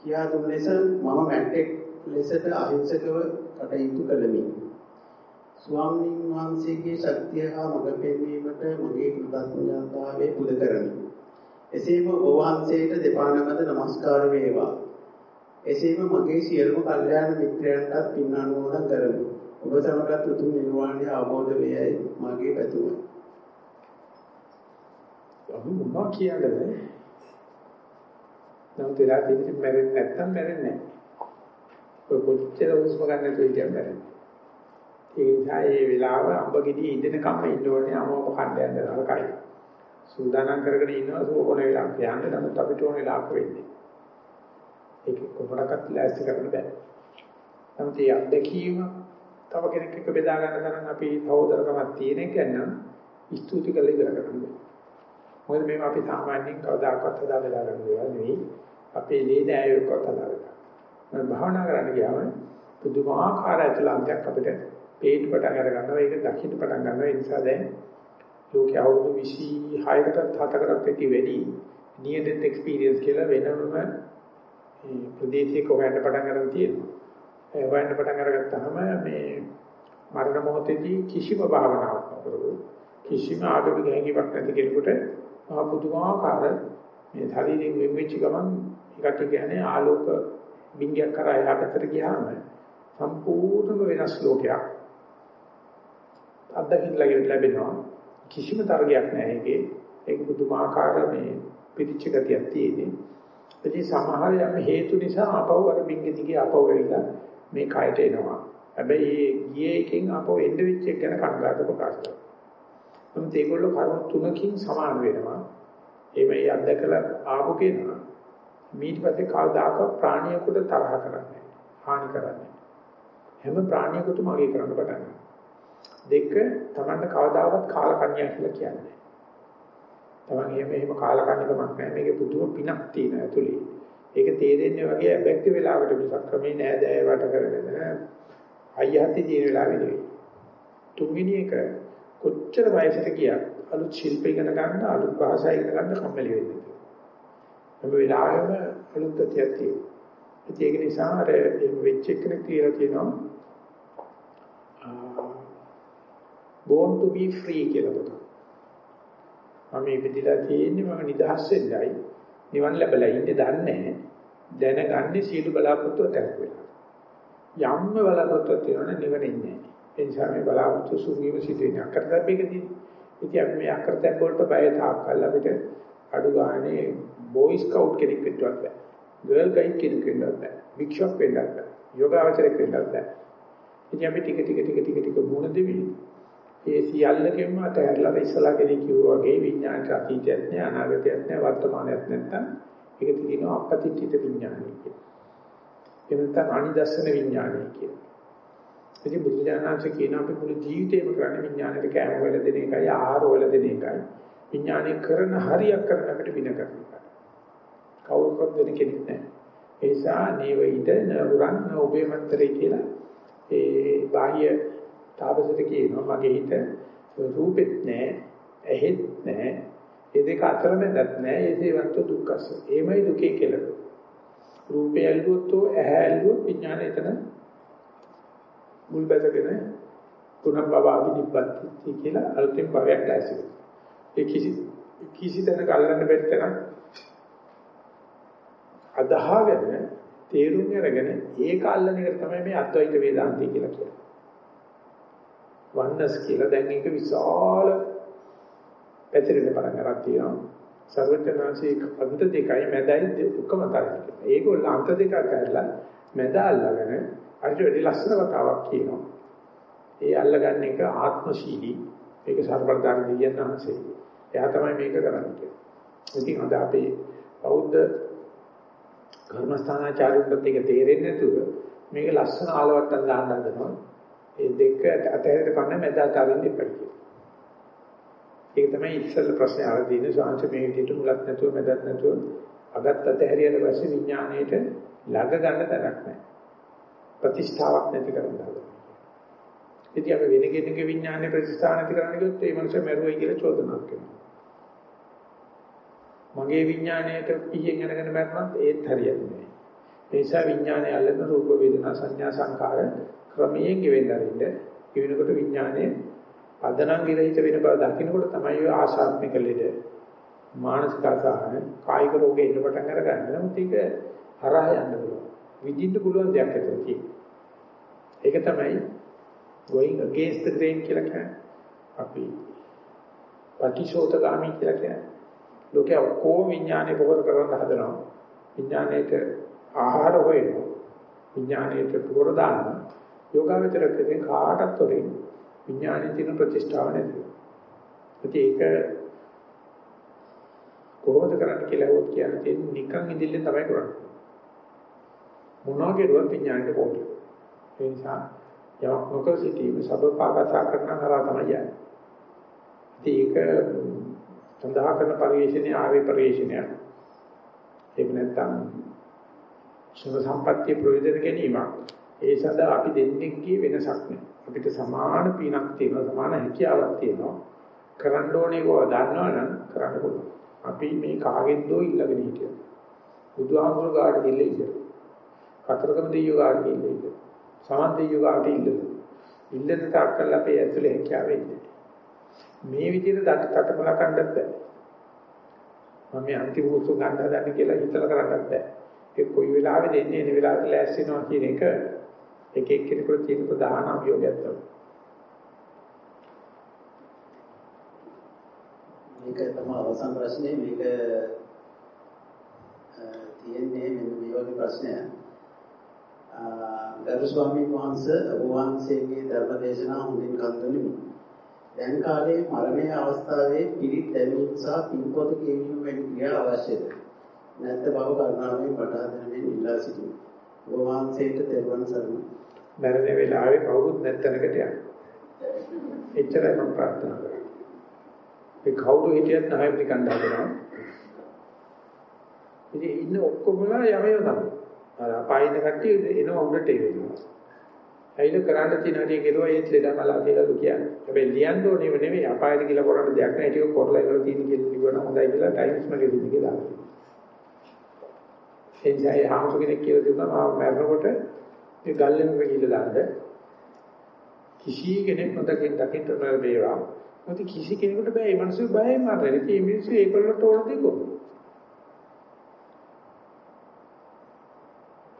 Speaker 2: කියා දුන් ලෙස මම මැට්ටෙක් ලෙසට අහිංසකව කටයුතු කළෙමි. ස්වාමීන් වහන්සේගේ ශක්තිය හා මඟ පෙන්වීමට මගේ කෘතඥතාවය පුද කරමි. එසේම ඔබ වහන්සේට දෙපා නමද নমස්කාර වේවා. එසේම මගේ සියලුම කල්යාණ මිත්‍රයන්ටත් පින් අනුමෝදන් කරමි. ඔබ සමගත් උතුම් නිර්වාණය අවබෝධ වේයයි මගේ පැතුමයි.
Speaker 1: අපි මොනවා කියන්නද? නම් තියලා තියෙන්නේ මැරෙන්නේ නැත්තම් මැරෙන්නේ නැහැ. ඔය කොච්චර උස්ම ගන්න නැතුව ඉතින් මැරෙන්නේ. ඒ නිසා මේ වෙලාව අඹ ගෙඩිය ඉඳින කම්ම ඉන්න ඕනේ අමෝප කණ්ඩයන් දරකයි. සූදානම් කරගෙන ඉන්නවා සෝකොන වෙලාවක් යන්න නමුත් අපිට ඕන වෙලාවක වෙන්නේ. ඒක කොහොමඩක්වත් ලෑස්ති කරන්න බෑ. නමුත් මේ අත්දැකීම තව කෙනෙක් එක්ක බෙදා ගන්න තරම් අපි සහෝදරකමක් තියෙන එක නම් ස්තුති කළ ඉවර කරන්න බෑ. මොකද මේවා අපි සාමාන්‍යයෙන් කවදාකවත් හදා බෙදා ගන්න දේවල් නෙවෙයි. අපේ ලේ දෑයොක්වත් හදා ගන්න. මම භාවනා කරන්න ගියාම පුදුමාකාර ඇතුළන්තයක් අපිට පේට පටන් අර ගන්නවා. ඒක දකින්න පටන් ගන්නවා. ඒ නිසා දැන් ලෝකයේ අවුරුදු 26කටත් 7කටත් පැටි වැඩි near death experience කියලා වෙනම මේ ප්‍රදේශයක හොයන්න පටන් ගන්න තියෙනවා. ඒ හොයන්න පටන් අරගත්තාම මේ මරණ මොහොතේදී කිසිම භාවනාවක් නොකරපු කිසිම ආගමික හැඟීමක් නැති කෙනෙකුට මහ පුදුමාකාර මේ ශරීරයෙන් වෙන් වෙච්ච ගමන් ඒකට කියන්නේ ආලෝක බින්ගයක් කරා එහා පැත්තට ගියාම සම්පූර්ණම වෙනස් ලෝකයක් අත්දකින්න ලැබෙනවා. කිසිම තරගයක් නැහැ ඒකේ. ඒක පුදුමාකාර මේ පිටිච්ච ගතියක් තියෙන්නේ. ඉතින් සමහර යම් හේතු නිසා ආපහු අර බින්ගෙ දිගේ ආපහු වෙවිලා මේ කයට එනවා. හැබැයි ගියේ එකෙන් අපෝ එන්න වෙච්ච එක ගැන කනගාටු ප්‍රකාශ කරනවා. නමුත් ඒගොල්ලෝ කරුණු තුනකින් සමාන වෙනවා. ඒ මේ අත්දකලා ආපු කෙනා ඊට පස්සේ කවදාකවත් ප්‍රාණියෙකුට තරහ කරන්නේ හානි කරන්නේ හැම ප්‍රාණියෙකුටම අගේ කරන්න පටන් දෙක තමන්ට කවදාවත් කාලකන්‍යා කියලා කියන්නේ තමන් එහෙම එහෙම කාලකන්‍යකමක් නැහැ. මේකේ පුදුම පිනක් තියෙන ඇතුලේ. ඒක තේරෙන්නේ වගේ ඇබැක්ටි වෙලාවට මිසක් ක්‍රමේ නෑ දෑ වට කරගෙන. අයියහති තියෙන වෙලාවෙ නෙවෙයි. තුන්වෙනි එක කොච්චර වයසට ගියත් අලුත් ශිල්ප ඉගෙන ගන්න අලුත් භාෂා ඉගෙන ගන්න කම්මැලි වෙන්නේ. හැම වෙලාවෙම අලුත් ගතියක් තියෙනවා. ඒක නිසා අර එහෙම වෙච්ච එකනේ කියලා කියනවා born to be free කියලා කොට මම ඉපදිලා තියෙන්නේ මම නිදහස් වෙන්නයි. නිවන් ලැබලා ඉන්නේ දන්නේ දැනගන්නේ සීළු බලාපොරොත්තු ඇතක් වෙලා. යම්ම බලාපොරොත්තු තියෙනවනේ නිවන ඉන්නේ ඒ නිසා මේ බලාපොරොත්තු සුවීම සිදු වෙන අකරතැබ්බේකදී ඉතින් අපි මේ අකරතැබ්බ වලට බය තාක්කල් අපිට අඩු ගානේ බෝයි ස්කවුට් කෙනෙක් වෙන්නවත් බෑ. ගර්ල් ගයිඩ් කෙනෙක් වෙන්නවත් බෑ. වික්ෂොප් වෙන්නවත් බෑ. යෝගාවචරයක් වෙන්නවත් බෑ. ඉතින් අපි ටික ටික ටික ටික ටික මුණ දෙවි ඒ සියල්ලකෙම අතහැරලා ඉස්සලා කෙනෙක් කිව්වා වගේ විඥානට අතීතයක් නෑ අනාගතයක් නෑ වර්තමානයක් නැත්තම් ඒක තියෙනවා අපපතිත්‍ිත විඥානය කියලා. ඒ නැත්තම් අනිදස්සන විඥානය කියලා. ඉතින් බුදුජානනාංශ කියන අපි මුළු ජීවිතේම කරන්නේ විඥානයට කෑම වල දෙන එකයි ආහාර වල දෙන එකයි. විඥානය කරන හරියක් කරන අපිට වින කරන එක. කවුරුත් වෙන කෙනෙක් නැහැ. ඒ නිසා නේවිත නවුරන් නෝබේ මන්ත්‍රය කියලා ඒ බාහ්‍ය තාපසට කියනවා මගේ හිත රූපෙත් නැහැ, ඇහෙත් නැහැ, ඒ දෙක අතරමැදත් නැහැ. ඒ දේවත්ව දුක්ඛස. ඒමයි දුකේ කියලා. රූපය ඇල්ලුවොත් ඇහැ ඇල්ලුවොත් විඥානය එතන මුල් බැසගෙන පුනබ්බව අභිනිබ්බති කියලා අලුතෙන් භවයක් දැසෙනවා. ඒ කිසි කිසි තැනක අල්ලන්න බැරි තැනක් අදහාගෙන තේරුම් අරගෙන ඒක අල්ලන එක තමයි මේ අද්වෛත වේදාන්තය කියලා කියන්නේ. වන්නස් කියලා දැන් ඒක විශාල පැතිරෙන පටන් ගන්න තියෙනවා. සර්වඥාන්සේ අන්ත දෙකයි මැදයි ඔක්කොම තරයි. ඒගොල්ල අන්ත දෙක කරලා මැද අල්ලගෙන අර වැඩි ලස්සන කතාවක් කියනවා. ඒ අල්ලගන්න එක ආත්මශීලී. ඒක සර්වඥාන් දෙවියන් වහන්සේ. එයා තමයි මේක කරන්නේ කියලා. ඉතින් අද අපේ බෞද්ධ කර්මස්ථානාචාර්යුන්ට ඒක තේරෙන්නේ නැතුව මේක ලස්සන ආලවට්ටම් දාන්න හදනවා. ඒ දෙක අතහැරට කන්න මැද අතාරින්න එපා කියලා. ඒක තමයි ඉස්සෙල්ල ප්‍රශ්නේ අහලා තියෙන්නේ සාංශ මේ විදිහට මුලක් නැතුව මැදක් නැතුව අගත් අතහැරියට පස්සේ විඥාණයට ළඟ ගන්න තැනක් නැහැ. ප්‍රතිෂ්ඨාවක් නැති කරන්න හදනවා. ඉතින් අපි වෙන කෙනෙකුගේ විඥානයේ ප්‍රතිස්ථාන නැති කරන්න ගියොත් ඒ මනුස්සයා මැරුවයි කියලා චෝදනාවක් කරනවා. මගේ විඥාණයට පිහින් අරගෙන මැරුණත් ඒත් හරියන්නේ නැහැ. ඒ නිසා විඥානය අල්ලන රූප වේදනා සංඥා සංකාර ක්‍රමයෙන් ගෙවෙන්න අරින්න ගෙවෙනකොට විඥානයේ පදනම් විරහිත වෙන බව දකින්නකොට තමයි ඔය ආශාත්මික ලෙඩ මානසික අසහන කායික රෝගෙ ඉන්න පටන් අරගන්න. නමුත් ඒක හරහා යන්න පුළුවන්. විඳින්න පුළුවන් දෙයක් ඇතන තියෙනවා. ඒක තමයි going against the grain කියලා කියන්නේ. අපි පටිශෝතගාමී කියලා කියන්නේ. ලෝකයේ ඔක්කොම විඥානය පොකර කරන්න හදනවා. විඥාණයට ආහාර හොයනවා. විඥාණයට පොකර දානවා. යෝගාවචරකෙන් කාටත් තොරින් විඥානයේ තියෙන ප්‍රතිෂ්ඨාව නැති. ඒක කොහොමද කරන්න කියලා හොත් කියන්නේ නිකන් ඉදිල්ලෙන් තමයි කරන්නේ. මොනවා කෙරුවත් විඥානයට පොඩි. ඒ නිසා යමක් නොකර සිටීම සබපාගතා කරන කරා තමයි යන්නේ. ඉතින් ඒක සඳහා කරන පරිශ්‍රණයේ ආවේ පරිශ්‍රණය. ඒක නැත්තම් සුභ සම්පත්‍ය ප්‍රයෝජන ගැනීමක්. ඒ සඳහා අපි දෙන්නෙක්ගේ වෙනසක් නෑ. අපිට සමාන පිනක් තියෙනවා සමාන හැකියාවක් තියෙනවා. කරන්න ඕනේ කෝ දන්නවනම් කරන්න පුළුවන්. අපි මේ කාගෙන් දෝ ඉල්ලගෙන හිටියා. බුදුහාමුදුරු ගාඩ දෙල්ල ඉඳලා. කතරගම දෙයියෝ ගාඩ දෙල්ල ඉඳලා. සමන් දෙයියෝ ගාඩ ඉල්ලලා. ඉල්ලන තාක්කල් අපේ ඇතුලේ හැකියාව ඉන්නේ. මේ විදිහට දත් කටපල කණ්ඩත් බෑ. මම මේ අන්තිම උත්සව ගන්න හදන්නේ කියලා හිතලා කරන්නත් බෑ. ඒ කොයි වෙලාවෙද එන්නේ එන වෙලාවට ලෑස්ති වෙනවා කියන එක එක එක්කෙනෙකුට තියෙන ප්‍රධාන අභියෝගයක් තමයි.
Speaker 2: මේක තමයි අවසන් ප්‍රශ්නේ මේක තියෙන්නේ මෙන්න මේ වගේ ප්‍රශ්නයක්. ගරු ස්වාමීන් වහන්සේ ඔබ වහන්සේගේ ධර්ම දේශනා හොඳින් කන්දුනිමු. දැන් කාලේ මරණය අවස්ථාවේ පිරිත් දැමීම සහ පින්පොත කියවීම වැනි ක්‍රියා අවශ්‍යද? නැත්ද බව කරුණාවෙන් වටහා දෙමින් ඉල්ලා සිටිමි. ඔබ වහන්සේට තෙරුවන් සරණයි.
Speaker 1: මරණ වේලාවේ කවුරුත් නැත්තනකට යන්න. එච්චරයි මම ප්‍රාර්ථනා කරන්නේ. ඒ කවුරු හිටියත් නැහැ නිකන් හදනවා. ඉතින් ඉන්න ඔක්කොමලා යමයෝ තමයි. අර අපායින කට්ටිය එනවා උඩට එනවා. ඇයිල කරන්න තියෙන හැටි කෙරුවා ඒත් ලෙඩ මලා කියලාලු කියන්නේ. හැබැයි ලියන්න ඕනේම නෙවෙයි අපායට කියලා කරන්න දෙයක් නැහැ. ඒක කරලා ඉවර තියෙන කියලා කිව්වනම් හොඳයි කියලා ටයිම්ස් මගේ දෙන්නේ කියලා. එනිසා ආහුරු කෙනෙක් කියලා දුන්නා මම මැරෙනකොට ඒ ගල්ලෙම ගිහිල්ලා දාන්න. කිසි කෙනෙක් නොදකින් දකින්න නොලබේවා. මොකද කිසි කෙනෙකුට බෑ මේ මිනිස්සු බයයි මරන්නේ. ඉතින් මේ මිනිස්සු ඒකවලට ඕන දෙකෝ.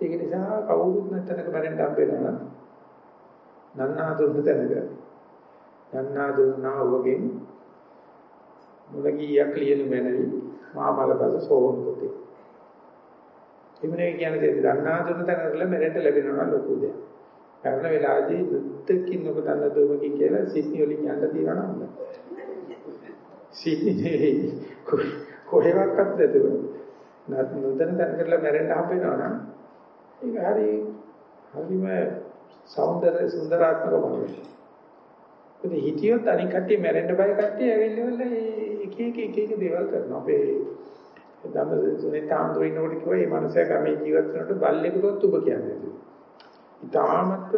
Speaker 1: ඒක නිසා කවුරුත් නැතනක බැරෙන්න හම්බෙනවා නම් නන්නා දුන්න තැනක නන්නා දුන්නා වගෙන් මුලගියක් ලියනු මැනවි මා බලපද සෝවන් පොතේ එමුනේ කියන්නේ දන්නා දුන්න තැනකල මෙරෙන්ට ලැබෙනවා ලොකු දෙයක්. කරන වෙලාවේදී දුක්කින් ඔබ දන්න දුමකින් කියලා සිත්නි වලින් යන්න තියනවා නේද? සිත්නි කොහෙවත් නැතුව නොදන්න තැනකල මෙරෙන්ට හම්බෙනවා නම් ඒක හරි හරිම సౌందර්ය සුන්දරාත්මක බලයක්. ඒත් හිතියොත් අනික කට්ටිය මැරෙන්න බය කට්ටිය ඇවිල්ලා එක එක එක එක දේවල් කරනවා. අපේ ධම්ම සුනිතාන්තෝ ඉන්නකොට කිව්වා මේ මනුස්සයා ගමේ ජීවත් වෙනකොට බල්ලෙකුටවත් ඔබ කියන්නේ. ඉතාමත්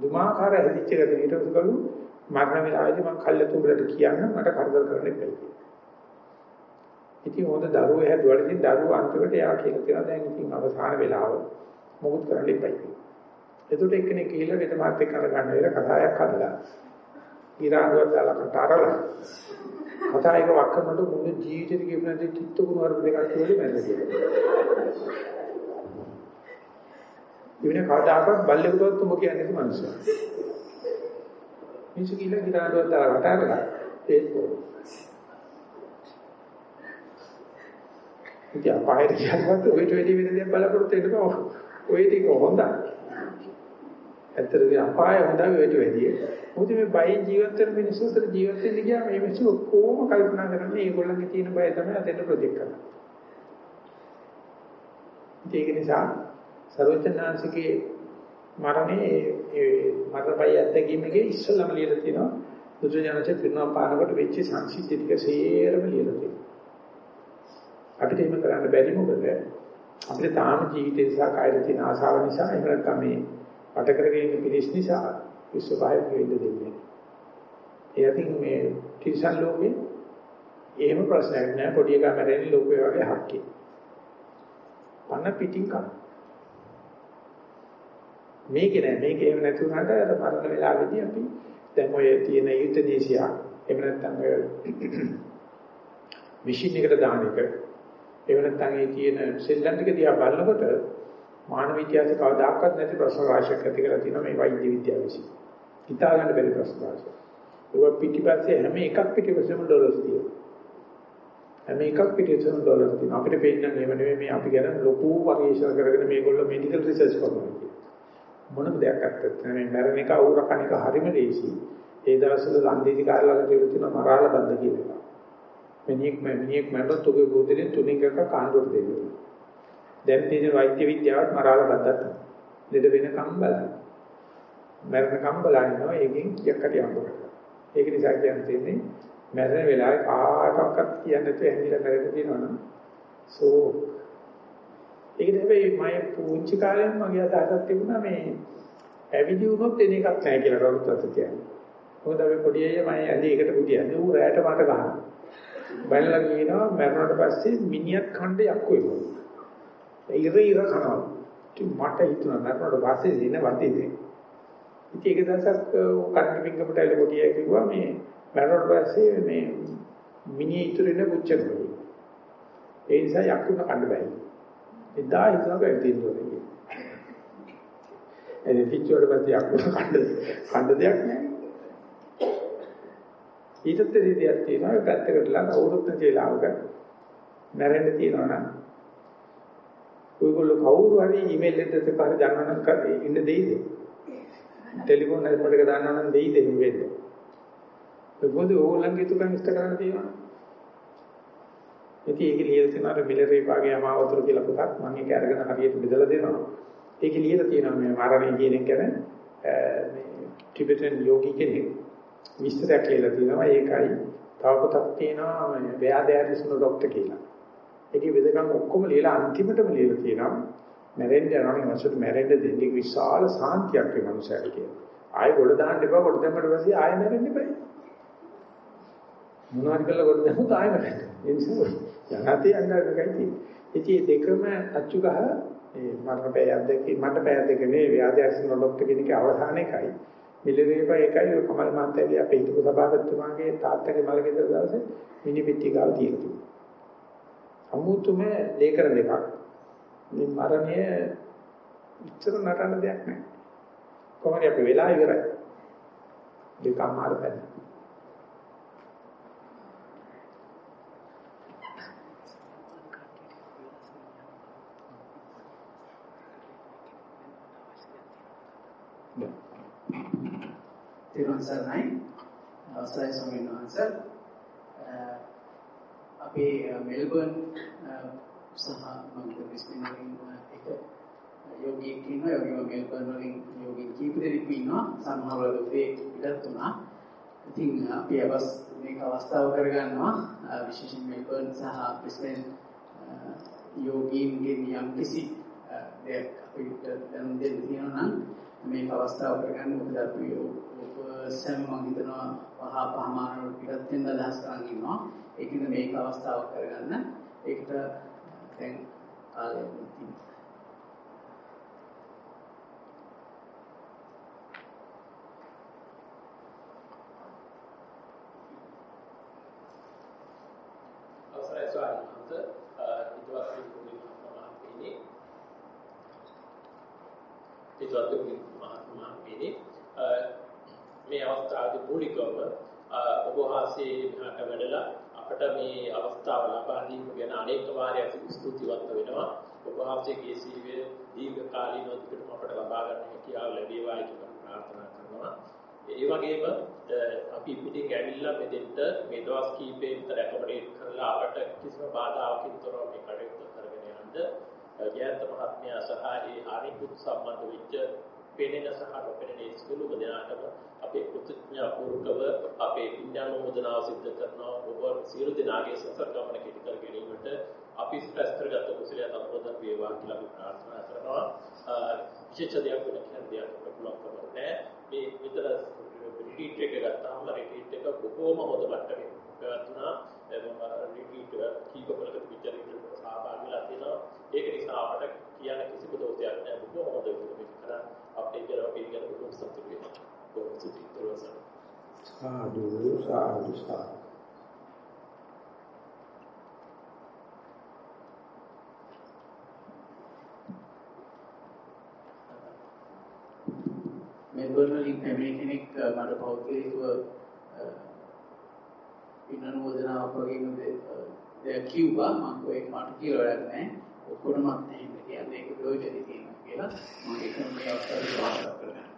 Speaker 1: දුමාකාර හැදිච්ච ගතිය ඊට උසකලු මරණ වෙලාවේදී මම කල්යතු උඹලට කියන්න මට කරදර කරන්න එපා කියලා. ඉතින් හොඳ දරුවෝ හැදුවල ඉතින් දරුවෝ අන්තිමට යා කියලා කියනවා දැන් ඉතින් අවසාන වෙලාව මොකුත් කරන්න එපා කියලා. එතකොට එක්කෙනෙක් ගිහිල්ලා වෙද මාත් එක්ක ගන්න වෙලා කතාවක් හදලා ඊරානුවත් දාලා කතාරලා කතා එක වක් කරනකොට මුළු ජීවිතේ කියපු නැති චිත්ත ගුණ වර්ග දෙකක් කියලා මැරෙන්න කියලා. ඉවනේ කවදාකවත් බල්ලෙකුටවත් උඹ කියන්නේ නැති මනුස්සයා. මිනිස්සු කියලා ඊරානුවත් දාලා කතාරලා ඒත් ඉතින් අපායට ගියහම ඔයිට වෙඩි වෙන දේ බලාපොරොත්තු වෙන්න බෑ. ඔය ටික හොඳයි. ඇත්තටම අපාය හොඳයි ඔයිට වෙඩි. මොකද මේ බයෙන් ජීවත් වෙන මිනිස්සු උතර ජීවත් වෙන්න ගියාම මේ මිනිස්සු කොහොම කල්පනා කරන්නේ ඒගොල්ලන්ගේ තියෙන බය තමයි අතෙන්ට ප්‍රොජෙක්ට් කරන්නේ. ඒක නිසා සර්වචනාංශිකේ මරණේ ඒ මරණපයි අත්දැකීමේ ඉස්සලම ලියලා තියෙනවා. බුදුජානක පිරුණම් පානකොට වෙච්ච සංසිද්ධි ටික සේරම ලියලා තියෙනවා. අපිට එහෙම කරන්න බැරි මොකද අපිට තාම ජීවිතේ සහ කායයේ තියෙන ආසාව නිසා එහෙම නැත්නම් මේ වට කරගෙන ඉන්න පිළිස් නිසා විශ්වභාවය වෙන්න දෙන්නේ. ඒ අතින් මේ තිරිසන් ලෝකේ එහෙම ප්‍රශ්නයක් නෑ පොඩි එකා මැරෙන්නේ ලෝකේ වගේ හක්කේ. පන්න පිටින් කන. මේක නෑ මේක එහෙම නැති වුණාට අර මරණ වෙලාවේදී අපි දැන් ඔය තියෙන යුද්ධදේශියා එහෙම නැත්නම් ඔය මැෂින් එකට දාන එක එහෙම නැත්නම් ඒ තියෙන සෙල්ලම් ටික දිහා බලනකොට මානව ඉතිහාසයේ කවදාකවත් නැති ප්‍රශ්න රාශියක් ඇති කරලා තියෙනවා මේ වෛද්‍ය විද්‍යාව විසින්. හිතා ගන්න බැරි ප්‍රශ්න රාශිය. ඒක පිටිපස්සේ හැම එකක් පිටිපස්සෙම ඩොලර්ස් තියෙනවා. හැම එකක් පිටිපස්සෙම ඩොලර්ස් තියෙනවා. අපිට පේන්නේ මේව නෙමෙයි මේ අපි ගැන ලොකු පරීක්ෂණ කරගෙන මේගොල්ලෝ මෙඩිකල් රිසර්ච් කරනවා කියන්නේ. මොනම දෙයක් අත්තත් නැහැ. මරණ එක උරකණ එක හරිම ලේසි. ඒ දවස්වල ලන්දේසි කාර්යාලවල තියෙන මරාල බද්ද කියන එක. මිනිහෙක් මිනිහෙක් මැරුණොත් ඔගේ ගෝතලෙන් තුනින් එකක් කාණ්ඩුවට දෙනවා. දැන් තියෙන වෛද්‍ය විද්‍යාවත් මරාල බද්දත්. ලෙඩ වෙනකම් බලන්න. මරණකම් බලනවා ඒකෙන් කියක් හරි හම්බ කරගන්න. ඒක නිසා කියන්නේ මැරෙන වෙලාවේ කාටවත් කියන්නේ නැතුව ඇහිලා මැරෙන්න තියෙනවනම් සෝ ඒක හැබැයි මම පුංචි කාලෙම මගේ අදහසක් තිබුණා මේ ඇවිදි වුණොත් එන එකක් නැහැ කියලා කවුරුත් අත කියන්නේ. මොකද අපි පොඩි අයියා මම ඇඳේ එකට පුටියන්නේ ඌ රැයට මට ගහනවා. බලලා කියනවා මරණයට පස්සේ මිනිහත් ඛණ්ඩ යක්කෝ වෙනවා. ඉර ඉර කනවා. ඉතින් මට හිතුණා මරණයට පස්සේ දින වතේ ඉතින් ඒක දවසක් කට්ටි පිංගමට ඇවිල්ලා කොටියා කිව්වා මේ මරණයට පස්සේ මේ මිනිහ ඉතුරු වෙන පුච්චකෝ. ඒ නිසා යක්කුන කන්න බෑ. එදා හිතනවා වැටෙන්න ඕනේ කියලා. එනේ පිච්චුවට පස්සේ යක්කුන කන්න කන්න දෙයක් නෑ. ඊටත් දෙයක් තියෙනවා පැත්තකටලා කවුරුත් නැති වෙලාවක මැරෙන්න තියෙනවා නම් ඔයගොල්ලෝ කවුරු හරි ඊමේල් එකකට හරි දන්නවනම් කරේ ඉන්න දෙයිද? ටෙලිෆෝන් නම්බර් එක දන්නවනම් දෙයිද ඊමේල් එක? මොකද ඕගොල්ලන්ගේ තුකන් ඉස්ත කරන්න තියෙනවා. ඉතින් ඒක ලියලා තියෙනවා අර මිලරේ වාගේ අමාවතුර කියලා පොතක් මම ඒක අරගෙන හරියට බෙදලා දෙනවා. ඒකේ ලියලා තියෙනවා මේ මරණය කියන එක ගැන මේ ටිබෙටන් යෝගී කෙනෙක් විස්තරයක් කියලා තියෙනවා. ඒකයි තව පොතක් තියෙනවා මේ ව්‍යාධයරිස්න ડોක්ටර් කියලා. ඒකේ වෙදකම් ඔක්කොම ලියලා අන්තිමටම ලියලා තියෙනවා. මැරෙන්න යනවා නේ මනසට මැරෙන්න දෙන්නේ විශාල සාන්තියක් ඒ මනුස්සයාට කියලා. ආයෙ ගොඩ දාන්න එපා ගොඩ දැම්මට පස්සේ ආයෙ මැරෙන්න එපා. මොනවාරි කළා ගොඩ දැම්මොත් ආයෙ මැරෙන්න. ඒ නිසා යනාතේ අnder එකයි තියෙන්නේ. ඉතින් දෙකම අච්චු ගහ ඒ මරණ පෑයක් දෙකේ මට පෑයක් දෙක නෙවෙයි ව්‍යාධයරිස්න ડોක්ටර් කෙනෙක්ගේ අවධාන එකයි. මිලිරේපා ඒකයි ඔය කමල් මහත්තයාගේ අපේ හිටපු සභාපතිතුමාගේ තාත්තගේ මල ගෙදර දවසේ මිනි පෙට්ටිය ගාව තියෙනවා. අමුතුම ලේකර දෙකක්. මේ මරණය ඉච්ඡර නටන දෙයක් නෑ. කොහොමද අපි වෙලා ඉවරයි. දෙකම මාර බැලන.
Speaker 2: තිරුවන් සරණයි අවසරයි ස්වාමීන් වහන්සේ අපේ මෙල්බර්න් සහ මම බ්‍රිස්බේන් වලින් එක යෝගීෙක් ඉන්නවා. යෝගීව මෙල්බර්න් වලින් යෝගී කීප දෙනෙක් ඉන්නවා. සමහරවල් උදේ පිටත් වුණා. ඉතින් අපි අවස් මේක අවස්ථාව කරගන්නවා. විශේෂයෙන් මෙල්බර්න් සහ බ්‍රිස්බේන් යෝගීන්ගේ යම් කිසි දෙයක් අපිට දැනුම් දෙන්න තියෙනවා නම් මේක අවස්ථාව කරගන්න. මොකද අපි සෑම මම හිතනවා පහ පහමාන පිටත් වෙන අදහස් කරන් ඉන්නවා. ඒකින්ද මේක අවස්ථාවක් කරගන්න. ඒකට දැන් කාලය තියෙනවා
Speaker 3: අවසරයි ස්වාමීන් වහන්සේ ඊටවත් පිළිතුරු මහත්මයාණනි ඊටවත් පිළිතුරු මහත්මයාණනි මේ අවස්ථාවේදී මූලිකවම ඔබ වහන්සේ මහාට වැඩලා අපට මේ අවස්ථාව ලබා දීම ගැන අනේක වාරයක් ස්තුතිවන්ත වෙනවා. ඔබ වහන්සේගේ සීවය දීර්ඝ කාලීනව දිගටම අපට ලබා ගන්න හැකියාව ලැබේවායි කියලා ප්‍රාර්ථනා කරනවා. ඒ වගේම අපි පිටින් ඇවිල්ලා මෙතෙන්ට මේ දවස් කීපේ විතර ඇකොමඩේට් කරලා අපට කිසිම බාධාවකින් තොරව මේ කටයුතු කරගෙන යන්න ජයන්ත මහත්මයා සහ ඒ අනිකුත් සම්බන්ධ වෙච්ච පෙනෙන සහ නොපෙනෙන සියලුම දෙනාටම අපේ කෘතඥ පූර්වකව අපේ පුණ්‍යානුමෝදනාව සිද්ධ කරනවා. ඔබ සියලු දෙනාගේ සසර ගමන කෙටි කර ගැනීමට අපි ස්ත්‍රස්තරගත කුසලයේ අනුමෝදන් වේවා කියලා අපි ප්‍රාර්ථනා කරනවා. විශේෂ දෙයක් වෙන කියන දෙයක් පුළුවන්කම නැහැ. මේ විතර රිට්‍රීට් එක ගත්තාම රිට්‍රීට් එක බොහෝම හොඳ මට්ටමේ පැවැත්ුණා මම රිට්‍රීට් කීපවලකට විචාරිත සහභාගී වෙලා තියෙනවා. ඒක නිසා අපට කියන්න කිසිම දෝෂයක් නැහැ බොහෝම හොඳ විදිහට කරා අපේ කියලා අපි ඉගෙන ගන්න සතුටු වෙනවා බොහොම ස්තුතියි
Speaker 1: සාදු සාදු සාදු
Speaker 2: මෙල්බර්න් වලින් පැමිණි කෙනෙක් මට පෞද්ගලිකව uh, පින්නනෝදනාවක් වගේ uh, දෙයක් කිව්වා. මම ඒක මට කියලා වැඩක් නැහැ. ඔක්කොටම එහෙම කියන්නේ ඒක ප්‍රයෝජනෙ තියෙනවා කියලා මම ඒක මේ අවස්ථාවේ වාර්තා කරගන්නවා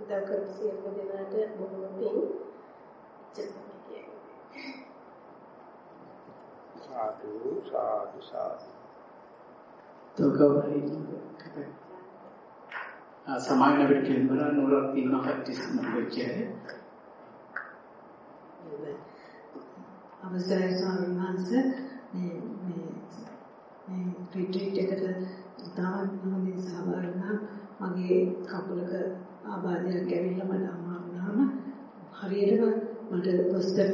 Speaker 4: උදව් කරපු සියලු දෙනාට බොහොම පිං. ඉච්ඡා
Speaker 1: සාදු සාදු සාදු
Speaker 2: තෝකවයි සමාන අපිට කෙල්බර නුරක් තියෙනවා ප්‍රැක්ටිස් කරනවා
Speaker 5: අවසරයි ස්වාමීන් වහන්සේ. මේ මේ මේ රිට්‍රීට් එකට ඉතාමත් හොඳින් සහභාගී වුණා මගේ කකුලක ආබාධයක් ඇවිල්ලා මට අමාරු වුණාම හරියටම මට දොස්තර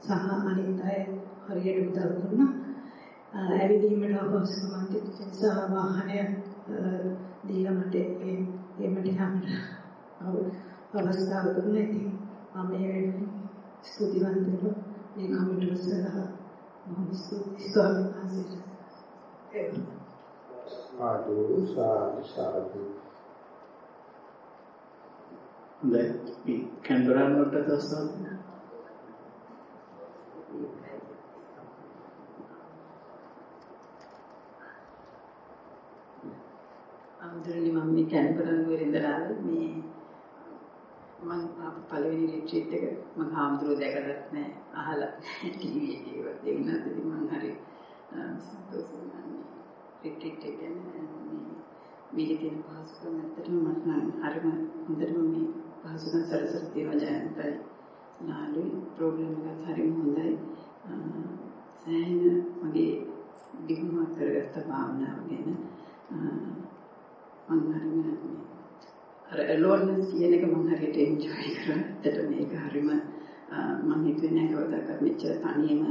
Speaker 5: සහ අනිත් අය හරියට උදව් දුන්නා ඇවිදීමට අපහසුකමක් තිබෙන නිසා වාහනය දීලා මට එමට යන්න අවස්ථාව දුන්නා. ඉතින් මම ඒ ස්තුතිවන්ත වෙනවා මේ කමිටුව සඳහා බොහොම ස්තුතියි. ස්වාමීන් වහන්සේට.
Speaker 1: සාදු සාදු. සාදු
Speaker 2: හොඳයි කැන්බරා වලට තස්සන
Speaker 5: අමුදරණි මම මේ කැන්බරා වල ඉඳලා මේ මම ආපු පළවෙනි රිට්‍රීට් එක මම හාමුදුරුවෝ දැකලත් නැහැ අහලා ටීවී එකේ දෙන්නත්. ඉතින් මම හරි සතුටුයි මම රිට්‍රීට් එක ගැන මේ මේකේ තියෙන පහසුකම් ඇත්තටම මට නම් හරිම හොඳටම මේ පහසුකම් සැලසලා තියෙනවා ජයන්තයි. නාලුයි ප්‍රෝග්‍රෑම් එකත් හරිම හොඳයි. සෑහෙන මගේ දිනුවක් කරගත්ත භාවනාව ගැන මම හරිම අර aloneness කියන එක මම හරියට enjoy කරා. ඇත්තට මේක හරිම මම හිතුවේ නෑ කවදාකවත් මෙච්චර තනියම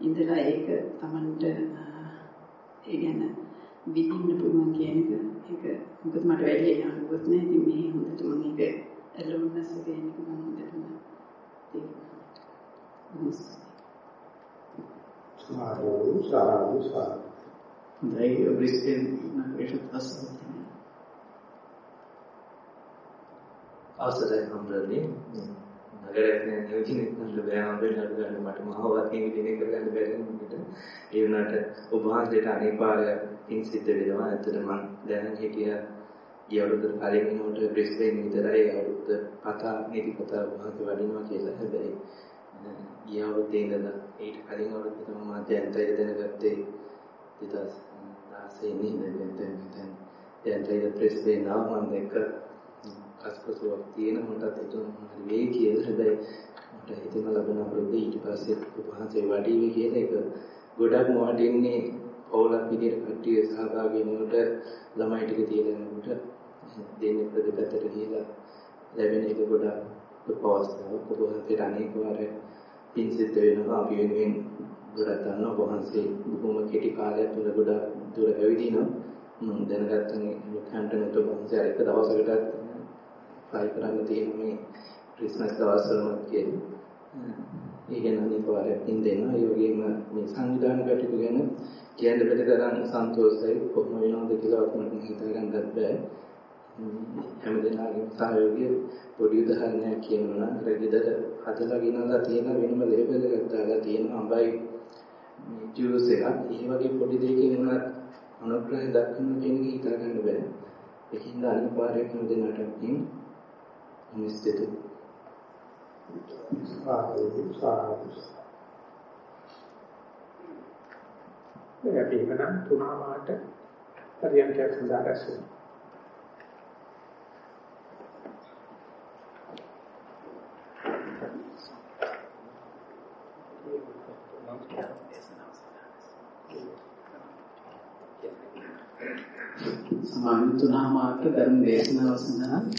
Speaker 5: ඉඳලා ඒක Tamanට ඒ ගැන විඳින්න පුළුවන් කියන එක ඒක මොකද මට වැඩි අනුභවත් නෑ. ඉතින් මේ හොඳට මම ඒක aloneness කියන එක මම හොඳටම තේරුණා.
Speaker 1: සාදු සාදු සාදු
Speaker 2: හොඳයි බ්‍රිස්බේන් නගරයට තස්සන
Speaker 6: අවසරයි හම්බුනේ නගරයක් නෑ නියෝජනය කරන්න බෑ. හම්බෙන්න අඩු ගන්න මට මහවත් නියෝජනය කරගන්න බැරි නේද ඒ වුණාට ඔබ වහන්සේට අනේ පාරයක් පින් සිද්ධ වෙනවා. ඇත්තට මම දැනන් හිටියා. ගිය අවුරුද්ද කලින් නෝට බ්‍රිස්බේන් විතරයි. අවුරුද්ද කතා නීති කතා වහන්සේ වඩිනවා කියලා. හැබැයි ගිය අවුරුද්දේ ඉඳලා ඊට කලින් අවුරුද්දේ තමයි මම දැන්තය දැනගත්තේ. 2016 නේද දැන් දැන් දැන්තය බ්‍රිස්බේන් ආව මම දැක්ක අස්පසුවක් තියෙන මටත් හිතුණා හරි වෙයි කියලා. හැබැයි මට හිතෙන ලබන අවුරුද්ද ඊට පස්සේ උපහාසය වැඩි වෙයි කියලා ඒක ගොඩක්ම වටින්නේ පොලක් විදියට කට්ටිය සහභාගී වෙනකොට ළමයි ටික තියලා යනකොට දෙන්නේ ප්‍රතිපත්තට කියලා ලැබෙන එක ගොඩක් උපවාසතාවක්. උපවාසයට අනේක වාර පින් සිද්ධ වෙනවා. අපි වෙනුවෙන් ගොඩක් ගන්නවා වහන්සේ බොහොම කෙටි කාලයක් තුල ගොඩක් දුර ඇවිදිනවා මම දැනගත්තනේ ලොකන්ටන උතුම් වහන්සේ එක දවසකට ට්‍රයි කරන්න තියෙන මේ ක්‍රිස්මස් දවස්වලමත් කියන්නේ. ඒ ගැන අනිත් වාරයක් ඉන් දෙනවා. ඒ වගේම මේ සංවිධානය කටයුතු ගැන කියන්න බැරි තරම් සන්තෝෂයි කොහොම වෙනවද කියලා මට හිතා ගන්නත් බෑ. හැමදෙනාගේම සහයෝගය පොඩි උදාහරණයක් කියනවා නම් රෙදිදර හදලා ගෙනල්ලා තියෙන වෙනම ලේබල් එකක් දාලා තියෙන අඹයි මේ ජූස් එකක්. ඒ වගේ පොඩි දෙයකින් උනත් අනුග්‍රහය දක්වන්න කියන එක හිතා ගන්න බෑ. ඒකින්ද අනිත් වාරයක් හැමදෙනාටම මිස්තෙට
Speaker 1: සාදු සාදු දැන් එහෙනම් තුනමාට පරියන්කයක් සඳහා රැස් වෙනවා
Speaker 2: සමාන තුනමාට ධර්ම දේශනාව සඳහා